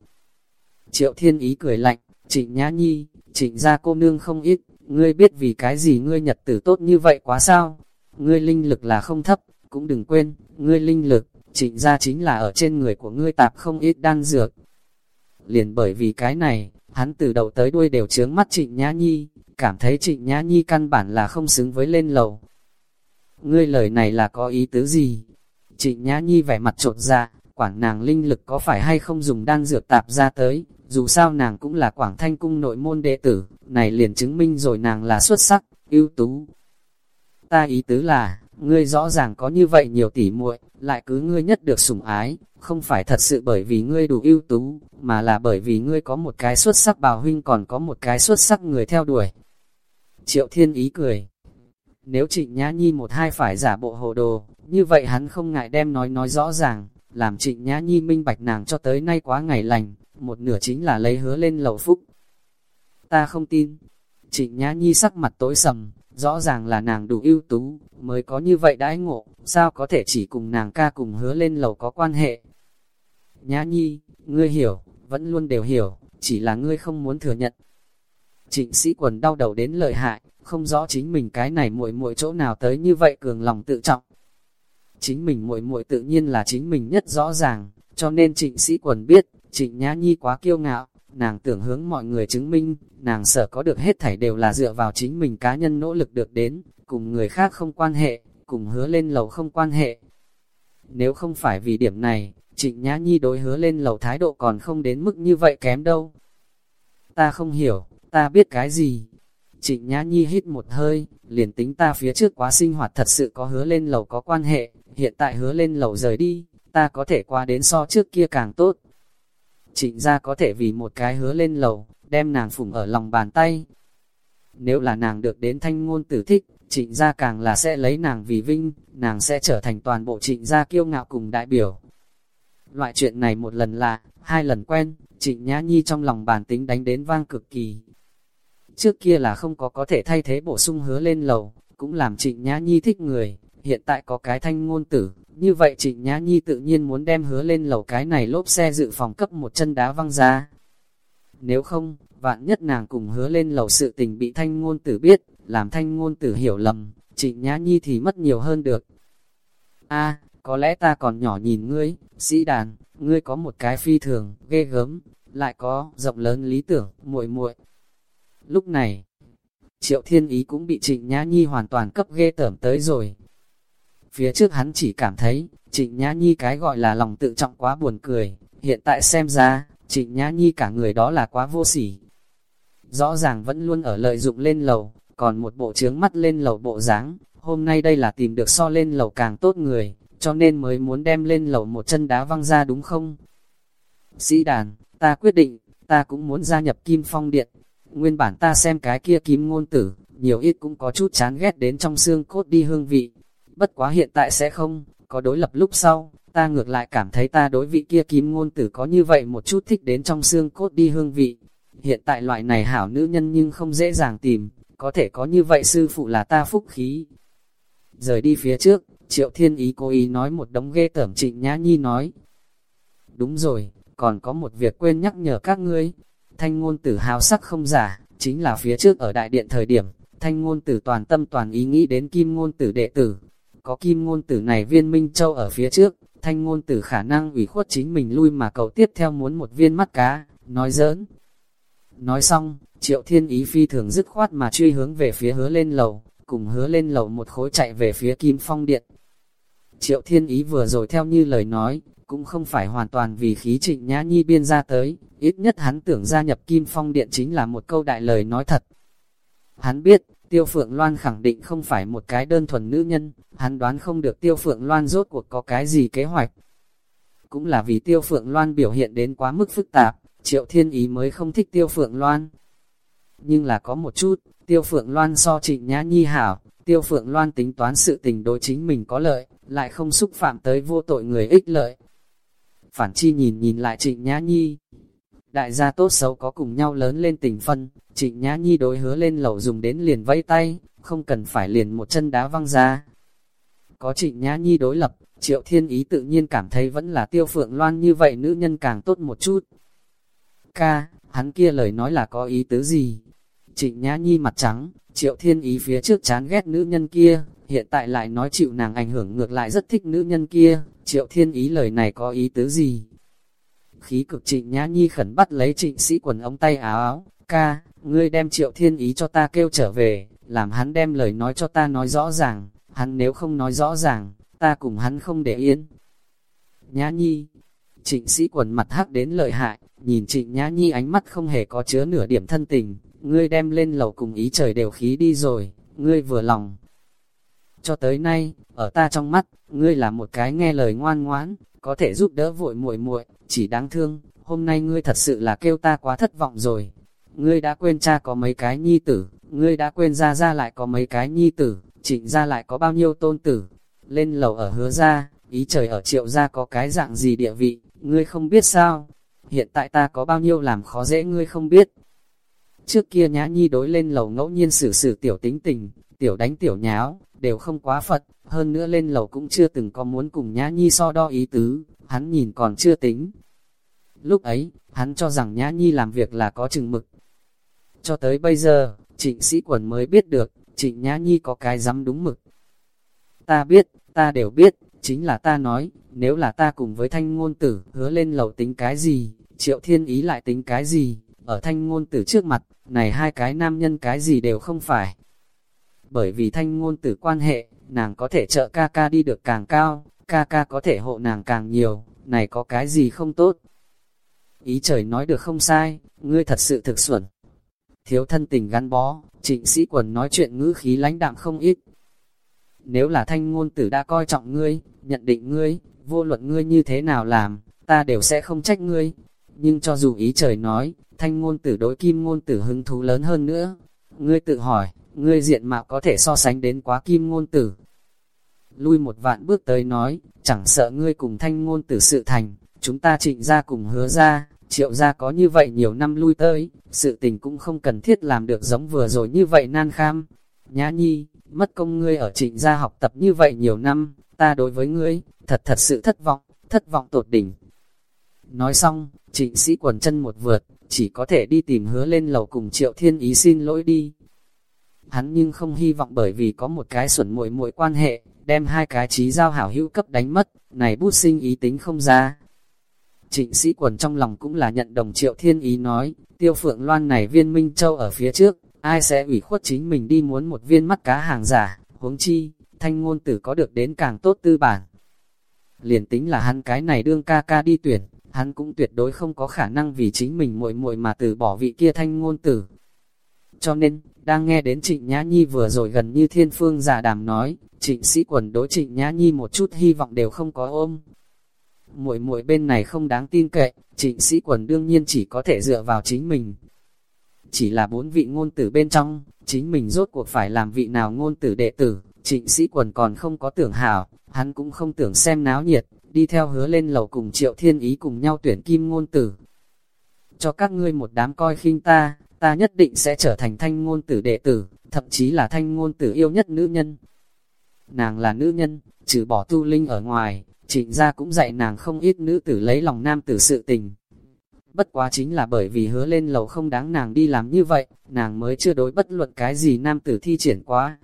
Triệu Thiên Ý cười lạnh, trịnh nhã nhi, trịnh ra cô nương không ít, ngươi biết vì cái gì ngươi nhật tử tốt như vậy quá sao? Ngươi linh lực là không thấp, cũng đừng quên, ngươi linh lực, trịnh ra chính là ở trên người của ngươi tạp không ít đan dược. Liền bởi vì cái này, hắn từ đầu tới đuôi đều chướng mắt trịnh nhã nhi, cảm thấy trịnh nhã nhi căn bản là không xứng với lên lầu. Ngươi lời này là có ý tứ gì? Trịnh nhã nhi vẻ mặt trột ra, quảng nàng linh lực có phải hay không dùng đan dược tạp ra tới, dù sao nàng cũng là quảng thanh cung nội môn đệ tử, này liền chứng minh rồi nàng là xuất sắc, ưu tú. Ta ý tứ là, ngươi rõ ràng có như vậy nhiều tỉ muội, lại cứ ngươi nhất được sủng ái, không phải thật sự bởi vì ngươi đủ ưu tú, mà là bởi vì ngươi có một cái xuất sắc bào huynh còn có một cái xuất sắc người theo đuổi. Triệu Thiên Ý cười. Nếu Trịnh Nhã Nhi một hai phải giả bộ hồ đồ, như vậy hắn không ngại đem nói nói rõ ràng, làm Trịnh Nhã Nhi minh bạch nàng cho tới nay quá ngày lành, một nửa chính là lấy hứa lên lầu phúc. Ta không tin. Trịnh Nhã Nhi sắc mặt tối sầm, rõ ràng là nàng đủ ưu tú, mới có như vậy đãi ngộ, sao có thể chỉ cùng nàng ca cùng hứa lên lầu có quan hệ. Nhã Nhi, ngươi hiểu, vẫn luôn đều hiểu, chỉ là ngươi không muốn thừa nhận. Trịnh sĩ quần đau đầu đến lợi hại, không rõ chính mình cái này muội muội chỗ nào tới như vậy cường lòng tự trọng. Chính mình muội muội tự nhiên là chính mình nhất rõ ràng, cho nên trịnh sĩ quần biết, trịnh nhã nhi quá kiêu ngạo, nàng tưởng hướng mọi người chứng minh, nàng sợ có được hết thảy đều là dựa vào chính mình cá nhân nỗ lực được đến, cùng người khác không quan hệ, cùng hứa lên lầu không quan hệ. Nếu không phải vì điểm này, trịnh nhã nhi đối hứa lên lầu thái độ còn không đến mức như vậy kém đâu. Ta không hiểu, ta biết cái gì. Trịnh nhã nhi hít một hơi, liền tính ta phía trước quá sinh hoạt thật sự có hứa lên lầu có quan hệ, hiện tại hứa lên lầu rời đi, ta có thể qua đến so trước kia càng tốt. Trịnh gia có thể vì một cái hứa lên lầu, đem nàng phủng ở lòng bàn tay. Nếu là nàng được đến thanh ngôn tử thích, trịnh gia càng là sẽ lấy nàng vì vinh, nàng sẽ trở thành toàn bộ trịnh gia kiêu ngạo cùng đại biểu. Loại chuyện này một lần lạ, hai lần quen, trịnh nhã nhi trong lòng bản tính đánh đến vang cực kỳ. Trước kia là không có có thể thay thế bổ sung hứa lên lầu, cũng làm trịnh nhã nhi thích người, hiện tại có cái thanh ngôn tử, như vậy trịnh nhã nhi tự nhiên muốn đem hứa lên lầu cái này lốp xe dự phòng cấp một chân đá văng ra. Nếu không, vạn nhất nàng cùng hứa lên lầu sự tình bị thanh ngôn tử biết, làm thanh ngôn tử hiểu lầm, trịnh nhã nhi thì mất nhiều hơn được. a có lẽ ta còn nhỏ nhìn ngươi, sĩ đàn, ngươi có một cái phi thường, ghê gớm, lại có rộng lớn lý tưởng, muội muội. Lúc này, Triệu Thiên Ý cũng bị Trịnh Nhã Nhi hoàn toàn cấp ghê tởm tới rồi. Phía trước hắn chỉ cảm thấy, Trịnh Nhã Nhi cái gọi là lòng tự trọng quá buồn cười, hiện tại xem ra, Trịnh Nhã Nhi cả người đó là quá vô sỉ. Rõ ràng vẫn luôn ở lợi dụng lên lầu, còn một bộ trướng mắt lên lầu bộ dáng hôm nay đây là tìm được so lên lầu càng tốt người, cho nên mới muốn đem lên lầu một chân đá văng ra đúng không? Sĩ đàn, ta quyết định, ta cũng muốn gia nhập Kim Phong Điện. Nguyên bản ta xem cái kia kim ngôn tử, nhiều ít cũng có chút chán ghét đến trong xương cốt đi hương vị. Bất quá hiện tại sẽ không, có đối lập lúc sau, ta ngược lại cảm thấy ta đối vị kia kim ngôn tử có như vậy một chút thích đến trong xương cốt đi hương vị. Hiện tại loại này hảo nữ nhân nhưng không dễ dàng tìm, có thể có như vậy sư phụ là ta phúc khí. Rời đi phía trước, Triệu Thiên Ý cố ý nói một đống ghê tởm trịnh Nhã Nhi nói. Đúng rồi, còn có một việc quên nhắc nhở các ngươi. Thanh ngôn tử hào sắc không giả, chính là phía trước ở đại điện thời điểm, thanh ngôn tử toàn tâm toàn ý nghĩ đến kim ngôn tử đệ tử. Có kim ngôn tử này viên minh châu ở phía trước, thanh ngôn tử khả năng ủy khuất chính mình lui mà cầu tiếp theo muốn một viên mắt cá, nói giỡn. Nói xong, triệu thiên ý phi thường dứt khoát mà truy hướng về phía hứa lên lầu, cùng hứa lên lầu một khối chạy về phía kim phong điện. Triệu Thiên Ý vừa rồi theo như lời nói, cũng không phải hoàn toàn vì khí trịnh nhã nhi biên ra tới, ít nhất hắn tưởng gia nhập Kim Phong Điện chính là một câu đại lời nói thật. Hắn biết, Tiêu Phượng Loan khẳng định không phải một cái đơn thuần nữ nhân, hắn đoán không được Tiêu Phượng Loan rốt cuộc có cái gì kế hoạch. Cũng là vì Tiêu Phượng Loan biểu hiện đến quá mức phức tạp, Triệu Thiên Ý mới không thích Tiêu Phượng Loan. Nhưng là có một chút, Tiêu Phượng Loan so trịnh nhã nhi hảo, Tiêu Phượng Loan tính toán sự tình đối chính mình có lợi, lại không xúc phạm tới vô tội người ích lợi. Phản chi nhìn nhìn lại trịnh Nhã Nhi. Đại gia tốt xấu có cùng nhau lớn lên tình phân, trịnh Nhã Nhi đối hứa lên lầu dùng đến liền vẫy tay, không cần phải liền một chân đá văng ra. Có trịnh Nhã Nhi đối lập, triệu thiên ý tự nhiên cảm thấy vẫn là tiêu phượng loan như vậy nữ nhân càng tốt một chút. Ca, hắn kia lời nói là có ý tứ gì? Trịnh Nhã Nhi mặt trắng, triệu thiên ý phía trước chán ghét nữ nhân kia, hiện tại lại nói chịu nàng ảnh hưởng ngược lại rất thích nữ nhân kia, triệu thiên ý lời này có ý tứ gì? Khí cực trịnh nhã nhi khẩn bắt lấy trịnh sĩ quần ống tay áo áo, ca, ngươi đem triệu thiên ý cho ta kêu trở về, làm hắn đem lời nói cho ta nói rõ ràng, hắn nếu không nói rõ ràng, ta cùng hắn không để yên. Nhã Nhi, trịnh sĩ quần mặt hắc đến lợi hại, nhìn trịnh Nhã Nhi ánh mắt không hề có chứa nửa điểm thân tình, ngươi đem lên lầu cùng ý trời đều khí đi rồi, ngươi vừa lòng. Cho tới nay, ở ta trong mắt, ngươi là một cái nghe lời ngoan ngoãn, có thể giúp đỡ vội muội muội, chỉ đáng thương, hôm nay ngươi thật sự là kêu ta quá thất vọng rồi. Ngươi đã quên cha có mấy cái nhi tử, ngươi đã quên ra ra lại có mấy cái nhi tử, trịnh ra lại có bao nhiêu tôn tử. Lên lầu ở hứa ra, ý trời ở triệu ra có cái dạng gì địa vị, ngươi không biết sao. Hiện tại ta có bao nhiêu làm khó dễ ngươi không biết. Trước kia nhã nhi đối lên lầu ngẫu nhiên xử xử tiểu tính tình, tiểu đánh tiểu nháo, đều không quá phật, hơn nữa lên lầu cũng chưa từng có muốn cùng nhã nhi so đo ý tứ, hắn nhìn còn chưa tính. Lúc ấy, hắn cho rằng nhã nhi làm việc là có chừng mực. Cho tới bây giờ, trịnh sĩ quần mới biết được, trịnh nhã nhi có cái dám đúng mực. Ta biết, ta đều biết, chính là ta nói, nếu là ta cùng với thanh ngôn tử hứa lên lầu tính cái gì, triệu thiên ý lại tính cái gì, ở thanh ngôn tử trước mặt, này hai cái nam nhân cái gì đều không phải. Bởi vì thanh ngôn tử quan hệ, nàng có thể trợ ca ca đi được càng cao, ca ca có thể hộ nàng càng nhiều, này có cái gì không tốt. Ý trời nói được không sai, ngươi thật sự thực xuẩn. Thiếu thân tình gắn bó, trịnh sĩ quần nói chuyện ngữ khí lãnh đạm không ít. Nếu là thanh ngôn tử đã coi trọng ngươi, nhận định ngươi, vô luận ngươi như thế nào làm, ta đều sẽ không trách ngươi. Nhưng cho dù ý trời nói, thanh ngôn tử đối kim ngôn tử hứng thú lớn hơn nữa, ngươi tự hỏi, ngươi diện mạo có thể so sánh đến quá kim ngôn tử. Lui một vạn bước tới nói, chẳng sợ ngươi cùng thanh ngôn tử sự thành, chúng ta trịnh ra cùng hứa ra, triệu ra có như vậy nhiều năm lui tới, sự tình cũng không cần thiết làm được giống vừa rồi như vậy nan kham. Nhã nhi, mất công ngươi ở trịnh gia học tập như vậy nhiều năm, ta đối với ngươi, thật thật sự thất vọng, thất vọng tột đỉnh. Nói xong, trịnh sĩ quần chân một vượt, chỉ có thể đi tìm hứa lên lầu cùng triệu thiên ý xin lỗi đi. Hắn nhưng không hy vọng bởi vì có một cái xuẩn muội muội quan hệ, đem hai cái trí giao hảo hữu cấp đánh mất, này bút sinh ý tính không ra. Trịnh sĩ quần trong lòng cũng là nhận đồng triệu thiên ý nói, tiêu phượng loan này viên minh châu ở phía trước, ai sẽ ủy khuất chính mình đi muốn một viên mắt cá hàng giả, huống chi, thanh ngôn tử có được đến càng tốt tư bản. Liền tính là hắn cái này đương ca ca đi tuyển, hắn cũng tuyệt đối không có khả năng vì chính mình muội muội mà từ bỏ vị kia thanh ngôn tử. Cho nên, đang nghe đến Trịnh Nhã Nhi vừa rồi gần như thiên phương giả đàm nói, Trịnh sĩ quần đối Trịnh Nhã Nhi một chút hy vọng đều không có ôm. Muội muội bên này không đáng tin cậy, Trịnh sĩ quần đương nhiên chỉ có thể dựa vào chính mình. Chỉ là bốn vị ngôn tử bên trong, chính mình rốt cuộc phải làm vị nào ngôn tử đệ tử, Trịnh sĩ quần còn không có tưởng hảo, hắn cũng không tưởng xem náo nhiệt, đi theo hứa lên lầu cùng triệu thiên ý cùng nhau tuyển kim ngôn tử. Cho các ngươi một đám coi khinh ta, ta nhất định sẽ trở thành thanh ngôn tử đệ tử, thậm chí là thanh ngôn tử yêu nhất nữ nhân. Nàng là nữ nhân, trừ bỏ tu linh ở ngoài, trịnh gia cũng dạy nàng không ít nữ tử lấy lòng nam tử sự tình. Bất quá chính là bởi vì hứa lên lầu không đáng nàng đi làm như vậy, nàng mới chưa đối bất luận cái gì nam tử thi triển quá.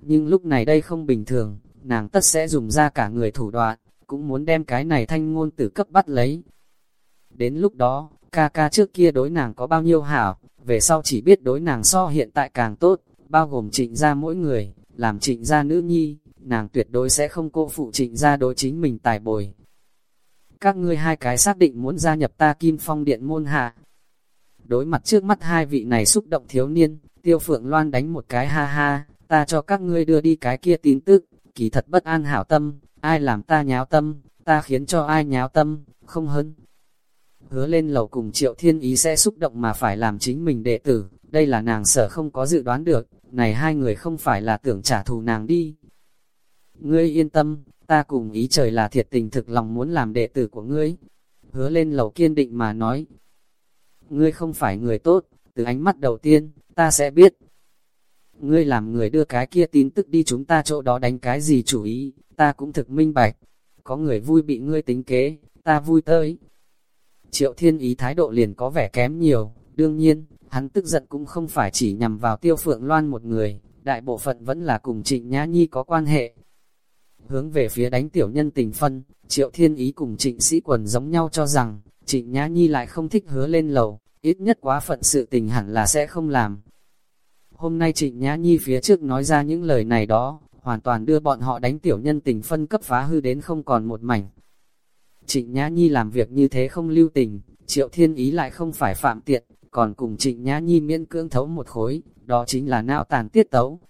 Nhưng lúc này đây không bình thường, nàng tất sẽ dùng ra cả người thủ đoạn, cũng muốn đem cái này thanh ngôn tử cấp bắt lấy. Đến lúc đó, ca ca trước kia đối nàng có bao nhiêu hảo, về sau chỉ biết đối nàng so hiện tại càng tốt, bao gồm trịnh gia mỗi người, làm trịnh gia nữ nhi, nàng tuyệt đối sẽ không cô phụ trịnh gia đối chính mình tài bồi. Các ngươi hai cái xác định muốn gia nhập ta kim phong điện môn hạ. Đối mặt trước mắt hai vị này xúc động thiếu niên, tiêu phượng loan đánh một cái ha ha, ta cho các ngươi đưa đi cái kia tin tức, kỳ thật bất an hảo tâm, ai làm ta nháo tâm, ta khiến cho ai nháo tâm, không hơn. Hứa lên lầu cùng triệu thiên ý sẽ xúc động mà phải làm chính mình đệ tử, đây là nàng sở không có dự đoán được, này hai người không phải là tưởng trả thù nàng đi. Ngươi yên tâm, ta cùng ý trời là thiệt tình thực lòng muốn làm đệ tử của ngươi. Hứa lên lầu kiên định mà nói, ngươi không phải người tốt, từ ánh mắt đầu tiên, ta sẽ biết. Ngươi làm người đưa cái kia tin tức đi chúng ta chỗ đó đánh cái gì chủ ý, ta cũng thực minh bạch. Có người vui bị ngươi tính kế, ta vui tới. Triệu thiên ý thái độ liền có vẻ kém nhiều, đương nhiên, hắn tức giận cũng không phải chỉ nhằm vào tiêu phượng loan một người, đại bộ phận vẫn là cùng trịnh nhã nhi có quan hệ. Hướng về phía đánh tiểu nhân tình phân, triệu thiên ý cùng trịnh sĩ quần giống nhau cho rằng, trịnh nhã nhi lại không thích hứa lên lầu, ít nhất quá phận sự tình hẳn là sẽ không làm. Hôm nay Trịnh Nhã Nhi phía trước nói ra những lời này đó, hoàn toàn đưa bọn họ đánh tiểu nhân tình phân cấp phá hư đến không còn một mảnh. Trịnh Nhã Nhi làm việc như thế không lưu tình, Triệu Thiên Ý lại không phải phạm tiện, còn cùng Trịnh Nhã Nhi miễn cưỡng thấu một khối, đó chính là não tàn tiết tấu.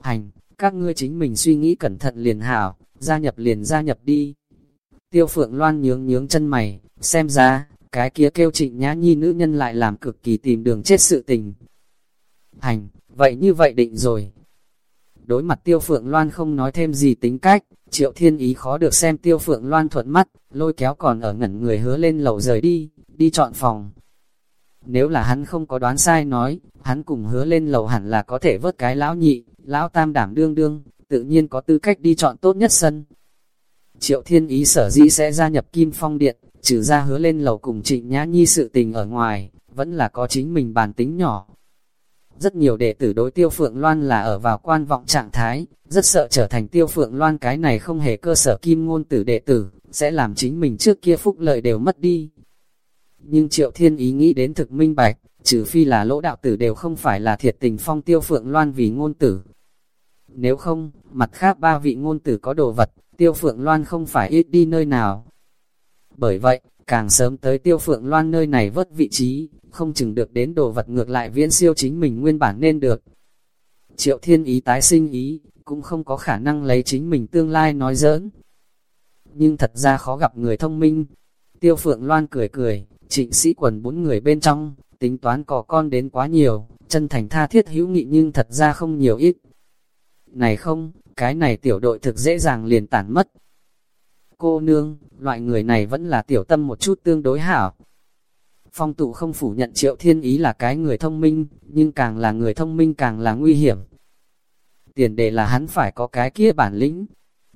Hành, các ngươi chính mình suy nghĩ cẩn thận liền hảo, gia nhập liền gia nhập đi. Tiêu Phượng Loan nhướng nhướng chân mày, xem ra, cái kia kêu Trịnh Nhã Nhi nữ nhân lại làm cực kỳ tìm đường chết sự tình. Hành, vậy như vậy định rồi. Đối mặt Tiêu Phượng Loan không nói thêm gì tính cách, Triệu Thiên Ý khó được xem Tiêu Phượng Loan thuận mắt, lôi kéo còn ở ngẩn người hứa lên lầu rời đi, đi chọn phòng. Nếu là hắn không có đoán sai nói, hắn cùng hứa lên lầu hẳn là có thể vớt cái lão nhị, lão tam đảm đương đương, tự nhiên có tư cách đi chọn tốt nhất sân. Triệu Thiên Ý sở dĩ sẽ gia nhập Kim Phong Điện, trừ ra hứa lên lầu cùng trịnh nhã nhi sự tình ở ngoài, vẫn là có chính mình bản tính nhỏ. Rất nhiều đệ tử đối tiêu phượng loan là ở vào quan vọng trạng thái, rất sợ trở thành tiêu phượng loan cái này không hề cơ sở kim ngôn tử đệ tử, sẽ làm chính mình trước kia phúc lợi đều mất đi. Nhưng triệu thiên ý nghĩ đến thực minh bạch, trừ phi là lỗ đạo tử đều không phải là thiệt tình phong tiêu phượng loan vì ngôn tử. Nếu không, mặt khác ba vị ngôn tử có đồ vật, tiêu phượng loan không phải ít đi nơi nào. Bởi vậy, càng sớm tới tiêu phượng loan nơi này vất vị trí, không chừng được đến đồ vật ngược lại viễn siêu chính mình nguyên bản nên được. Triệu thiên ý tái sinh ý, cũng không có khả năng lấy chính mình tương lai nói giỡn. Nhưng thật ra khó gặp người thông minh. Tiêu phượng loan cười cười, trịnh sĩ quần bốn người bên trong, tính toán cò con đến quá nhiều, chân thành tha thiết hữu nghị nhưng thật ra không nhiều ít. Này không, cái này tiểu đội thực dễ dàng liền tản mất. Cô nương, loại người này vẫn là tiểu tâm một chút tương đối hảo. Phong tụ không phủ nhận triệu thiên ý là cái người thông minh, nhưng càng là người thông minh càng là nguy hiểm. Tiền đề là hắn phải có cái kia bản lĩnh.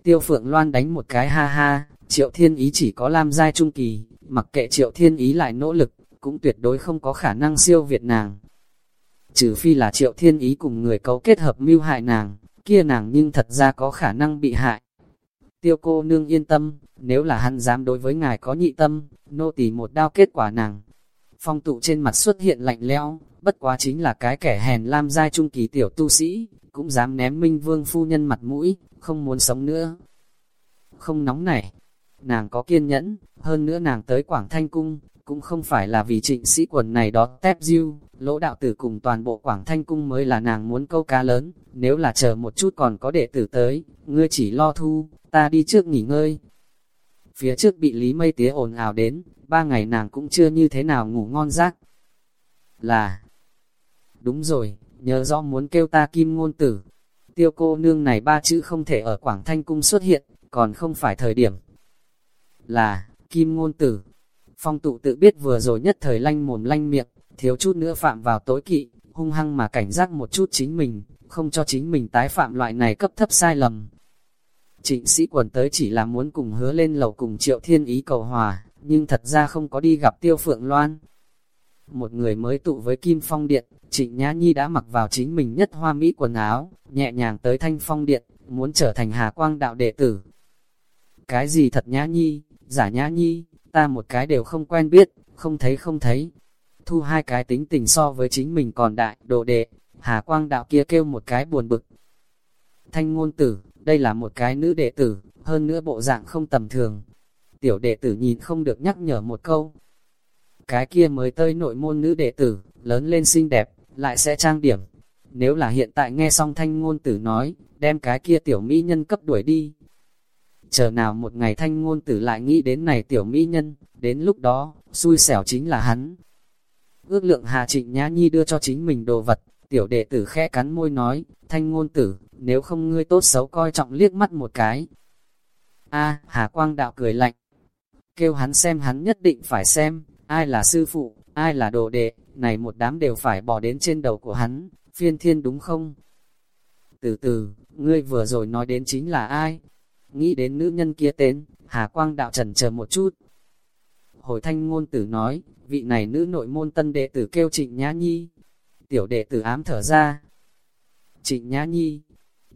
Tiêu phượng loan đánh một cái ha ha, triệu thiên ý chỉ có lam giai trung kỳ, mặc kệ triệu thiên ý lại nỗ lực, cũng tuyệt đối không có khả năng siêu việt nàng. Trừ phi là triệu thiên ý cùng người cấu kết hợp mưu hại nàng, kia nàng nhưng thật ra có khả năng bị hại. Tiêu cô nương yên tâm, nếu là hắn dám đối với ngài có nhị tâm, nô tỳ một đao kết quả nàng. Phong tụ trên mặt xuất hiện lạnh lẽo, bất quá chính là cái kẻ hèn lam giai trung kỳ tiểu tu sĩ, cũng dám ném minh vương phu nhân mặt mũi, không muốn sống nữa. Không nóng này, nàng có kiên nhẫn, hơn nữa nàng tới Quảng Thanh Cung, cũng không phải là vì trịnh sĩ quần này đó tép diêu, lỗ đạo tử cùng toàn bộ Quảng Thanh Cung mới là nàng muốn câu cá lớn, nếu là chờ một chút còn có đệ tử tới, ngươi chỉ lo thu, ta đi trước nghỉ ngơi. Phía trước bị Lý Mây Tía ồn ào đến, ba ngày nàng cũng chưa như thế nào ngủ ngon giấc. Là, đúng rồi, nhớ rõ muốn kêu ta kim ngôn tử. Tiêu cô nương này ba chữ không thể ở Quảng Thanh Cung xuất hiện, còn không phải thời điểm. Là, kim ngôn tử. Phong tụ tự biết vừa rồi nhất thời lanh mồm lanh miệng, thiếu chút nữa phạm vào tối kỵ, hung hăng mà cảnh giác một chút chính mình, không cho chính mình tái phạm loại này cấp thấp sai lầm. Trịnh sĩ quần tới chỉ là muốn cùng hứa lên lầu cùng triệu thiên ý cầu hòa, nhưng thật ra không có đi gặp tiêu phượng loan. Một người mới tụ với Kim Phong Điện, Trịnh Nhã Nhi đã mặc vào chính mình nhất hoa mỹ quần áo, nhẹ nhàng tới Thanh Phong Điện, muốn trở thành Hà Quang đạo đệ tử. Cái gì thật Nhã Nhi, giả Nhã Nhi, ta một cái đều không quen biết, không thấy không thấy. Thu hai cái tính tình so với chính mình còn đại, đồ đệ, Hà Quang đạo kia kêu một cái buồn bực. Thanh ngôn tử, đây là một cái nữ đệ tử, hơn nữa bộ dạng không tầm thường. Tiểu đệ tử nhìn không được nhắc nhở một câu. Cái kia mới tới nội môn nữ đệ tử, lớn lên xinh đẹp, lại sẽ trang điểm. Nếu là hiện tại nghe xong thanh ngôn tử nói, đem cái kia tiểu mỹ nhân cấp đuổi đi. Chờ nào một ngày thanh ngôn tử lại nghĩ đến này tiểu mỹ nhân, đến lúc đó, xui xẻo chính là hắn. Ước lượng Hà Trịnh Nhã Nhi đưa cho chính mình đồ vật, tiểu đệ tử khẽ cắn môi nói, thanh ngôn tử, nếu không ngươi tốt xấu coi trọng liếc mắt một cái. A, Hà Quang Đạo cười lạnh, kêu hắn xem hắn nhất định phải xem, ai là sư phụ, ai là đồ đệ, này một đám đều phải bỏ đến trên đầu của hắn, phiên thiên đúng không? Từ từ, ngươi vừa rồi nói đến chính là ai? Nghĩ đến nữ nhân kia tên, Hà Quang Đạo trần chờ một chút. Hồi thanh ngôn tử nói, vị này nữ nội môn tân đệ tử kêu trịnh nhã nhi. Tiểu đệ tử ám thở ra. Trịnh nhã nhi,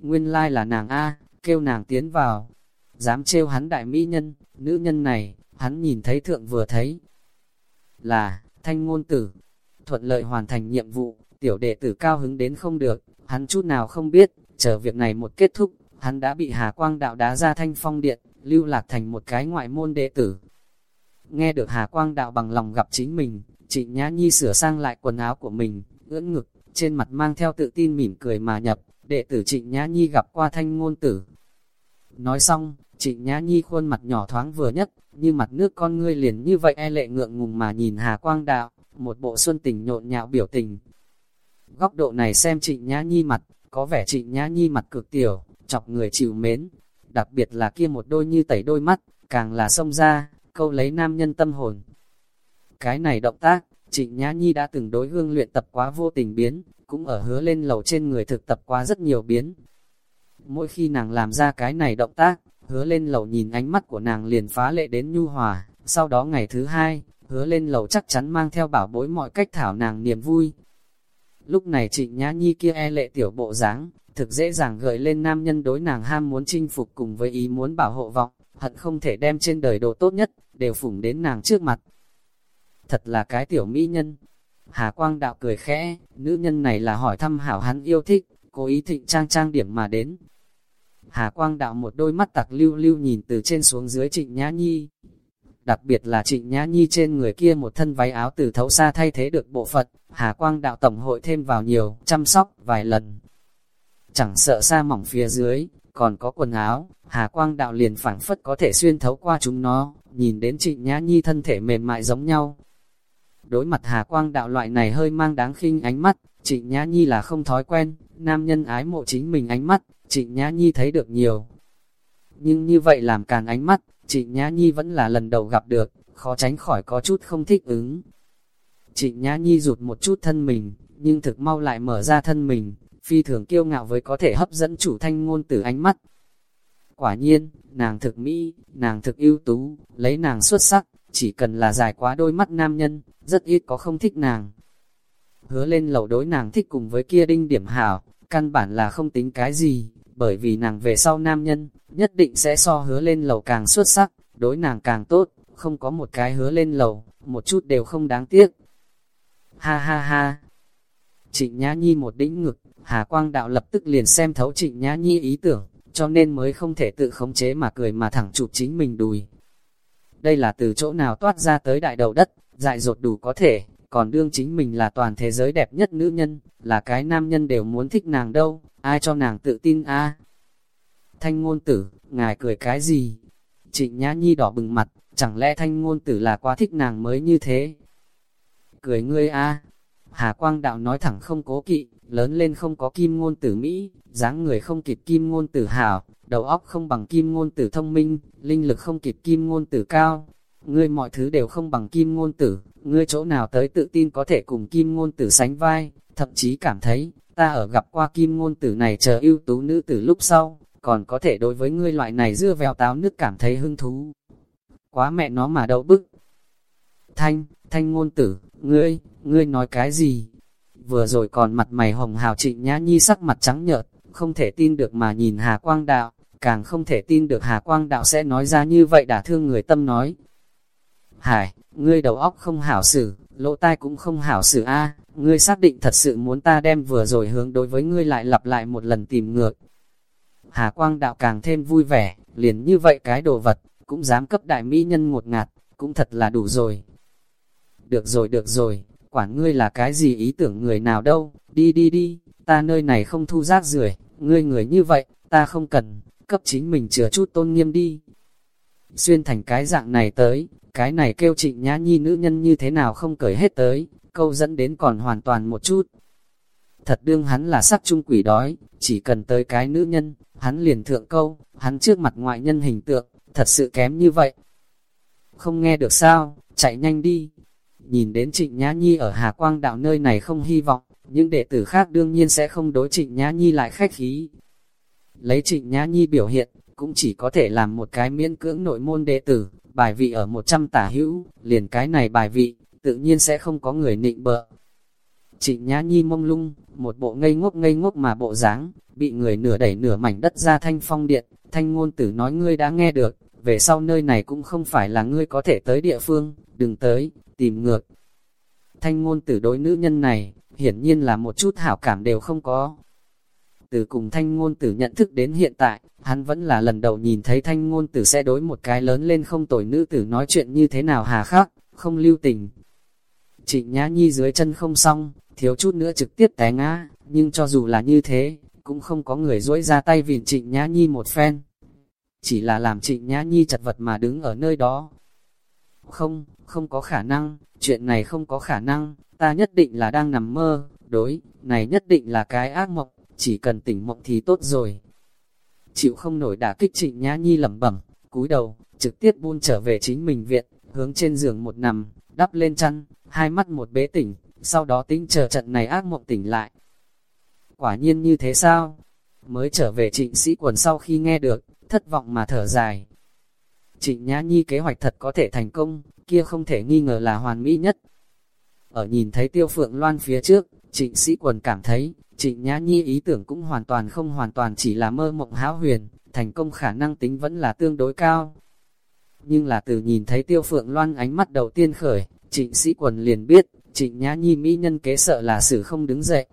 nguyên lai là nàng A, kêu nàng tiến vào. Dám trêu hắn đại mỹ nhân, nữ nhân này, hắn nhìn thấy thượng vừa thấy. Là, thanh ngôn tử. Thuận lợi hoàn thành nhiệm vụ, tiểu đệ tử cao hứng đến không được, hắn chút nào không biết, chờ việc này một kết thúc, hắn đã bị Hà Quang đạo đá ra thanh phong điện, lưu lạc thành một cái ngoại môn đệ tử. Nghe được Hà Quang đạo bằng lòng gặp chính mình, chị Nhã Nhi sửa sang lại quần áo của mình, ưỡn ngực, trên mặt mang theo tự tin mỉm cười mà nhập, đệ tử Trịnh Nhã Nhi gặp qua thanh ngôn tử. Nói xong, Trịnh Nhã Nhi khuôn mặt nhỏ thoáng vừa nhất, như mặt nước con ngươi liền như vậy e lệ ngượng ngùng mà nhìn Hà Quang Đạo, một bộ xuân tình nhộn nhạo biểu tình. Góc độ này xem Trịnh Nhã Nhi mặt, có vẻ Trịnh Nhã Nhi mặt cực tiểu, chọc người chịu mến, đặc biệt là kia một đôi như tẩy đôi mắt, càng là sông ra, câu lấy nam nhân tâm hồn. Cái này động tác, Trịnh Nhã Nhi đã từng đối hương luyện tập quá vô tình biến, cũng ở hứa lên lầu trên người thực tập quá rất nhiều biến. Mỗi khi nàng làm ra cái này động tác, hứa lên lầu nhìn ánh mắt của nàng liền phá lệ đến nhu hòa, sau đó ngày thứ hai, hứa lên lầu chắc chắn mang theo bảo bối mọi cách thảo nàng niềm vui. Lúc này trịnh nhã nhi kia e lệ tiểu bộ dáng thực dễ dàng gợi lên nam nhân đối nàng ham muốn chinh phục cùng với ý muốn bảo hộ vọng, hận không thể đem trên đời đồ tốt nhất, đều phủng đến nàng trước mặt. Thật là cái tiểu mỹ nhân. Hà Quang đạo cười khẽ, nữ nhân này là hỏi thăm hảo hắn yêu thích, cố ý thịnh trang trang điểm mà đến, Hà Quang đạo một đôi mắt tặc lưu lưu nhìn từ trên xuống dưới trịnh Nhã Nhi. Đặc biệt là trịnh Nhã Nhi trên người kia một thân váy áo từ thấu xa thay thế được bộ phận, Hà Quang đạo tổng hội thêm vào nhiều, chăm sóc, vài lần. Chẳng sợ xa mỏng phía dưới, còn có quần áo, Hà Quang đạo liền phảng phất có thể xuyên thấu qua chúng nó, nhìn đến trịnh Nhã Nhi thân thể mềm mại giống nhau. Đối mặt Hà Quang đạo loại này hơi mang đáng khinh ánh mắt, trịnh Nhã Nhi là không thói quen, nam nhân ái mộ chính mình ánh mắt, Trịnh Nhã Nhi thấy được nhiều. Nhưng như vậy làm càn ánh mắt, Trịnh Nhã Nhi vẫn là lần đầu gặp được, khó tránh khỏi có chút không thích ứng. Trịnh Nhã Nhi rụt một chút thân mình, nhưng thực mau lại mở ra thân mình, phi thường kiêu ngạo với có thể hấp dẫn chủ thanh ngôn từ ánh mắt. Quả nhiên, nàng thực mỹ, nàng thực ưu tú, lấy nàng xuất sắc, chỉ cần là dài quá đôi mắt nam nhân, rất ít có không thích nàng. Hứa lên lầu đối nàng thích cùng với kia đinh điểm hảo, căn bản là không tính cái gì, bởi vì nàng về sau nam nhân, nhất định sẽ so hứa lên lầu càng xuất sắc, đối nàng càng tốt, không có một cái hứa lên lầu, một chút đều không đáng tiếc. Ha ha ha! Trịnh Nhã Nhi một đĩnh ngực, Hà Quang Đạo lập tức liền xem thấu Trịnh Nhã Nhi ý tưởng, cho nên mới không thể tự khống chế mà cười mà thẳng chụp chính mình đùi. Đây là từ chỗ nào toát ra tới đại đầu đất, dại dột đủ có thể, còn đương chính mình là toàn thế giới đẹp nhất nữ nhân, là cái nam nhân đều muốn thích nàng đâu, ai cho nàng tự tin a Thanh ngôn tử, ngài cười cái gì? Trịnh Nhã Nhi đỏ bừng mặt, chẳng lẽ thanh ngôn tử là quá thích nàng mới như thế? Cười ngươi a Hà Quang Đạo nói thẳng không cố kỵ, lớn lên không có kim ngôn tử Mỹ, dáng người không kịp kim ngôn tử hảo, đầu óc không bằng kim ngôn tử thông minh, linh lực không kịp kim ngôn tử cao. Ngươi mọi thứ đều không bằng kim ngôn tử, ngươi chỗ nào tới tự tin có thể cùng kim ngôn tử sánh vai, thậm chí cảm thấy, ta ở gặp qua kim ngôn tử này chờ ưu tú nữ tử lúc sau, còn có thể đối với ngươi loại này dưa vèo táo nước cảm thấy hứng thú. Quá mẹ nó mà đậu bức. Thanh, thanh ngôn tử, ngươi, ngươi nói cái gì? Vừa rồi còn mặt mày hồng hào trịnh nhã nhi sắc mặt trắng nhợt, không thể tin được mà nhìn Hà Quang Đạo, càng không thể tin được Hà Quang Đạo sẽ nói ra như vậy đả thương người tâm nói. Hải, ngươi đầu óc không hảo xử, lỗ tai cũng không hảo xử a ngươi xác định thật sự muốn ta đem vừa rồi hướng đối với ngươi lại lặp lại một lần tìm ngược. Hà Quang đạo càng thêm vui vẻ, liền như vậy cái đồ vật, cũng dám cấp đại mỹ nhân ngột ngạt, cũng thật là đủ rồi. Được rồi được rồi, quản ngươi là cái gì ý tưởng người nào đâu, đi đi đi, ta nơi này không thu rác rưởi ngươi người như vậy, ta không cần, cấp chính mình chừa chút tôn nghiêm đi. Xuyên thành cái dạng này tới, cái này kêu trịnh nhã nhi nữ nhân như thế nào không cởi hết tới, câu dẫn đến còn hoàn toàn một chút. Thật đương hắn là sắc trung quỷ đói, chỉ cần tới cái nữ nhân, hắn liền thượng câu, hắn trước mặt ngoại nhân hình tượng, thật sự kém như vậy. Không nghe được sao, chạy nhanh đi. Nhìn đến trịnh nhã nhi ở Hà Quang đạo nơi này không hy vọng, những đệ tử khác đương nhiên sẽ không đối trịnh nhã nhi lại khách khí. Lấy trịnh nhã nhi biểu hiện, cũng chỉ có thể làm một cái miễn cưỡng nội môn đệ tử, bài vị ở 100 tả hữu, liền cái này bài vị, tự nhiên sẽ không có người nịnh bợ. Trịnh Nhã Nhi mông lung, một bộ ngây ngốc ngây ngốc mà bộ dáng bị người nửa đẩy nửa mảnh đất ra thanh phong điện, thanh ngôn tử nói ngươi đã nghe được, về sau nơi này cũng không phải là ngươi có thể tới địa phương, đừng tới, tìm ngược. thanh ngôn tử đối nữ nhân này, hiển nhiên là một chút hảo cảm đều không có. Từ cùng thanh ngôn tử nhận thức đến hiện tại, hắn vẫn là lần đầu nhìn thấy thanh ngôn tử sẽ đối một cái lớn lên không tội nữ tử nói chuyện như thế nào hà khắc, không lưu tình. Trịnh Nhã Nhi dưới chân không xong, thiếu chút nữa trực tiếp té ngã, nhưng cho dù là như thế, cũng không có người dỗi ra tay vìn Trịnh Nhã Nhi một phen. Chỉ là làm Trịnh Nhã Nhi chật vật mà đứng ở nơi đó. Không, không có khả năng, chuyện này không có khả năng, ta nhất định là đang nằm mơ, đối, này nhất định là cái ác mộng, chỉ cần tỉnh mộng thì tốt rồi. Chịu không nổi đả kích Trịnh Nhã Nhi lẩm bẩm, cúi đầu, trực tiếp buôn trở về chính mình viện, hướng trên giường một nằm, đắp lên chăn, hai mắt một bế tỉnh, sau đó tính chờ trận này ác mộng tỉnh lại. Quả nhiên như thế sao? Mới trở về trịnh sĩ quần sau khi nghe được, thất vọng mà thở dài. Trịnh Nhã Nhi kế hoạch thật có thể thành công, kia không thể nghi ngờ là hoàn mỹ nhất. Ở nhìn thấy tiêu phượng loan phía trước, trịnh sĩ quần cảm thấy, trịnh Nhã Nhi ý tưởng cũng hoàn toàn không hoàn toàn chỉ là mơ mộng hão huyền, thành công khả năng tính vẫn là tương đối cao. Nhưng là từ nhìn thấy tiêu phượng loan ánh mắt đầu tiên khởi, trịnh sĩ quần liền biết, trịnh Nhã Nhi mỹ nhân kế sợ là xử không đứng dậy.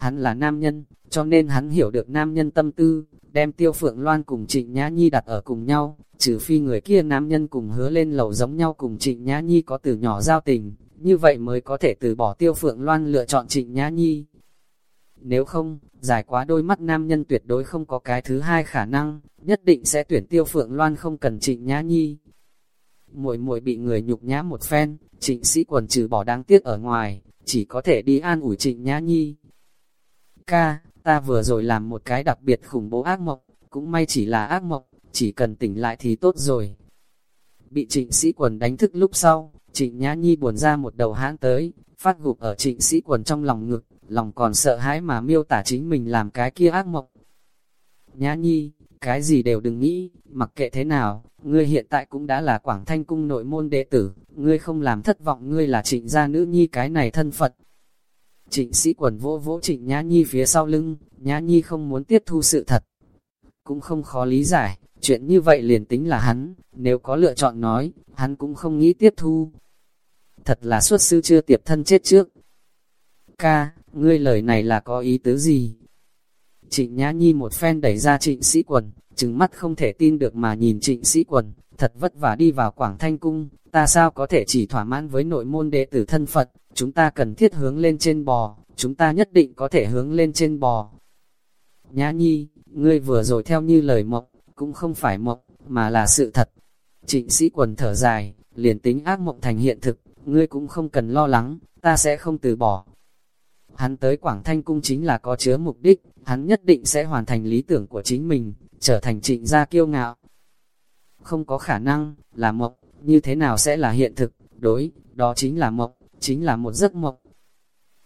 Hắn là nam nhân, cho nên hắn hiểu được nam nhân tâm tư, đem tiêu phượng loan cùng trịnh Nhã Nhi đặt ở cùng nhau, trừ phi người kia nam nhân cùng hứa lên lầu giống nhau cùng trịnh Nhã Nhi có từ nhỏ giao tình, như vậy mới có thể từ bỏ tiêu phượng loan lựa chọn trịnh Nhã Nhi. Nếu không, dài quá đôi mắt nam nhân tuyệt đối không có cái thứ hai khả năng, nhất định sẽ tuyển tiêu phượng loan không cần trịnh Nhã Nhi. Muội muội bị người nhục nhã một phen, trịnh sĩ quần trừ bỏ đáng tiếc ở ngoài, chỉ có thể đi an ủi trịnh Nhã Nhi. Ca, ta vừa rồi làm một cái đặc biệt khủng bố ác mộng, cũng may chỉ là ác mộng, chỉ cần tỉnh lại thì tốt rồi. Bị trịnh sĩ quần đánh thức lúc sau, trịnh Nhã Nhi buồn ra một đầu hãng tới, phát gục ở trịnh sĩ quần trong lòng ngực, lòng còn sợ hãi mà miêu tả chính mình làm cái kia ác mộng. Nhã Nhi, cái gì đều đừng nghĩ, mặc kệ thế nào, ngươi hiện tại cũng đã là Quảng Thanh Cung nội môn đệ tử, ngươi không làm thất vọng ngươi là trịnh gia nữ nhi cái này thân phận. Trịnh sĩ quần vỗ vỗ trịnh Nhã Nhi phía sau lưng, Nhã Nhi không muốn tiếp thu sự thật. Cũng không khó lý giải, chuyện như vậy liền tính là hắn, nếu có lựa chọn nói, hắn cũng không nghĩ tiếp thu. Thật là xuất sư chưa tiệp thân chết trước. Ca, ngươi lời này là có ý tứ gì? Trịnh Nhã Nhi một phen đẩy ra trịnh sĩ quần, trừng mắt không thể tin được mà nhìn trịnh sĩ quần, thật vất vả đi vào Quảng Thanh Cung, ta sao có thể chỉ thỏa mãn với nội môn đệ tử thân Phật, chúng ta cần thiết hướng lên trên bò, chúng ta nhất định có thể hướng lên trên bò. Nhã Nhi, ngươi vừa rồi theo như lời mộng, cũng không phải mộng, mà là sự thật. Trịnh sĩ quần thở dài, liền tính ác mộng thành hiện thực, ngươi cũng không cần lo lắng, ta sẽ không từ bỏ. Hắn tới Quảng Thanh Cung chính là có chứa mục đích, hắn nhất định sẽ hoàn thành lý tưởng của chính mình, trở thành trịnh gia kiêu ngạo. Không có khả năng, là mộng, như thế nào sẽ là hiện thực, đối, đó chính là mộng, chính là một giấc mộng.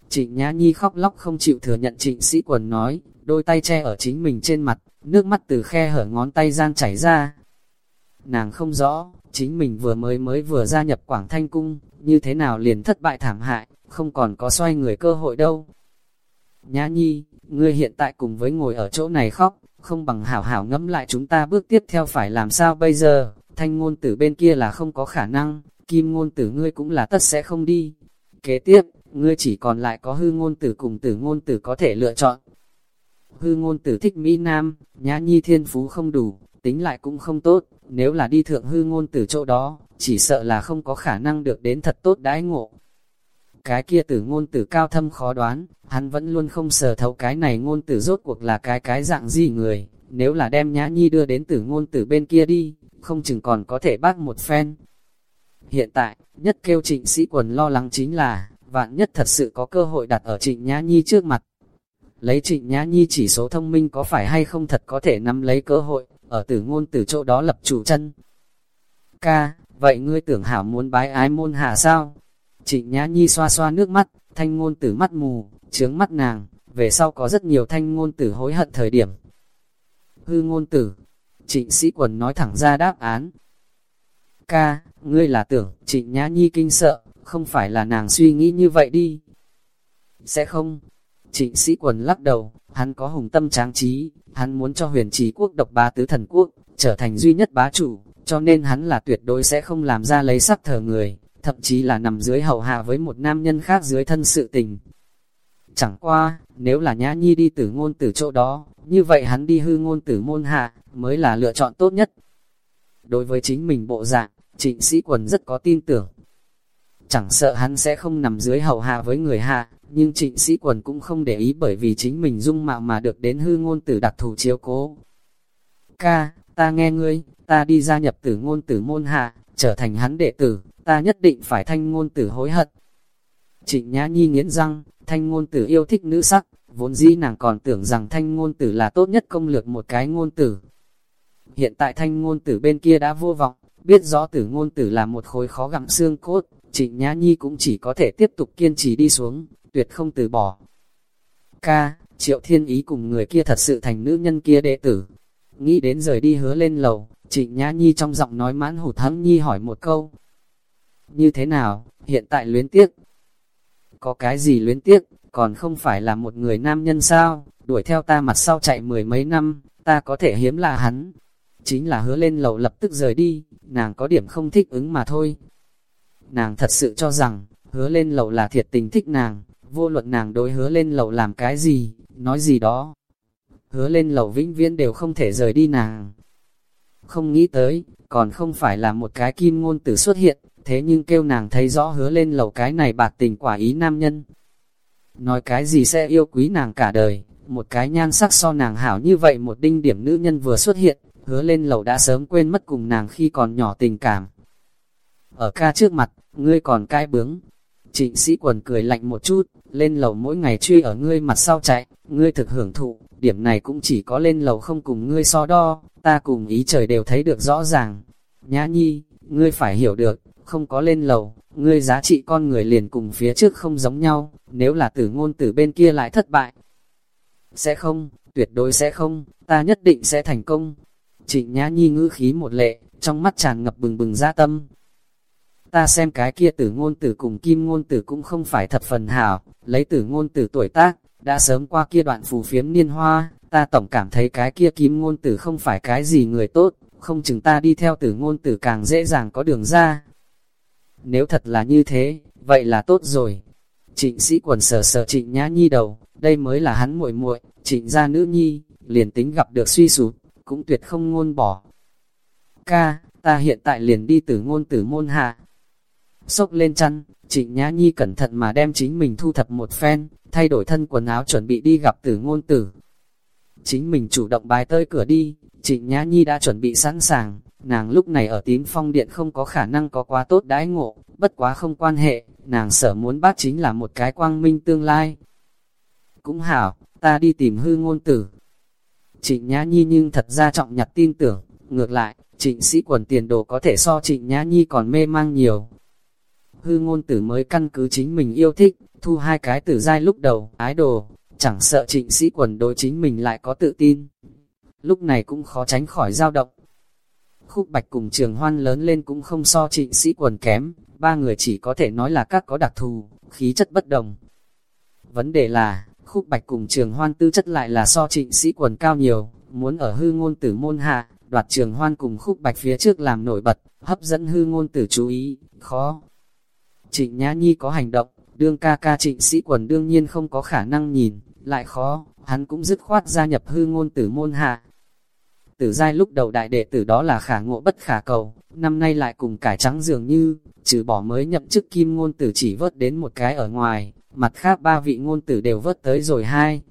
Trịnh Nhã Nhi khóc lóc không chịu thừa nhận trịnh sĩ quần nói, đôi tay che ở chính mình trên mặt, nước mắt từ khe hở ngón tay gian chảy ra. Nàng không rõ, chính mình vừa mới mới vừa gia nhập Quảng Thanh Cung, như thế nào liền thất bại thảm hại, không còn có xoay người cơ hội đâu. Nhã Nhi, ngươi hiện tại cùng với ngồi ở chỗ này khóc, không bằng hảo hảo ngẫm lại chúng ta bước tiếp theo phải làm sao bây giờ, thanh ngôn tử bên kia là không có khả năng, kim ngôn tử ngươi cũng là tất sẽ không đi. Kế tiếp, ngươi chỉ còn lại có hư ngôn tử cùng tử ngôn tử có thể lựa chọn. Hư ngôn tử thích Mỹ Nam, nhã nhi thiên phú không đủ, tính lại cũng không tốt, nếu là đi thượng hư ngôn tử chỗ đó, chỉ sợ là không có khả năng được đến thật tốt đãi ngộ. Cái kia tử ngôn tử cao thâm khó đoán, hắn vẫn luôn không sờ thấu cái này ngôn tử rốt cuộc là cái cái dạng gì người, nếu là đem nhã nhi đưa đến tử ngôn tử bên kia đi, không chừng còn có thể bác một phen. Hiện tại, nhất kêu trịnh sĩ quần lo lắng chính là, vạn nhất thật sự có cơ hội đặt ở trịnh nhã nhi trước mặt. Lấy trịnh nhã nhi chỉ số thông minh có phải hay không thật có thể nắm lấy cơ hội, ở tử ngôn tử chỗ đó lập chủ chân. Ca, vậy ngươi tưởng hảo muốn bái ái môn hạ sao? Trịnh Nhã Nhi xoa xoa nước mắt, thanh ngôn tử mắt mù, trướng mắt nàng, về sau có rất nhiều thanh ngôn tử hối hận thời điểm. Hư ngôn tử, trịnh sĩ quần nói thẳng ra đáp án. Ca, ngươi là tưởng, trịnh Nhã Nhi kinh sợ, không phải là nàng suy nghĩ như vậy đi. Sẽ không. Trịnh sĩ quần lắc đầu, hắn có hùng tâm tráng trí, hắn muốn cho huyền trí quốc độc bá tứ thần quốc, trở thành duy nhất bá chủ, cho nên hắn là tuyệt đối sẽ không làm ra lấy sắc thờ người, thậm chí là nằm dưới hậu hạ với một nam nhân khác dưới thân sự tình. Chẳng qua, nếu là Nhã Nhi đi tử ngôn tử chỗ đó, như vậy hắn đi hư ngôn tử môn hạ, mới là lựa chọn tốt nhất. Đối với chính mình bộ dạng, trịnh sĩ quần rất có tin tưởng. Chẳng sợ hắn sẽ không nằm dưới hậu hạ với người hạ, nhưng trịnh sĩ quần cũng không để ý bởi vì chính mình dung mạo mà được đến hư ngôn tử đặc thù chiếu cố. Ca, ta nghe ngươi, ta đi gia nhập tử ngôn tử môn hạ, trở thành hắn đệ tử, ta nhất định phải thanh ngôn tử hối hận. Trịnh Nhã Nhi nghiến răng, thanh ngôn tử yêu thích nữ sắc, vốn dĩ nàng còn tưởng rằng thanh ngôn tử là tốt nhất công lược một cái ngôn tử. Hiện tại thanh ngôn tử bên kia đã vô vọng, biết rõ tử ngôn tử là một khối khó gặm xương cốt, trịnh Nhã Nhi cũng chỉ có thể tiếp tục kiên trì đi xuống, tuyệt không từ bỏ. Ca, triệu thiên ý cùng người kia thật sự thành nữ nhân kia đệ tử. Nghĩ đến rời đi hứa lên lầu, trịnh Nhã Nhi trong giọng nói mãn hủ thắng Nhi hỏi một câu. Như thế nào, hiện tại luyến tiếc? Có cái gì luyến tiếc, còn không phải là một người nam nhân sao, đuổi theo ta mặt sau chạy mười mấy năm, ta có thể hiếm là hắn. Chính là hứa lên lầu lập tức rời đi, nàng có điểm không thích ứng mà thôi. Nàng thật sự cho rằng, hứa lên lầu là thiệt tình thích nàng, vô luận nàng đối hứa lên lầu làm cái gì, nói gì đó. Hứa lên lầu vĩnh viễn đều không thể rời đi nàng. Không nghĩ tới, còn không phải là một cái kim ngôn tử xuất hiện, thế nhưng kêu nàng thấy rõ hứa lên lầu cái này bạc tình quả ý nam nhân. Nói cái gì sẽ yêu quý nàng cả đời, một cái nhan sắc so nàng hảo như vậy một đinh điểm nữ nhân vừa xuất hiện, hứa lên lầu đã sớm quên mất cùng nàng khi còn nhỏ tình cảm. Ở ca trước mặt, ngươi còn cai bướng. Trịnh sĩ quần cười lạnh một chút, lên lầu mỗi ngày truy ở ngươi mặt sau chạy, ngươi thực hưởng thụ, điểm này cũng chỉ có lên lầu không cùng ngươi so đo, ta cùng ý trời đều thấy được rõ ràng. Nhã nhi, ngươi phải hiểu được, không có lên lầu, ngươi giá trị con người liền cùng phía trước không giống nhau, nếu là tử ngôn tử bên kia lại thất bại. Sẽ không, tuyệt đối sẽ không, ta nhất định sẽ thành công. Trịnh Nhã Nhi ngữ khí một lệ, trong mắt tràn ngập bừng bừng ra tâm. Ta xem cái kia tử ngôn tử cùng kim ngôn tử cũng không phải thật phần hảo, lấy tử ngôn tử tuổi tác, đã sớm qua kia đoạn phù phiếm niên hoa, ta tổng cảm thấy cái kia kim ngôn tử không phải cái gì người tốt, không chừng ta đi theo tử ngôn tử càng dễ dàng có đường ra. Nếu thật là như thế, vậy là tốt rồi. Trịnh sĩ quần sờ sờ trịnh nhã nhi đầu, đây mới là hắn muội muội trịnh gia nữ nhi, liền tính gặp được suy sụp, cũng tuyệt không ngôn bỏ. Ca, ta hiện tại liền đi tử ngôn tử môn hạ. Xốc lên chăn, trịnh nhã nhi cẩn thận mà đem chính mình thu thập một phen, thay đổi thân quần áo chuẩn bị đi gặp tử ngôn tử. Chính mình chủ động bài tơi cửa đi, trịnh nhã nhi đã chuẩn bị sẵn sàng, nàng lúc này ở tím phong điện không có khả năng có quá tốt đãi ngộ, bất quá không quan hệ, nàng sở muốn bác chính là một cái quang minh tương lai. Cũng hảo, ta đi tìm hư ngôn tử. Trịnh Nhã Nhi nhưng thật ra trọng nhặt tin tưởng, ngược lại, trịnh sĩ quần tiền đồ có thể so trịnh Nhã Nhi còn mê mang nhiều. Hư ngôn tử mới căn cứ chính mình yêu thích, thu hai cái tử giai lúc đầu, ái đồ, chẳng sợ trịnh sĩ quần đối chính mình lại có tự tin. Lúc này cũng khó tránh khỏi dao động. Khúc bạch cùng trường hoan lớn lên cũng không so trịnh sĩ quần kém, ba người chỉ có thể nói là các có đặc thù, khí chất bất đồng. Vấn đề là, khúc bạch cùng trường hoan tư chất lại là so trịnh sĩ quần cao nhiều, muốn ở hư ngôn tử môn hạ, đoạt trường hoan cùng khúc bạch phía trước làm nổi bật, hấp dẫn hư ngôn tử chú ý, khó. Trịnh Nhã Nhi có hành động, đương ca ca trịnh sĩ quần đương nhiên không có khả năng nhìn, lại khó, hắn cũng dứt khoát gia nhập hư ngôn tử môn hạ. Tử giai lúc đầu đại đệ tử đó là khả ngộ bất khả cầu, năm nay lại cùng cải trắng dường như, trừ bỏ mới nhậm chức kim ngôn tử chỉ vớt đến một cái ở ngoài, mặt khác ba vị ngôn tử đều vớt tới rồi hai.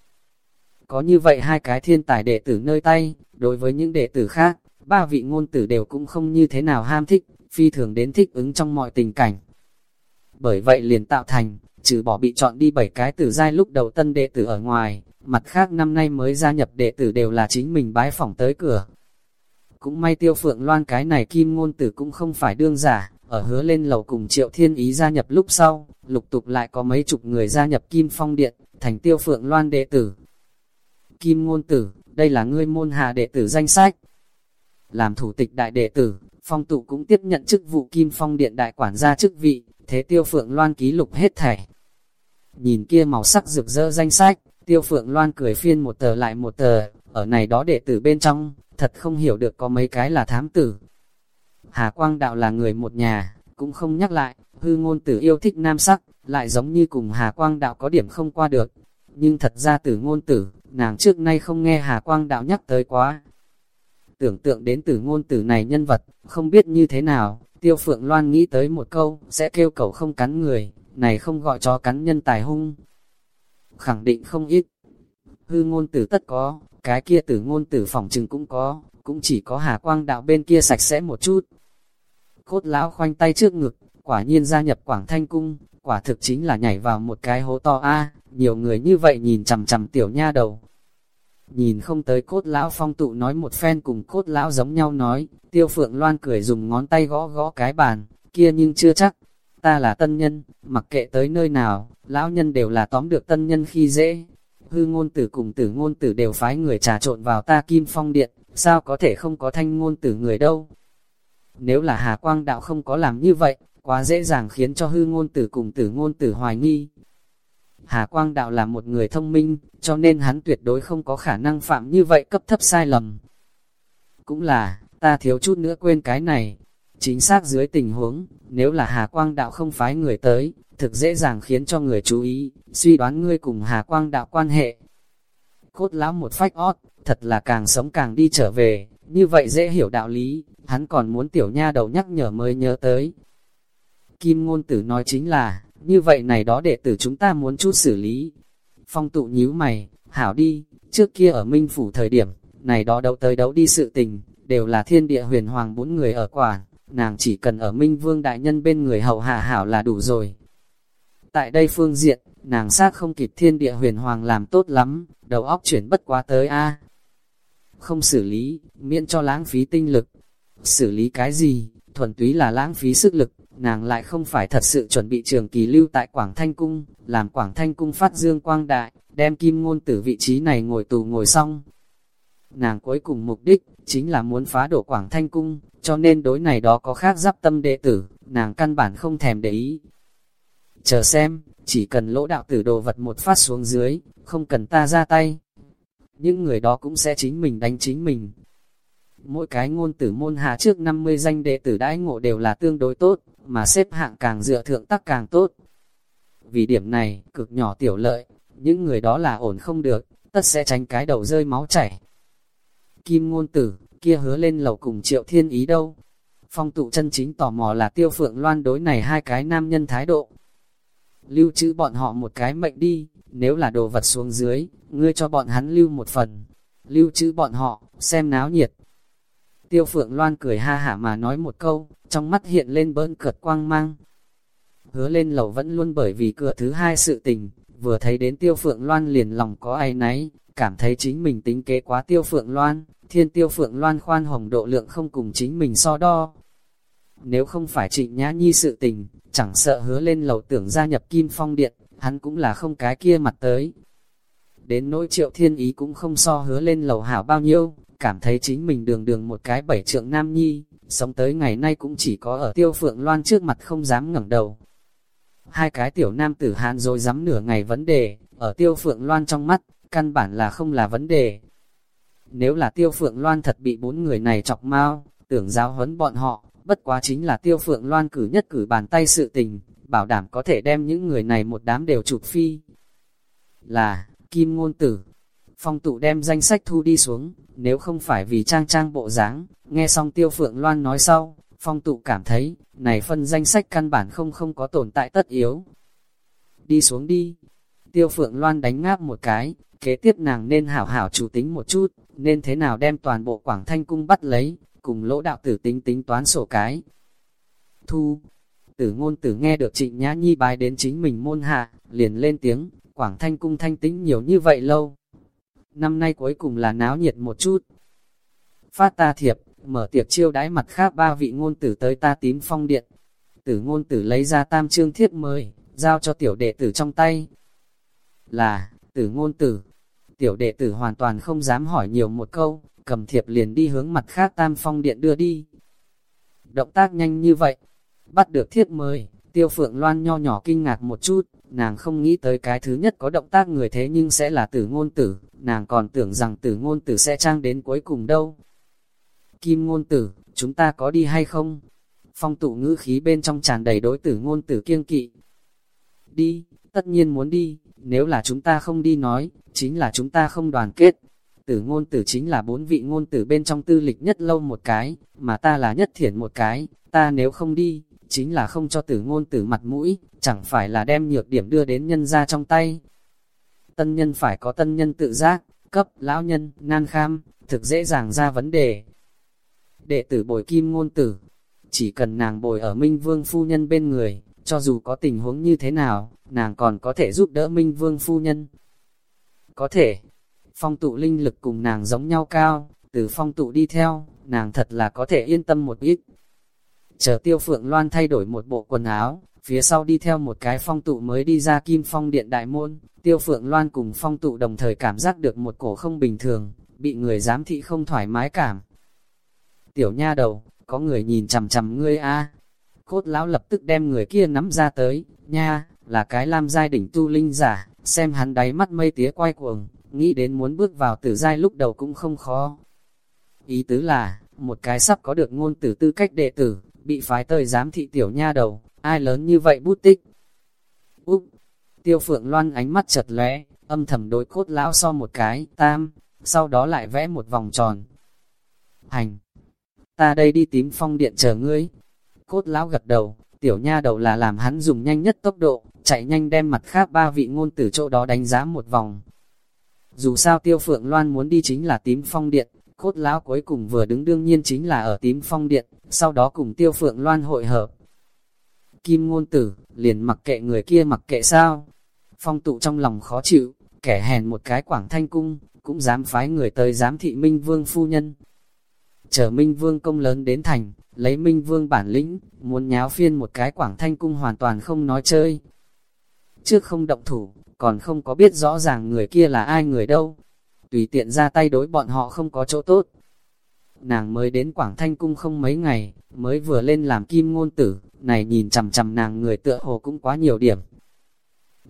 Có như vậy hai cái thiên tài đệ tử nơi tay, đối với những đệ tử khác, ba vị ngôn tử đều cũng không như thế nào ham thích, phi thường đến thích ứng trong mọi tình cảnh. Bởi vậy liền tạo thành, trừ bỏ bị chọn đi bảy cái tử giai lúc đầu tân đệ tử ở ngoài, mặt khác năm nay mới gia nhập đệ tử đều là chính mình bái phỏng tới cửa. Cũng may tiêu phượng loan cái này kim ngôn tử cũng không phải đương giả, ở hứa lên lầu cùng triệu thiên ý gia nhập lúc sau, lục tục lại có mấy chục người gia nhập kim phong điện, thành tiêu phượng loan đệ tử. Kim ngôn tử, đây là ngươi môn hạ đệ tử danh sách. Làm thủ tịch đại đệ tử, phong tụ cũng tiếp nhận chức vụ kim phong điện đại quản gia chức vị, thế tiêu phượng loan ký lục hết thảy. Nhìn kia màu sắc rực rỡ danh sách, tiêu phượng loan cười phiên một tờ lại một tờ, ở này đó đệ tử bên trong, thật không hiểu được có mấy cái là thám tử. Hà Quang Đạo là người một nhà, cũng không nhắc lại, Hư ngôn tử yêu thích nam sắc, lại giống như cùng Hà Quang đạo có điểm không qua được. Nhưng thật ra tử ngôn tử, nàng trước nay không nghe Hà Quang đạo nhắc tới quá. Tưởng tượng đến tử ngôn tử này nhân vật, không biết như thế nào, tiêu phượng loan nghĩ tới một câu, sẽ kêu cầu không cắn người, này không gọi cho cắn nhân tài hung. Khẳng định không ít. Hư ngôn tử tất có, cái kia tử ngôn tử phòng trừng cũng có, cũng chỉ có Hà Quang đạo bên kia sạch sẽ một chút. Cốt lão khoanh tay trước ngực, quả nhiên gia nhập Quảng Thanh Cung, quả thực chính là nhảy vào một cái hố to a nhiều người như vậy nhìn chằm chằm tiểu nha đầu. Nhìn không tới cốt lão phong tụ nói một phen cùng cốt lão giống nhau nói, tiêu phượng loan cười dùng ngón tay gõ gõ cái bàn, kia nhưng chưa chắc, ta là tân nhân, mặc kệ tới nơi nào, lão nhân đều là tóm được tân nhân khi dễ. Hư ngôn tử cùng tử ngôn tử đều phái người trà trộn vào ta kim phong điện, sao có thể không có thanh ngôn tử người đâu. Nếu là Hà Quang Đạo không có làm như vậy, quá dễ dàng khiến cho hư ngôn tử cùng tử ngôn tử hoài nghi. Hà Quang Đạo là một người thông minh, cho nên hắn tuyệt đối không có khả năng phạm như vậy cấp thấp sai lầm. Cũng là, ta thiếu chút nữa quên cái này. Chính xác dưới tình huống, nếu là Hà Quang Đạo không phái người tới, thực dễ dàng khiến cho người chú ý, suy đoán ngươi cùng Hà Quang Đạo quan hệ. Cốt lão một phách ót, thật là càng sống càng đi trở về, như vậy dễ hiểu đạo lý, hắn còn muốn tiểu nha đầu nhắc nhở mới nhớ tới. Kim ngôn tử nói chính là, như vậy này đó đệ tử chúng ta muốn chút xử lý. Phong tụ nhíu mày, hảo đi, trước kia ở Minh Phủ thời điểm, này đó đấu tới đấu đi sự tình, đều là thiên địa huyền hoàng bốn người ở quản, nàng chỉ cần ở Minh Vương Đại Nhân bên người hậu hạ hảo là đủ rồi. Tại đây phương diện, nàng xác không kịp thiên địa huyền hoàng làm tốt lắm, đầu óc chuyển bất quá tới a không xử lý, miễn cho lãng phí tinh lực. Xử lý cái gì, thuần túy là lãng phí sức lực, nàng lại không phải thật sự chuẩn bị trường kỳ lưu tại Quảng Thanh Cung, làm Quảng Thanh Cung phát dương quang đại, đem kim ngôn tử vị trí này ngồi tù ngồi xong. Nàng cuối cùng mục đích, chính là muốn phá đổ Quảng Thanh Cung, cho nên đối này đó có khác giáp tâm đệ tử, nàng căn bản không thèm để ý. Chờ xem, chỉ cần lỗ đạo tử đồ vật một phát xuống dưới, không cần ta ra tay. Những người đó cũng sẽ chính mình đánh chính mình. Mỗi cái ngôn tử môn hạ trước 50 danh đệ tử đãi ngộ đều là tương đối tốt, mà xếp hạng càng dựa thượng tắc càng tốt. Vì điểm này, cực nhỏ tiểu lợi, những người đó là ổn không được, tất sẽ tránh cái đầu rơi máu chảy. Kim ngôn tử, kia hứa lên lầu cùng triệu thiên ý đâu. Phong tụ chân chính tò mò là tiêu phượng loan đối này hai cái nam nhân thái độ. Lưu trữ bọn họ một cái mệnh đi, nếu là đồ vật xuống dưới, ngươi cho bọn hắn lưu một phần. Lưu trữ bọn họ, xem náo nhiệt. Tiêu phượng loan cười ha hả mà nói một câu, trong mắt hiện lên bơn cợt quang mang. Hứa lên lầu vẫn luôn bởi vì cửa thứ hai sự tình, vừa thấy đến tiêu phượng loan liền lòng có ai nấy, cảm thấy chính mình tính kế quá tiêu phượng loan, thiên tiêu phượng loan khoan hồng độ lượng không cùng chính mình so đo. Nếu không phải trịnh nhã nhi sự tình, chẳng sợ hứa lên lầu tưởng gia nhập kim phong điện, hắn cũng là không cái kia mặt tới. Đến nỗi triệu thiên ý cũng không so hứa lên lầu hảo bao nhiêu, cảm thấy chính mình đường đường một cái bảy trượng nam nhi, sống tới ngày nay cũng chỉ có ở tiêu phượng loan trước mặt không dám ngẩng đầu. Hai cái tiểu nam tử hàn rồi dám nửa ngày vấn đề, ở tiêu phượng loan trong mắt, căn bản là không là vấn đề. Nếu là tiêu phượng loan thật bị bốn người này chọc mau, tưởng giáo huấn bọn họ, bất quá chính là tiêu phượng loan cử nhất cử bàn tay sự tình, bảo đảm có thể đem những người này một đám đều chụp phi. Là, Kim Ngôn Tử, phong tụ đem danh sách thu đi xuống, nếu không phải vì trang trang bộ dáng nghe xong tiêu phượng loan nói sau, phong tụ cảm thấy, này phân danh sách căn bản không không có tồn tại tất yếu. Đi xuống đi, tiêu phượng loan đánh ngáp một cái, kế tiếp nàng nên hảo hảo chủ tính một chút, nên thế nào đem toàn bộ Quảng Thanh Cung bắt lấy, cùng lỗ đạo tử tính tính toán sổ cái. Thu, tử ngôn tử nghe được trịnh nhã nhi bài đến chính mình môn hạ, liền lên tiếng, Quảng Thanh Cung thanh tính nhiều như vậy lâu. Năm nay cuối cùng là náo nhiệt một chút. Phát ta thiệp, mở tiệc chiêu đãi mặt khác ba vị ngôn tử tới ta tím phong điện. Tử ngôn tử lấy ra tam trương thiết mời, giao cho tiểu đệ tử trong tay. Là, tử ngôn tử. Tiểu đệ tử hoàn toàn không dám hỏi nhiều một câu, cầm thiệp liền đi hướng mặt khác tam phong điện đưa đi. Động tác nhanh như vậy, bắt được thiết mời, tiêu phượng loan nho nhỏ kinh ngạc một chút, nàng không nghĩ tới cái thứ nhất có động tác người thế nhưng sẽ là tử ngôn tử, nàng còn tưởng rằng tử ngôn tử sẽ trang đến cuối cùng đâu. Kim ngôn tử, chúng ta có đi hay không? phong tụ ngữ khí bên trong tràn đầy đối tử ngôn tử kiêng kỵ. Đi, tất nhiên muốn đi, nếu là chúng ta không đi nói, chính là chúng ta không đoàn kết. Tử ngôn tử chính là bốn vị ngôn tử bên trong tư lịch nhất lâu một cái, mà ta là nhất thiển một cái, ta nếu không đi, chính là không cho tử ngôn tử mặt mũi, chẳng phải là đem nhược điểm đưa đến nhân ra trong tay. Tân nhân phải có tân nhân tự giác, cấp, lão nhân, nan kham, thực dễ dàng ra vấn đề. Đệ tử bồi kim ngôn tử, chỉ cần nàng bồi ở Minh Vương Phu Nhân bên người, cho dù có tình huống như thế nào, nàng còn có thể giúp đỡ Minh Vương Phu Nhân. Có thể, phong tụ linh lực cùng nàng giống nhau cao, từ phong tụ đi theo, nàng thật là có thể yên tâm một ít. Chờ tiêu phượng loan thay đổi một bộ quần áo, phía sau đi theo một cái phong tụ mới đi ra kim phong điện đại môn, tiêu phượng loan cùng phong tụ đồng thời cảm giác được một cổ không bình thường, bị người giám thị không thoải mái cảm. Tiểu nha đầu, có người nhìn chằm chằm ngươi a Cốt lão lập tức đem người kia nắm ra tới, nha, là cái lam giai đỉnh tu linh giả, xem hắn đáy mắt mây tía quay cuồng, nghĩ đến muốn bước vào tử giai lúc đầu cũng không khó. Ý tứ là, một cái sắp có được ngôn tử tư cách đệ tử, bị phái tơi giám thị tiểu nha đầu, ai lớn như vậy bút tích. Úp, tiêu phượng loan ánh mắt chật lóe, âm thầm đối cốt lão so một cái, tam, sau đó lại vẽ một vòng tròn. Hành, ta đây đi tím phong điện chờ ngươi. Cốt lão gật đầu, tiểu nha đầu là làm hắn dùng nhanh nhất tốc độ, chạy nhanh đem mặt khác ba vị ngôn tử chỗ đó đánh giá một vòng. Dù sao tiêu phượng loan muốn đi chính là tím phong điện, cốt lão cuối cùng vừa đứng đương nhiên chính là ở tím phong điện, sau đó cùng tiêu phượng loan hội hợp. Kim ngôn tử, liền mặc kệ người kia mặc kệ sao. Phong tụ trong lòng khó chịu, kẻ hèn một cái quảng thanh cung, cũng dám phái người tới giám thị Minh Vương phu nhân. Chờ Minh Vương công lớn đến thành, lấy Minh Vương bản lĩnh, muốn nháo phiên một cái quảng thanh cung hoàn toàn không nói chơi. Trước không động thủ, còn không có biết rõ ràng người kia là ai người đâu. Tùy tiện ra tay đối bọn họ không có chỗ tốt. Nàng mới đến Quảng Thanh Cung không mấy ngày, mới vừa lên làm kim ngôn tử, này nhìn chằm chằm nàng người tựa hồ cũng quá nhiều điểm.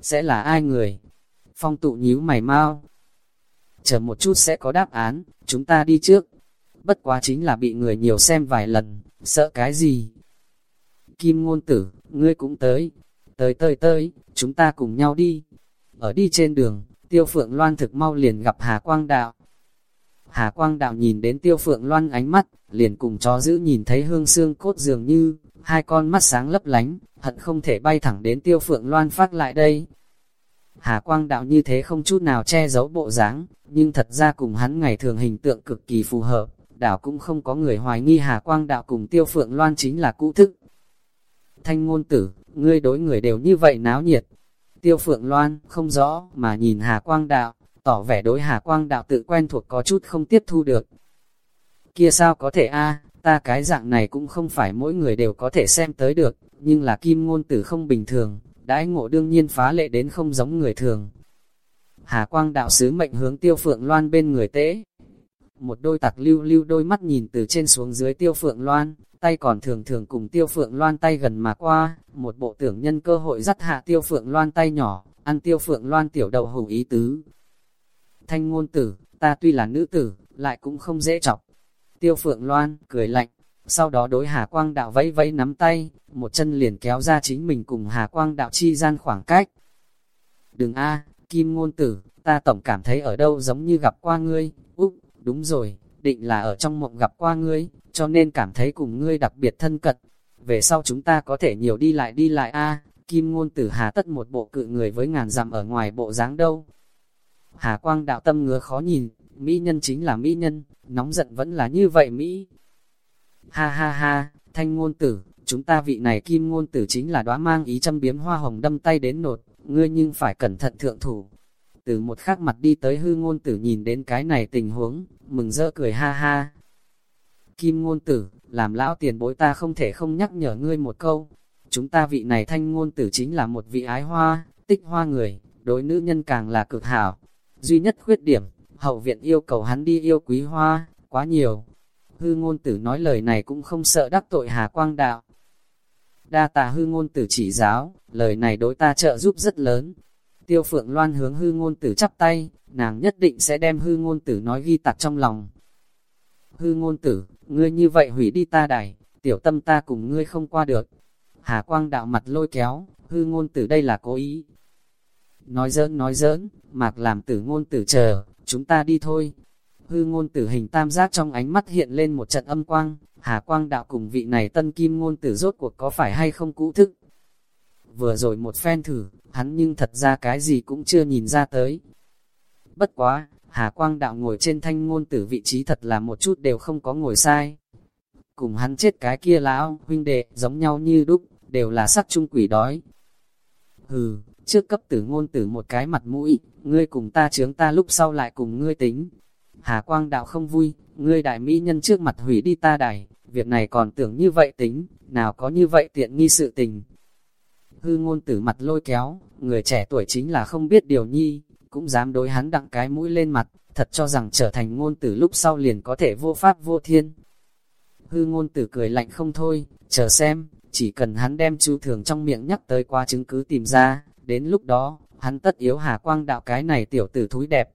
Sẽ là ai người? Phong tụ nhíu mày mau. Chờ một chút sẽ có đáp án, chúng ta đi trước. Bất quá chính là bị người nhiều xem vài lần, sợ cái gì? Kim ngôn tử, ngươi cũng tới. Tới tới tới, chúng ta cùng nhau đi. Ở đi trên đường, tiêu phượng loan thực mau liền gặp Hà Quang Đạo. Hà Quang Đạo nhìn đến tiêu phượng loan ánh mắt, liền cùng chó giữ nhìn thấy hương xương cốt dường như, hai con mắt sáng lấp lánh, hận không thể bay thẳng đến tiêu phượng loan phát lại đây. Hà Quang Đạo như thế không chút nào che giấu bộ dáng, nhưng thật ra cùng hắn ngày thường hình tượng cực kỳ phù hợp, đảo cũng không có người hoài nghi Hà Quang Đạo cùng tiêu phượng loan chính là cũ thức. Thanh ngôn tử, ngươi đối người đều như vậy náo nhiệt, Tiêu Phượng Loan, không rõ, mà nhìn Hà Quang Đạo, tỏ vẻ đối Hà Quang Đạo tự quen thuộc có chút không tiếp thu được. Kia sao có thể a ta cái dạng này cũng không phải mỗi người đều có thể xem tới được, nhưng là kim ngôn tử không bình thường, đãi ngộ đương nhiên phá lệ đến không giống người thường. Hà Quang Đạo sứ mệnh hướng Tiêu Phượng Loan bên người tế. Một đôi tặc lưu lưu đôi mắt nhìn từ trên xuống dưới Tiêu Phượng Loan, tay còn thường thường cùng tiêu phượng loan tay gần mà qua, một bộ tưởng nhân cơ hội dắt hạ tiêu phượng loan tay nhỏ, ăn tiêu phượng loan tiểu đầu hủ ý tứ. Thanh ngôn tử, ta tuy là nữ tử, lại cũng không dễ chọc. Tiêu phượng loan, cười lạnh, sau đó đối Hà Quang đạo vẫy vẫy nắm tay, một chân liền kéo ra chính mình cùng Hà Quang đạo chi gian khoảng cách. Đừng a kim ngôn tử, ta tổng cảm thấy ở đâu giống như gặp qua ngươi, úp, đúng rồi, định là ở trong mộng gặp qua ngươi, cho nên cảm thấy cùng ngươi đặc biệt thân cận. Về sau chúng ta có thể nhiều đi lại đi lại a à, Kim ngôn tử hà tất một bộ cự người với ngàn dặm ở ngoài bộ dáng đâu. Hà quang đạo tâm ngứa khó nhìn, mỹ nhân chính là mỹ nhân, nóng giận vẫn là như vậy Mỹ. Ha ha ha, thanh ngôn tử, chúng ta vị này kim ngôn tử chính là đóa mang ý châm biếm hoa hồng đâm tay đến nột, ngươi nhưng phải cẩn thận thượng thủ. Từ một khắc mặt đi tới hư ngôn tử nhìn đến cái này tình huống, mừng rỡ cười ha ha, Kim ngôn tử, làm lão tiền bối ta không thể không nhắc nhở ngươi một câu. Chúng ta vị này thanh ngôn tử chính là một vị ái hoa, tích hoa người, đối nữ nhân càng là cực hảo. Duy nhất khuyết điểm, hậu viện yêu cầu hắn đi yêu quý hoa, quá nhiều. Hư ngôn tử nói lời này cũng không sợ đắc tội hà quang đạo. Đa tà hư ngôn tử chỉ giáo, lời này đối ta trợ giúp rất lớn. Tiêu phượng loan hướng hư ngôn tử chắp tay, nàng nhất định sẽ đem hư ngôn tử nói ghi tạc trong lòng. Hư ngôn tử, ngươi như vậy hủy đi ta đài, tiểu tâm ta cùng ngươi không qua được. Hà quang đạo mặt lôi kéo, hư ngôn tử đây là cố ý. Nói giỡn nói giỡn, mạc làm tử ngôn tử chờ, chúng ta đi thôi. Hư ngôn tử hình tam giác trong ánh mắt hiện lên một trận âm quang, Hà quang đạo cùng vị này tân kim ngôn tử rốt cuộc có phải hay không cũ thức. Vừa rồi một phen thử, hắn nhưng thật ra cái gì cũng chưa nhìn ra tới. Bất quá, Hà quang đạo ngồi trên thanh ngôn tử vị trí thật là một chút đều không có ngồi sai. Cùng hắn chết cái kia lão, huynh đệ, giống nhau như đúc, đều là sắc chung quỷ đói. Hừ, trước cấp tử ngôn tử một cái mặt mũi, ngươi cùng ta chướng ta lúc sau lại cùng ngươi tính. Hà quang đạo không vui, ngươi đại mỹ nhân trước mặt hủy đi ta đài, việc này còn tưởng như vậy tính, nào có như vậy tiện nghi sự tình. Hư ngôn tử mặt lôi kéo, người trẻ tuổi chính là không biết điều nhi, cũng dám đối hắn đặng cái mũi lên mặt, thật cho rằng trở thành ngôn tử lúc sau liền có thể vô pháp vô thiên. Hư ngôn tử cười lạnh không thôi, chờ xem, chỉ cần hắn đem chú thường trong miệng nhắc tới qua chứng cứ tìm ra, đến lúc đó, hắn tất yếu hà quang đạo cái này tiểu tử thúi đẹp.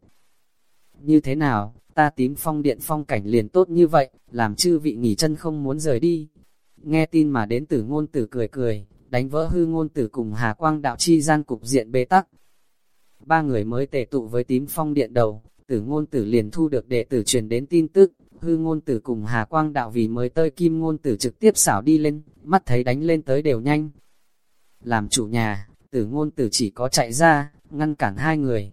Như thế nào, ta tím phong điện phong cảnh liền tốt như vậy, làm chư vị nghỉ chân không muốn rời đi. Nghe tin mà đến tử ngôn tử cười cười, đánh vỡ hư ngôn tử cùng hà quang đạo chi gian cục diện bế tắc. Ba người mới tề tụ với tím phong điện đầu, tử ngôn tử liền thu được đệ tử truyền đến tin tức, hư ngôn tử cùng hà quang đạo vì mới tơi kim ngôn tử trực tiếp xảo đi lên, mắt thấy đánh lên tới đều nhanh. Làm chủ nhà, tử ngôn tử chỉ có chạy ra, ngăn cản hai người.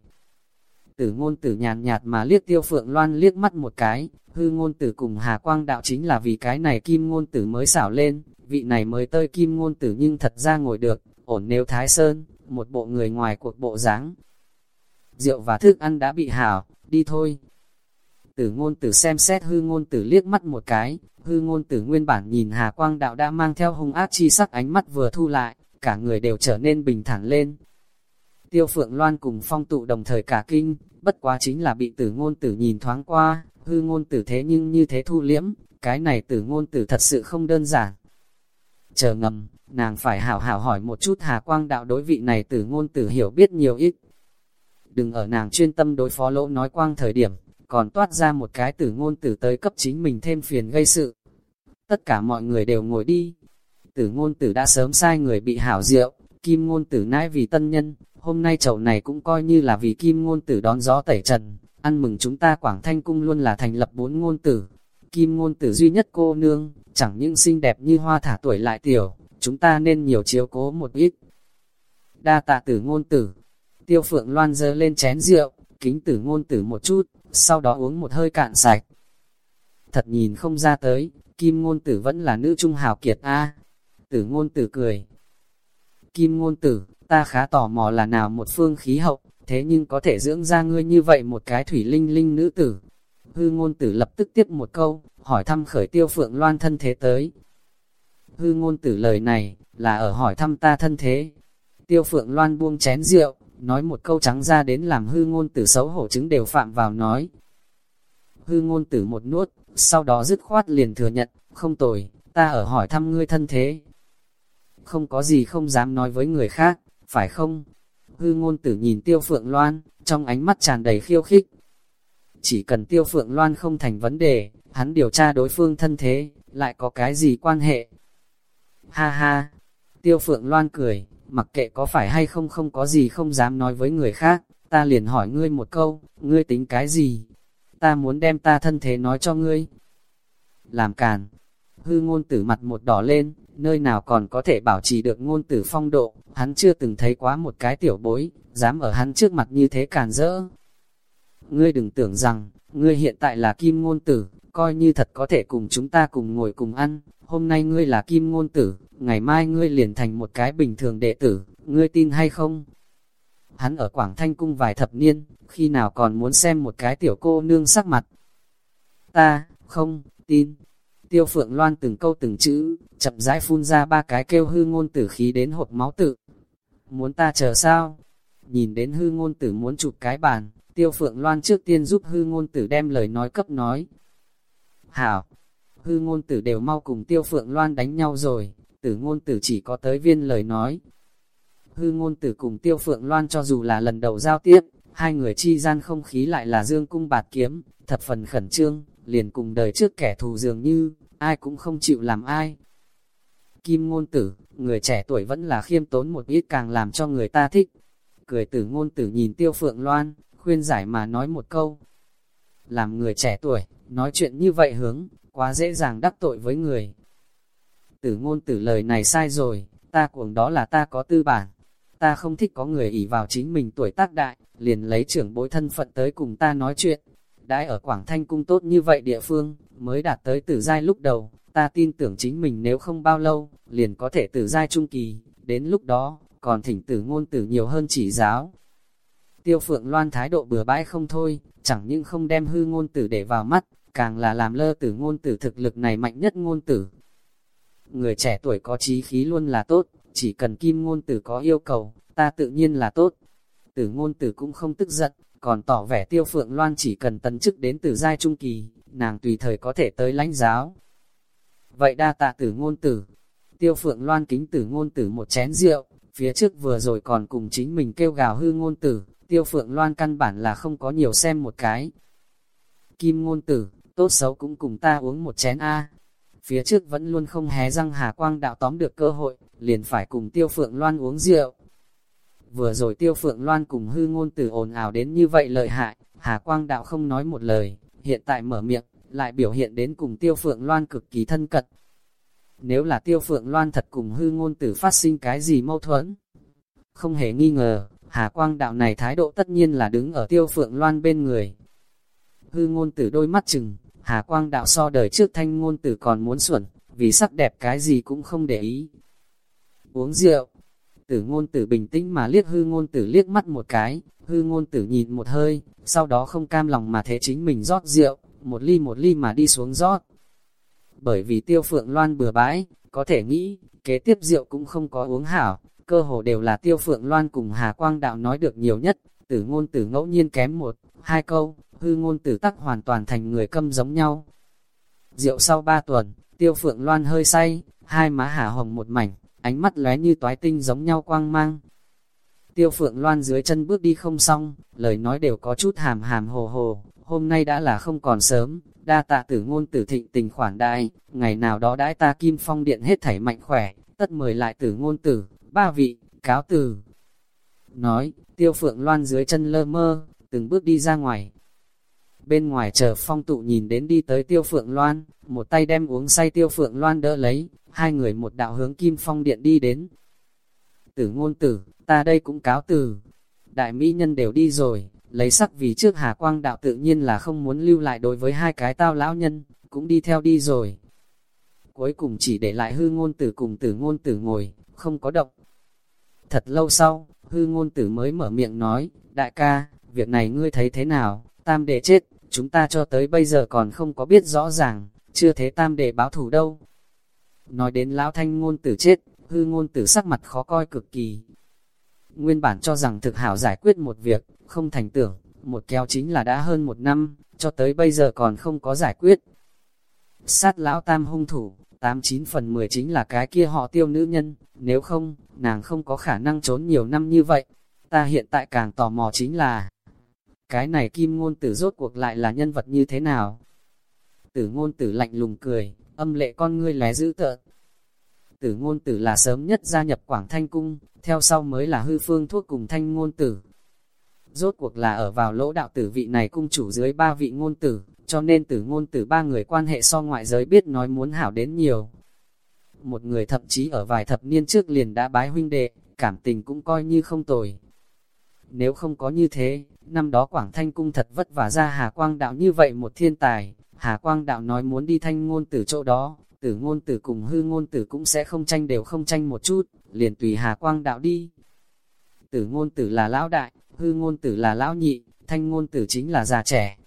Tử ngôn tử nhàn nhạt mà liếc tiêu phượng loan liếc mắt một cái, hư ngôn tử cùng hà quang đạo chính là vì cái này kim ngôn tử mới xảo lên, vị này mới tơi kim ngôn tử nhưng thật ra ngồi được, ổn nếu thái sơn, một bộ người ngoài cuộc bộ dáng. Rượu và thức ăn đã bị hảo, đi thôi. Tử ngôn tử xem xét hư ngôn tử liếc mắt một cái, hư ngôn tử nguyên bản nhìn Hà Quang Đạo đã mang theo hung ác chi sắc ánh mắt vừa thu lại, cả người đều trở nên bình thản lên. Tiêu Phượng Loan cùng phong tụ đồng thời cả kinh, bất quá chính là bị tử ngôn tử nhìn thoáng qua, hư ngôn tử thế nhưng như thế thu liễm, cái này tử ngôn tử thật sự không đơn giản. Chờ ngầm, nàng phải hảo hảo hỏi một chút Hà Quang Đạo đối vị này tử ngôn tử hiểu biết nhiều ít. Đừng ở nàng chuyên tâm đối phó lỗ nói quang thời điểm, còn toát ra một cái tử ngôn tử tới cấp chính mình thêm phiền gây sự. Tất cả mọi người đều ngồi đi. Tử ngôn tử đã sớm sai người bị hảo rượu, kim ngôn tử nãi vì tân nhân, hôm nay chậu này cũng coi như là vì kim ngôn tử đón gió tẩy trần, ăn mừng chúng ta Quảng Thanh Cung luôn là thành lập bốn ngôn tử. Kim ngôn tử duy nhất cô nương, chẳng những xinh đẹp như hoa thả tuổi lại tiểu, chúng ta nên nhiều chiếu cố một ít. Đa tạ tử ngôn tử, tiêu phượng loan dơ lên chén rượu, kính tử ngôn tử một chút, sau đó uống một hơi cạn sạch. Thật nhìn không ra tới, kim ngôn tử vẫn là nữ trung hào kiệt a Tử ngôn tử cười. Kim ngôn tử, ta khá tò mò là nào một phương khí hậu, thế nhưng có thể dưỡng ra ngươi như vậy một cái thủy linh linh nữ tử. Hư ngôn tử lập tức tiếp một câu, hỏi thăm khởi tiêu phượng loan thân thế tới. Hư ngôn tử lời này, là ở hỏi thăm ta thân thế. Tiêu phượng loan buông chén rượu, nói một câu trắng ra đến làm hư ngôn tử xấu hổ chứng đều phạm vào nói. Hư ngôn tử một nuốt, sau đó dứt khoát liền thừa nhận, không tồi, ta ở hỏi thăm ngươi thân thế. Không có gì không dám nói với người khác, phải không? Hư ngôn tử nhìn tiêu phượng loan, trong ánh mắt tràn đầy khiêu khích. Chỉ cần tiêu phượng loan không thành vấn đề, hắn điều tra đối phương thân thế, lại có cái gì quan hệ? Ha ha! Tiêu phượng loan cười, mặc kệ có phải hay không không có gì không dám nói với người khác, ta liền hỏi ngươi một câu, ngươi tính cái gì? Ta muốn đem ta thân thế nói cho ngươi. Làm càn, hư ngôn tử mặt một đỏ lên, nơi nào còn có thể bảo trì được ngôn tử phong độ, hắn chưa từng thấy quá một cái tiểu bối, dám ở hắn trước mặt như thế càn rỡ. Ngươi đừng tưởng rằng, ngươi hiện tại là kim ngôn tử, coi như thật có thể cùng chúng ta cùng ngồi cùng ăn, hôm nay ngươi là kim ngôn tử, ngày mai ngươi liền thành một cái bình thường đệ tử, ngươi tin hay không? Hắn ở Quảng Thanh Cung vài thập niên, khi nào còn muốn xem một cái tiểu cô nương sắc mặt? Ta, không, tin. Tiêu Phượng Loan từng câu từng chữ, chậm rãi phun ra ba cái kêu hư ngôn tử khí đến hộp máu tự. Muốn ta chờ sao? Nhìn đến hư ngôn tử muốn chụp cái bàn, Tiêu Phượng Loan trước tiên giúp hư ngôn tử đem lời nói cấp nói. Hảo, hư ngôn tử đều mau cùng Tiêu Phượng Loan đánh nhau rồi, tử ngôn tử chỉ có tới viên lời nói. Hư ngôn tử cùng Tiêu Phượng Loan cho dù là lần đầu giao tiếp, hai người chi gian không khí lại là dương cung bạt kiếm, thập phần khẩn trương, liền cùng đời trước kẻ thù dường như, ai cũng không chịu làm ai. Kim ngôn tử, người trẻ tuổi vẫn là khiêm tốn một ít càng làm cho người ta thích. Cười tử ngôn tử nhìn tiêu phượng loan, khuyên giải mà nói một câu. Làm người trẻ tuổi, nói chuyện như vậy hướng, quá dễ dàng đắc tội với người. Tử ngôn tử lời này sai rồi, ta cuồng đó là ta có tư bản. Ta không thích có người ỷ vào chính mình tuổi tác đại, liền lấy trưởng bối thân phận tới cùng ta nói chuyện. Đãi ở Quảng Thanh Cung tốt như vậy địa phương, mới đạt tới tử giai lúc đầu, ta tin tưởng chính mình nếu không bao lâu, liền có thể tử giai trung kỳ, đến lúc đó, còn thỉnh tử ngôn tử nhiều hơn chỉ giáo. Tiêu phượng loan thái độ bừa bãi không thôi, chẳng những không đem hư ngôn tử để vào mắt, càng là làm lơ tử ngôn tử thực lực này mạnh nhất ngôn tử. Người trẻ tuổi có trí khí luôn là tốt, chỉ cần kim ngôn tử có yêu cầu, ta tự nhiên là tốt. Tử ngôn tử cũng không tức giận, còn tỏ vẻ tiêu phượng loan chỉ cần tấn chức đến tử giai trung kỳ, nàng tùy thời có thể tới lãnh giáo. Vậy đa tạ tử ngôn tử, tiêu phượng loan kính tử ngôn tử một chén rượu, phía trước vừa rồi còn cùng chính mình kêu gào hư ngôn tử, tiêu phượng loan căn bản là không có nhiều xem một cái. Kim ngôn tử, tốt xấu cũng cùng ta uống một chén A. Phía trước vẫn luôn không hé răng Hà Quang đạo tóm được cơ hội, liền phải cùng Tiêu Phượng Loan uống rượu. Vừa rồi Tiêu Phượng Loan cùng hư ngôn tử ồn ào đến như vậy lợi hại, Hà Quang đạo không nói một lời, hiện tại mở miệng, lại biểu hiện đến cùng Tiêu Phượng Loan cực kỳ thân cận. Nếu là Tiêu Phượng Loan thật cùng hư ngôn tử phát sinh cái gì mâu thuẫn, không hề nghi ngờ, Hà Quang đạo này thái độ tất nhiên là đứng ở Tiêu Phượng Loan bên người. Hư ngôn tử đôi mắt chừng, Hà Quang đạo so đời trước thanh ngôn tử còn muốn xuẩn, vì sắc đẹp cái gì cũng không để ý. Uống rượu, tử ngôn tử bình tĩnh mà liếc hư ngôn tử liếc mắt một cái, hư ngôn tử nhìn một hơi, sau đó không cam lòng mà thế chính mình rót rượu, một ly một ly mà đi xuống rót. Bởi vì tiêu phượng loan bừa bãi, có thể nghĩ, kế tiếp rượu cũng không có uống hảo, cơ hồ đều là tiêu phượng loan cùng Hà Quang đạo nói được nhiều nhất, tử ngôn tử ngẫu nhiên kém một, hai câu, hư ngôn tử tắc hoàn toàn thành người câm giống nhau. Rượu sau ba tuần, tiêu phượng loan hơi say, hai má hả hồng một mảnh, ánh mắt lóe như toái tinh giống nhau quang mang. Tiêu phượng loan dưới chân bước đi không xong, lời nói đều có chút hàm hàm hồ hồ, hôm nay đã là không còn sớm, đa tạ tử ngôn tử thịnh tình khoản đại, ngày nào đó đãi ta kim phong điện hết thảy mạnh khỏe, tất mời lại tử ngôn tử, ba vị, cáo tử. Nói, tiêu phượng loan dưới chân lơ mơ, từng bước đi ra ngoài, Bên ngoài chờ phong tụ nhìn đến đi tới tiêu phượng loan, một tay đem uống say tiêu phượng loan đỡ lấy, hai người một đạo hướng kim phong điện đi đến. Tử ngôn tử, ta đây cũng cáo từ. Đại mỹ nhân đều đi rồi, lấy sắc vì trước hà quang đạo tự nhiên là không muốn lưu lại đối với hai cái tao lão nhân, cũng đi theo đi rồi. Cuối cùng chỉ để lại hư ngôn tử cùng tử ngôn tử ngồi, không có động. Thật lâu sau, hư ngôn tử mới mở miệng nói, đại ca, việc này ngươi thấy thế nào, tam đệ chết, chúng ta cho tới bây giờ còn không có biết rõ ràng, chưa thế tam đệ báo thủ đâu. Nói đến lão thanh ngôn tử chết, hư ngôn tử sắc mặt khó coi cực kỳ. Nguyên bản cho rằng thực hảo giải quyết một việc, không thành tưởng, một kéo chính là đã hơn một năm, cho tới bây giờ còn không có giải quyết. Sát lão tam hung thủ, 89 phần 10 chính là cái kia họ tiêu nữ nhân, nếu không, nàng không có khả năng trốn nhiều năm như vậy. Ta hiện tại càng tò mò chính là, cái này kim ngôn tử rốt cuộc lại là nhân vật như thế nào? Tử ngôn tử lạnh lùng cười, âm lệ con ngươi lé dữ tợn. Tử ngôn tử là sớm nhất gia nhập Quảng Thanh Cung, theo sau mới là hư phương thuốc cùng thanh ngôn tử. Rốt cuộc là ở vào lỗ đạo tử vị này cung chủ dưới ba vị ngôn tử, cho nên tử ngôn tử ba người quan hệ so ngoại giới biết nói muốn hảo đến nhiều. Một người thậm chí ở vài thập niên trước liền đã bái huynh đệ, cảm tình cũng coi như không tồi. Nếu không có như thế, năm đó Quảng Thanh Cung thật vất vả ra Hà Quang Đạo như vậy một thiên tài, Hà Quang Đạo nói muốn đi thanh ngôn tử chỗ đó, tử ngôn tử cùng hư ngôn tử cũng sẽ không tranh đều không tranh một chút, liền tùy Hà Quang Đạo đi. Tử ngôn tử là lão đại, hư ngôn tử là lão nhị, thanh ngôn tử chính là già trẻ.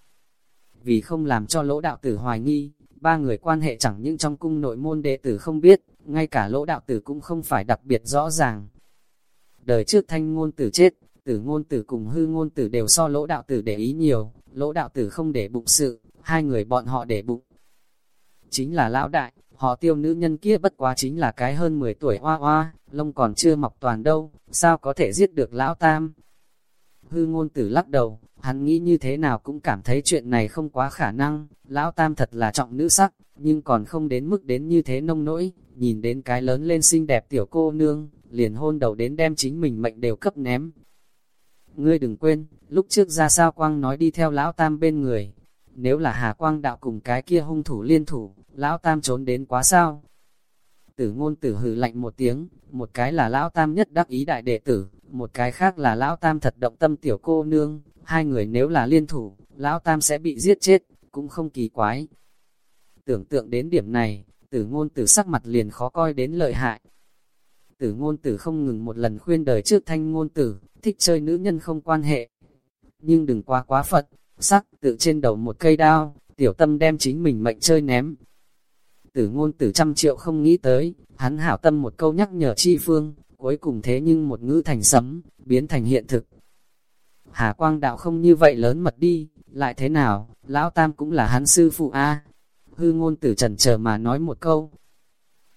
Vì không làm cho lỗ đạo tử hoài nghi, ba người quan hệ chẳng những trong cung nội môn đệ tử không biết, ngay cả lỗ đạo tử cũng không phải đặc biệt rõ ràng. Đời trước thanh ngôn tử chết, tử ngôn tử cùng hư ngôn tử đều so lỗ đạo tử để ý nhiều, lỗ đạo tử không để bụng sự, hai người bọn họ để bụng. Chính là lão đại, họ tiêu nữ nhân kia bất quá chính là cái hơn 10 tuổi hoa hoa, lông còn chưa mọc toàn đâu, sao có thể giết được lão tam. Hư ngôn tử lắc đầu, hắn nghĩ như thế nào cũng cảm thấy chuyện này không quá khả năng, lão tam thật là trọng nữ sắc, nhưng còn không đến mức đến như thế nông nỗi, nhìn đến cái lớn lên xinh đẹp tiểu cô nương, liền hôn đầu đến đem chính mình mệnh đều cấp ném. Ngươi đừng quên, lúc trước ra sao quang nói đi theo lão tam bên người, nếu là Hà Quang đạo cùng cái kia hung thủ liên thủ, lão tam trốn đến quá sao? Tử ngôn tử hừ lạnh một tiếng, một cái là lão tam nhất đắc ý đại đệ tử, một cái khác là lão tam thật động tâm tiểu cô nương, hai người nếu là liên thủ, lão tam sẽ bị giết chết, cũng không kỳ quái. Tưởng tượng đến điểm này, tử ngôn tử sắc mặt liền khó coi đến lợi hại. Tử ngôn tử không ngừng một lần khuyên đời trước thanh ngôn tử, thích chơi nữ nhân không quan hệ. Nhưng đừng quá quá Phật, sắc tự trên đầu một cây đao, tiểu tâm đem chính mình mệnh chơi ném. Tử ngôn tử trăm triệu không nghĩ tới, hắn hảo tâm một câu nhắc nhở chi phương, cuối cùng thế nhưng một ngữ thành sấm, biến thành hiện thực. Hà quang đạo không như vậy lớn mật đi, lại thế nào, lão tam cũng là hắn sư phụ a Hư ngôn tử trần chờ mà nói một câu.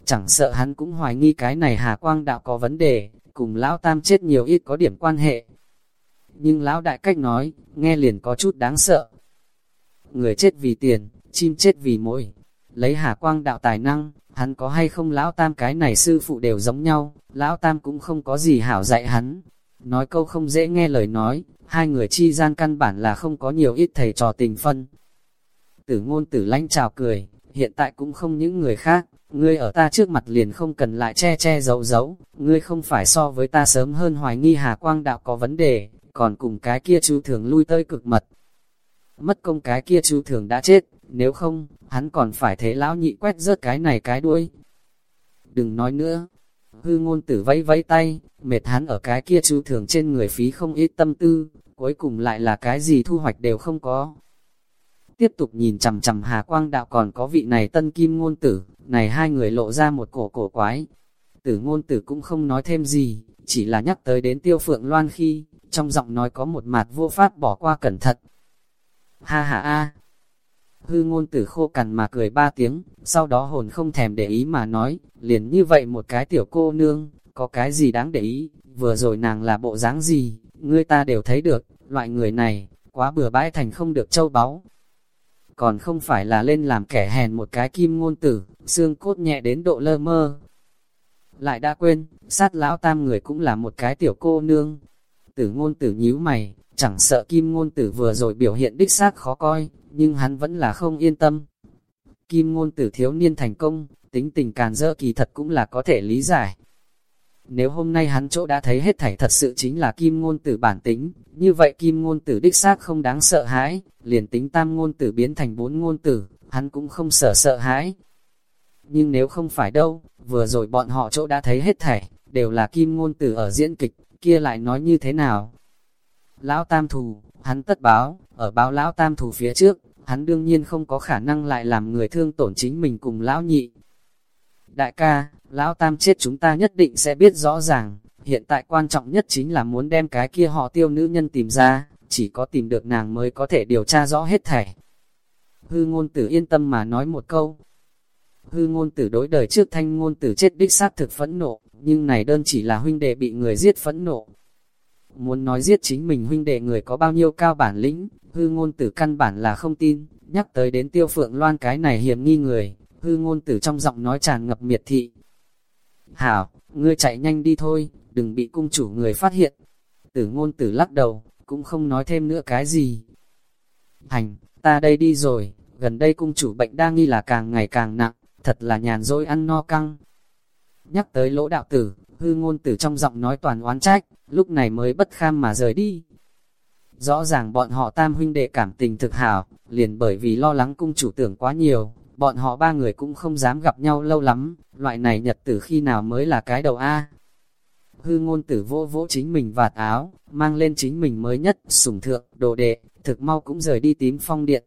Chẳng sợ hắn cũng hoài nghi cái này hà quang đạo có vấn đề, cùng lão tam chết nhiều ít có điểm quan hệ. Nhưng lão đại cách nói, nghe liền có chút đáng sợ. Người chết vì tiền, chim chết vì mỗi. Lấy hà quang đạo tài năng, hắn có hay không lão tam cái này sư phụ đều giống nhau, lão tam cũng không có gì hảo dạy hắn. Nói câu không dễ nghe lời nói, hai người chi gian căn bản là không có nhiều ít thầy trò tình phân. Tử ngôn tử lanh chào cười, hiện tại cũng không những người khác, ngươi ở ta trước mặt liền không cần lại che che giấu giấu, ngươi không phải so với ta sớm hơn hoài nghi Hà Quang Đạo có vấn đề, còn cùng cái kia chú thường lui tới cực mật. Mất công cái kia chú thường đã chết, nếu không, hắn còn phải thế lão nhị quét rớt cái này cái đuôi. Đừng nói nữa, hư ngôn tử vẫy vẫy tay, mệt hắn ở cái kia chú thường trên người phí không ít tâm tư, cuối cùng lại là cái gì thu hoạch đều không có. Tiếp tục nhìn chằm chằm Hà Quang Đạo còn có vị này tân kim ngôn tử, này hai người lộ ra một cổ cổ quái. Tử ngôn tử cũng không nói thêm gì, chỉ là nhắc tới đến tiêu phượng loan khi, trong giọng nói có một mặt vô pháp bỏ qua cẩn thận. Ha ha a, hư ngôn tử khô cằn mà cười ba tiếng, sau đó hồn không thèm để ý mà nói, liền như vậy một cái tiểu cô nương, có cái gì đáng để ý, vừa rồi nàng là bộ dáng gì, ngươi ta đều thấy được, loại người này, quá bừa bãi thành không được châu báu. Còn không phải là lên làm kẻ hèn một cái kim ngôn tử, xương cốt nhẹ đến độ lơ mơ. Lại đã quên, sát lão tam người cũng là một cái tiểu cô nương. Tử ngôn tử nhíu mày, chẳng sợ kim ngôn tử vừa rồi biểu hiện đích xác khó coi, nhưng hắn vẫn là không yên tâm. Kim ngôn tử thiếu niên thành công, tính tình càn dỡ kỳ thật cũng là có thể lý giải. Nếu hôm nay hắn chỗ đã thấy hết thảy thật sự chính là kim ngôn tử bản tính, như vậy kim ngôn tử đích xác không đáng sợ hãi, liền tính tam ngôn tử biến thành bốn ngôn tử, hắn cũng không sợ sợ hãi. Nhưng nếu không phải đâu, vừa rồi bọn họ chỗ đã thấy hết thảy, đều là kim ngôn tử ở diễn kịch, kia lại nói như thế nào? Lão tam thù, hắn tất báo, ở báo lão tam thù phía trước, hắn đương nhiên không có khả năng lại làm người thương tổn chính mình cùng lão nhị. Đại ca, lão tam chết chúng ta nhất định sẽ biết rõ ràng, hiện tại quan trọng nhất chính là muốn đem cái kia họ tiêu nữ nhân tìm ra, chỉ có tìm được nàng mới có thể điều tra rõ hết thảy. Hư ngôn tử yên tâm mà nói một câu. Hư ngôn tử đối đời trước thanh ngôn tử chết đích xác thực phẫn nộ, nhưng này đơn chỉ là huynh đệ bị người giết phẫn nộ, Muốn nói giết chính mình huynh đệ người có bao nhiêu cao bản lĩnh, hư ngôn tử căn bản là không tin, nhắc tới đến tiêu phượng loan cái này hiểm nghi người, hư ngôn tử trong giọng nói tràn ngập miệt thị. Hảo, ngươi chạy nhanh đi thôi, đừng bị cung chủ người phát hiện. Tử ngôn tử lắc đầu, cũng không nói thêm nữa cái gì. Hành, ta đây đi rồi, gần đây cung chủ bệnh đa nghi là càng ngày càng nặng, thật là nhàn dỗi ăn no căng. Nhắc tới lỗ đạo tử, hư ngôn tử trong giọng nói toàn oán trách, lúc này mới bất kham mà rời đi. Rõ ràng bọn họ tam huynh đệ cảm tình thực hảo, liền bởi vì lo lắng cung chủ tưởng quá nhiều, bọn họ ba người cũng không dám gặp nhau lâu lắm, loại này nhật tử khi nào mới là cái đầu A. Hư ngôn tử vô vỗ chính mình vạt áo, mang lên chính mình mới nhất, sủng thượng, đồ đệ, thực mau cũng rời đi tím phong điện.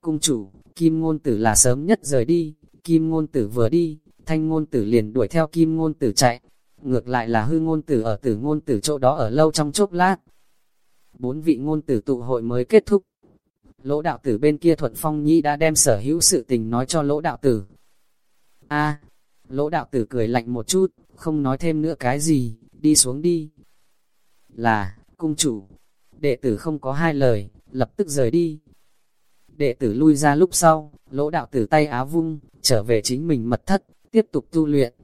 Cung chủ, kim ngôn tử là sớm nhất rời đi, kim ngôn tử vừa đi, thanh ngôn tử liền đuổi theo kim ngôn tử chạy, ngược lại là hư ngôn tử ở tử ngôn tử chỗ đó ở lâu trong chốc lát. Bốn vị ngôn tử tụ hội mới kết thúc. Lỗ đạo tử bên kia thuận phong nhĩ đã đem sở hữu sự tình nói cho lỗ đạo tử. a lỗ đạo tử cười lạnh một chút, không nói thêm nữa cái gì, đi xuống đi. Là, cung chủ, đệ tử không có hai lời, lập tức rời đi. đệ tử lui ra lúc sau, lỗ đạo tử tay áo vung, trở về chính mình mật thất, tiếp tục tu luyện.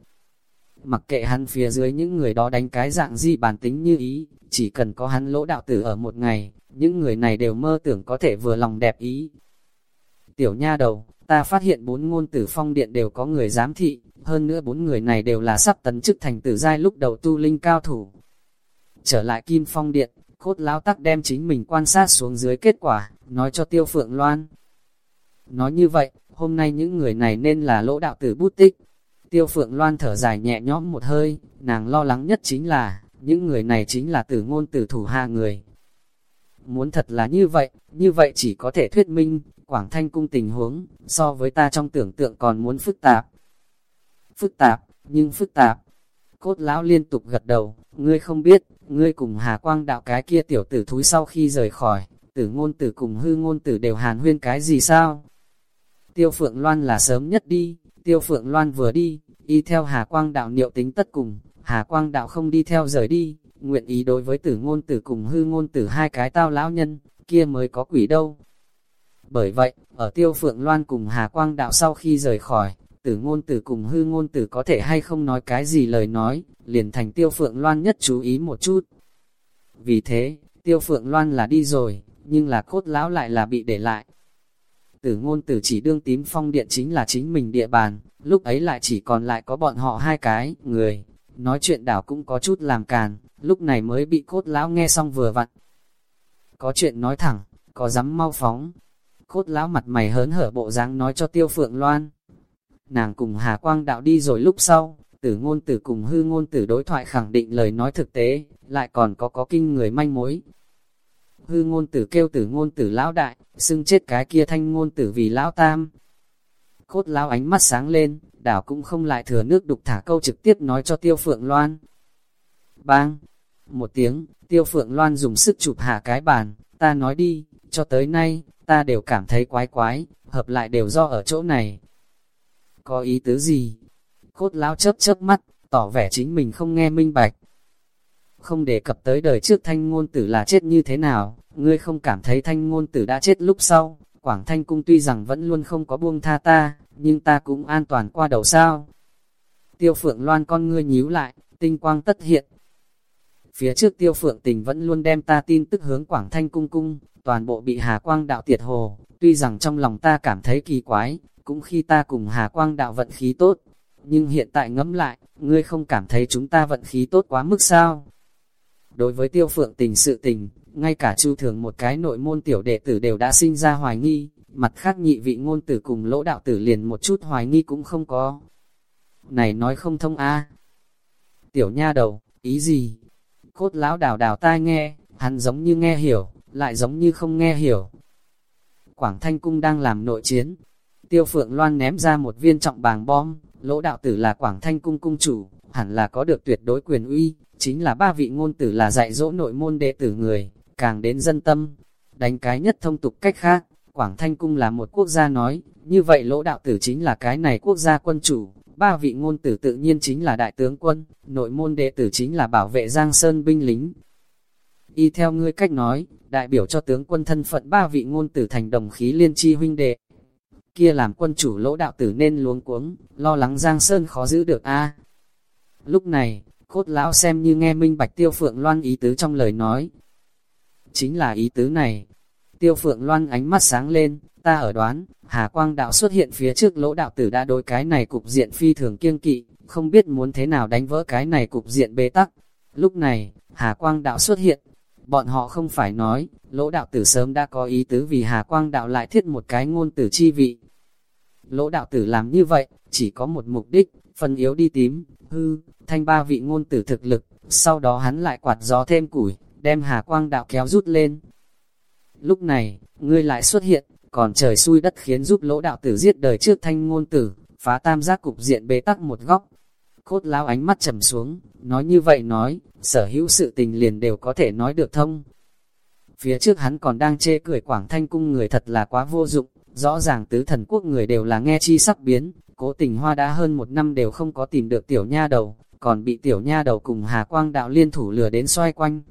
Mặc kệ hắn phía dưới những người đó đánh cái dạng gì bản tính như ý, chỉ cần có hắn lỗ đạo tử ở một ngày, những người này đều mơ tưởng có thể vừa lòng đẹp ý. Tiểu nha đầu, ta phát hiện bốn ngôn tử phong điện đều có người giám thị, hơn nữa bốn người này đều là sắp tấn chức thành tử giai lúc đầu tu linh cao thủ. Trở lại kim phong điện, cốt lão tắc đem chính mình quan sát xuống dưới kết quả, nói cho tiêu phượng loan. Nói như vậy, hôm nay những người này nên là lỗ đạo tử bút tích. Tiêu phượng loan thở dài nhẹ nhõm một hơi, nàng lo lắng nhất chính là, những người này chính là tử ngôn tử thủ hạ người. Muốn thật là như vậy, như vậy chỉ có thể thuyết minh, Quảng Thanh cung tình huống, so với ta trong tưởng tượng còn muốn phức tạp. Phức tạp, nhưng phức tạp. Cốt lão liên tục gật đầu, ngươi không biết, ngươi cùng Hà Quang đạo cái kia tiểu tử thúi sau khi rời khỏi, tử ngôn tử cùng hư ngôn tử đều hàn huyên cái gì sao? Tiêu Phượng Loan là sớm nhất đi, Tiêu Phượng Loan vừa đi, y theo Hà Quang đạo niệu tính tất cùng, Hà Quang đạo không đi theo rời đi, nguyện ý đối với tử ngôn tử cùng hư ngôn tử hai cái tao lão nhân, kia mới có quỷ đâu. Bởi vậy, ở Tiêu Phượng Loan cùng Hà Quang đạo sau khi rời khỏi, tử ngôn tử cùng hư ngôn tử có thể hay không nói cái gì lời nói, liền thành Tiêu Phượng Loan nhất chú ý một chút. Vì thế, Tiêu Phượng Loan là đi rồi, nhưng là cốt lão lại là bị để lại. Tử ngôn tử chỉ đương tím phong điện chính là chính mình địa bàn, lúc ấy lại chỉ còn lại có bọn họ hai cái, người. Nói chuyện đảo cũng có chút làm càn, lúc này mới bị cốt lão nghe xong vừa vặn. Có chuyện nói thẳng, có dám mau phóng. Cốt lão mặt mày hớn hở bộ dáng nói cho tiêu phượng loan. Nàng cùng Hà Quang đạo đi rồi lúc sau, tử ngôn tử cùng hư ngôn tử đối thoại khẳng định lời nói thực tế, lại còn có có kinh người manh mối, hư ngôn tử kêu tử ngôn tử lão đại, xưng chết cái kia thanh ngôn tử vì lão tam. Cốt lão ánh mắt sáng lên, đảo cũng không lại thừa nước đục thả câu trực tiếp nói cho tiêu phượng loan. Bang! Một tiếng, tiêu phượng loan dùng sức chụp hạ cái bàn, ta nói đi, cho tới nay, ta đều cảm thấy quái quái, hợp lại đều do ở chỗ này. Có ý tứ gì? Cốt lão chớp chớp mắt, tỏ vẻ chính mình không nghe minh bạch, không đề cập tới đời trước thanh ngôn tử là chết như thế nào, ngươi không cảm thấy thanh ngôn tử đã chết lúc sau, Quảng Thanh Cung tuy rằng vẫn luôn không có buông tha ta, nhưng ta cũng an toàn qua đầu sao. Tiêu phượng loan con ngươi nhíu lại, tinh quang tất hiện. Phía trước tiêu phượng tình vẫn luôn đem ta tin tức hướng Quảng Thanh Cung cung, toàn bộ bị Hà Quang đạo tiệt hồ, tuy rằng trong lòng ta cảm thấy kỳ quái, cũng khi ta cùng Hà Quang đạo vận khí tốt, nhưng hiện tại ngẫm lại, ngươi không cảm thấy chúng ta vận khí tốt quá mức sao? Đối với tiêu phượng tình sự tình, ngay cả chu thường một cái nội môn tiểu đệ tử đều đã sinh ra hoài nghi, mặt khác nhị vị ngôn tử cùng lỗ đạo tử liền một chút hoài nghi cũng không có. Này nói không thông a Tiểu nha đầu, ý gì? Cốt lão đào đào tai nghe, hắn giống như nghe hiểu, lại giống như không nghe hiểu. Quảng Thanh Cung đang làm nội chiến. Tiêu Phượng Loan ném ra một viên trọng bàng bom, lỗ đạo tử là Quảng Thanh Cung cung chủ, hẳn là có được tuyệt đối quyền uy, chính là ba vị ngôn tử là dạy dỗ nội môn đệ tử người, càng đến dân tâm. Đánh cái nhất thông tục cách khác, Quảng Thanh Cung là một quốc gia nói, như vậy lỗ đạo tử chính là cái này quốc gia quân chủ, ba vị ngôn tử tự nhiên chính là đại tướng quân, nội môn đệ tử chính là bảo vệ Giang Sơn binh lính. Y theo ngươi cách nói, đại biểu cho tướng quân thân phận ba vị ngôn tử thành đồng khí liên chi huynh đệ. Kia làm quân chủ lỗ đạo tử nên luống cuống, lo lắng Giang Sơn khó giữ được a Lúc này, cốt lão xem như nghe minh bạch tiêu phượng loan ý tứ trong lời nói. Chính là ý tứ này. Tiêu phượng loan ánh mắt sáng lên, ta ở đoán, Hà Quang đạo xuất hiện phía trước lỗ đạo tử đã đối cái này cục diện phi thường kiêng kỵ, không biết muốn thế nào đánh vỡ cái này cục diện bế tắc. Lúc này, Hà Quang đạo xuất hiện, bọn họ không phải nói, lỗ đạo tử sớm đã có ý tứ vì Hà Quang đạo lại thiết một cái ngôn tử chi vị. Lỗ đạo tử làm như vậy, chỉ có một mục đích, phần yếu đi tím, hư, thanh ba vị ngôn tử thực lực, sau đó hắn lại quạt gió thêm củi, đem hà quang đạo kéo rút lên. Lúc này, ngươi lại xuất hiện, còn trời xui đất khiến giúp lỗ đạo tử giết đời trước thanh ngôn tử, phá tam giác cục diện bế tắc một góc. Cốt lão ánh mắt trầm xuống, nói như vậy nói, sở hữu sự tình liền đều có thể nói được thông. Phía trước hắn còn đang chê cười quảng thanh cung người thật là quá vô dụng, rõ ràng tứ thần quốc người đều là nghe chi sắc biến, cố tình hoa đã hơn một năm đều không có tìm được tiểu nha đầu, còn bị tiểu nha đầu cùng Hà Quang đạo liên thủ lừa đến xoay quanh.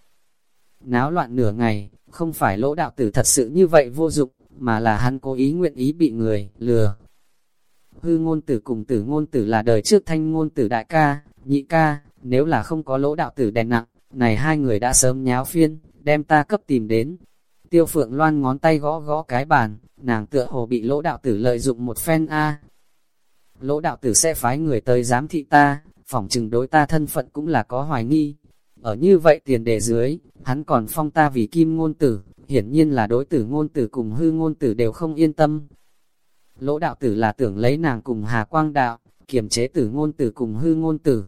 Náo loạn nửa ngày, không phải lỗ đạo tử thật sự như vậy vô dụng, mà là hắn cố ý nguyện ý bị người lừa. Hư ngôn tử cùng tử ngôn tử là đời trước thanh ngôn tử đại ca, nhị ca, nếu là không có lỗ đạo tử đèn nặng, này hai người đã sớm nháo phiên, đem ta cấp tìm đến. Tiêu phượng loan ngón tay gõ gõ cái bàn, nàng tựa hồ bị lỗ đạo tử lợi dụng một phen A. Lỗ đạo tử sẽ phái người tới giám thị ta, phỏng chừng đối ta thân phận cũng là có hoài nghi. Ở như vậy tiền đề dưới, hắn còn phong ta vì kim ngôn tử, hiển nhiên là đối tử ngôn tử cùng hư ngôn tử đều không yên tâm. Lỗ đạo tử là tưởng lấy nàng cùng Hà Quang đạo, kiềm chế tử ngôn tử cùng hư ngôn tử.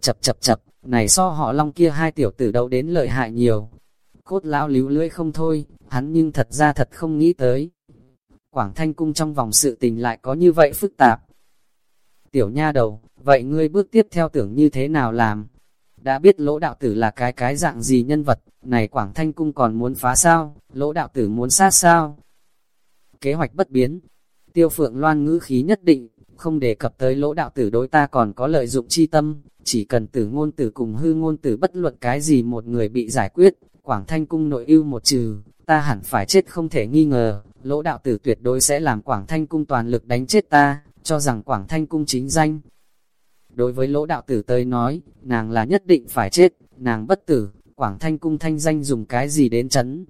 Chập chập chập, này so họ long kia hai tiểu tử đâu đến lợi hại nhiều. Cốt lão líu lưỡi không thôi, hắn nhưng thật ra thật không nghĩ tới. Quảng Thanh Cung trong vòng sự tình lại có như vậy phức tạp. Tiểu nha đầu, vậy ngươi bước tiếp theo tưởng như thế nào làm? Đã biết lỗ đạo tử là cái cái dạng gì nhân vật, này Quảng Thanh Cung còn muốn phá sao, lỗ đạo tử muốn sát sao? Kế hoạch bất biến, tiêu phượng loan ngữ khí nhất định, không đề cập tới lỗ đạo tử đối ta còn có lợi dụng chi tâm, chỉ cần tử ngôn tử cùng hư ngôn tử bất luận cái gì một người bị giải quyết, Quảng Thanh Cung nội ưu một trừ, ta hẳn phải chết không thể nghi ngờ, lỗ đạo tử tuyệt đối sẽ làm Quảng Thanh Cung toàn lực đánh chết ta, cho rằng Quảng Thanh Cung chính danh. Đối với lỗ đạo tử tới nói, nàng là nhất định phải chết, nàng bất tử, Quảng Thanh Cung thanh danh dùng cái gì đến chấn.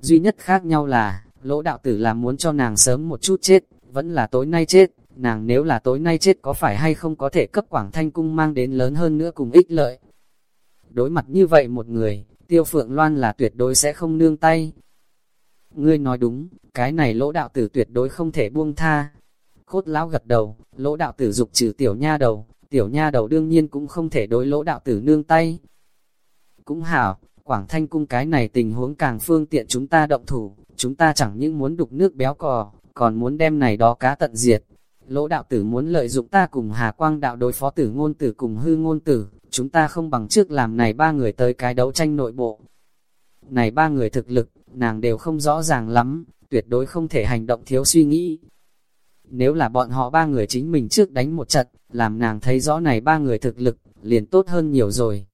Duy nhất khác nhau là, lỗ đạo tử là muốn cho nàng sớm một chút chết, vẫn là tối nay chết, nàng nếu là tối nay chết có phải hay không có thể cấp Quảng Thanh Cung mang đến lớn hơn nữa cùng ích lợi. Đối mặt như vậy một người, tiêu phượng loan là tuyệt đối sẽ không nương tay. Ngươi nói đúng, cái này lỗ đạo tử tuyệt đối không thể buông tha. Cốt lão gật đầu, lỗ đạo tử dục trừ tiểu nha đầu, tiểu nha đầu đương nhiên cũng không thể đối lỗ đạo tử nương tay. Cũng hảo, Quảng Thanh cung cái này tình huống càng phương tiện chúng ta động thủ, chúng ta chẳng những muốn đục nước béo cò, còn muốn đem này đó cá tận diệt. Lỗ đạo tử muốn lợi dụng ta cùng Hà Quang đạo đối phó tử ngôn tử cùng hư ngôn tử, chúng ta không bằng trước làm này ba người tới cái đấu tranh nội bộ. Này ba người thực lực, nàng đều không rõ ràng lắm, tuyệt đối không thể hành động thiếu suy nghĩ. Nếu là bọn họ ba người chính mình trước đánh một trận, làm nàng thấy rõ này ba người thực lực, liền tốt hơn nhiều rồi.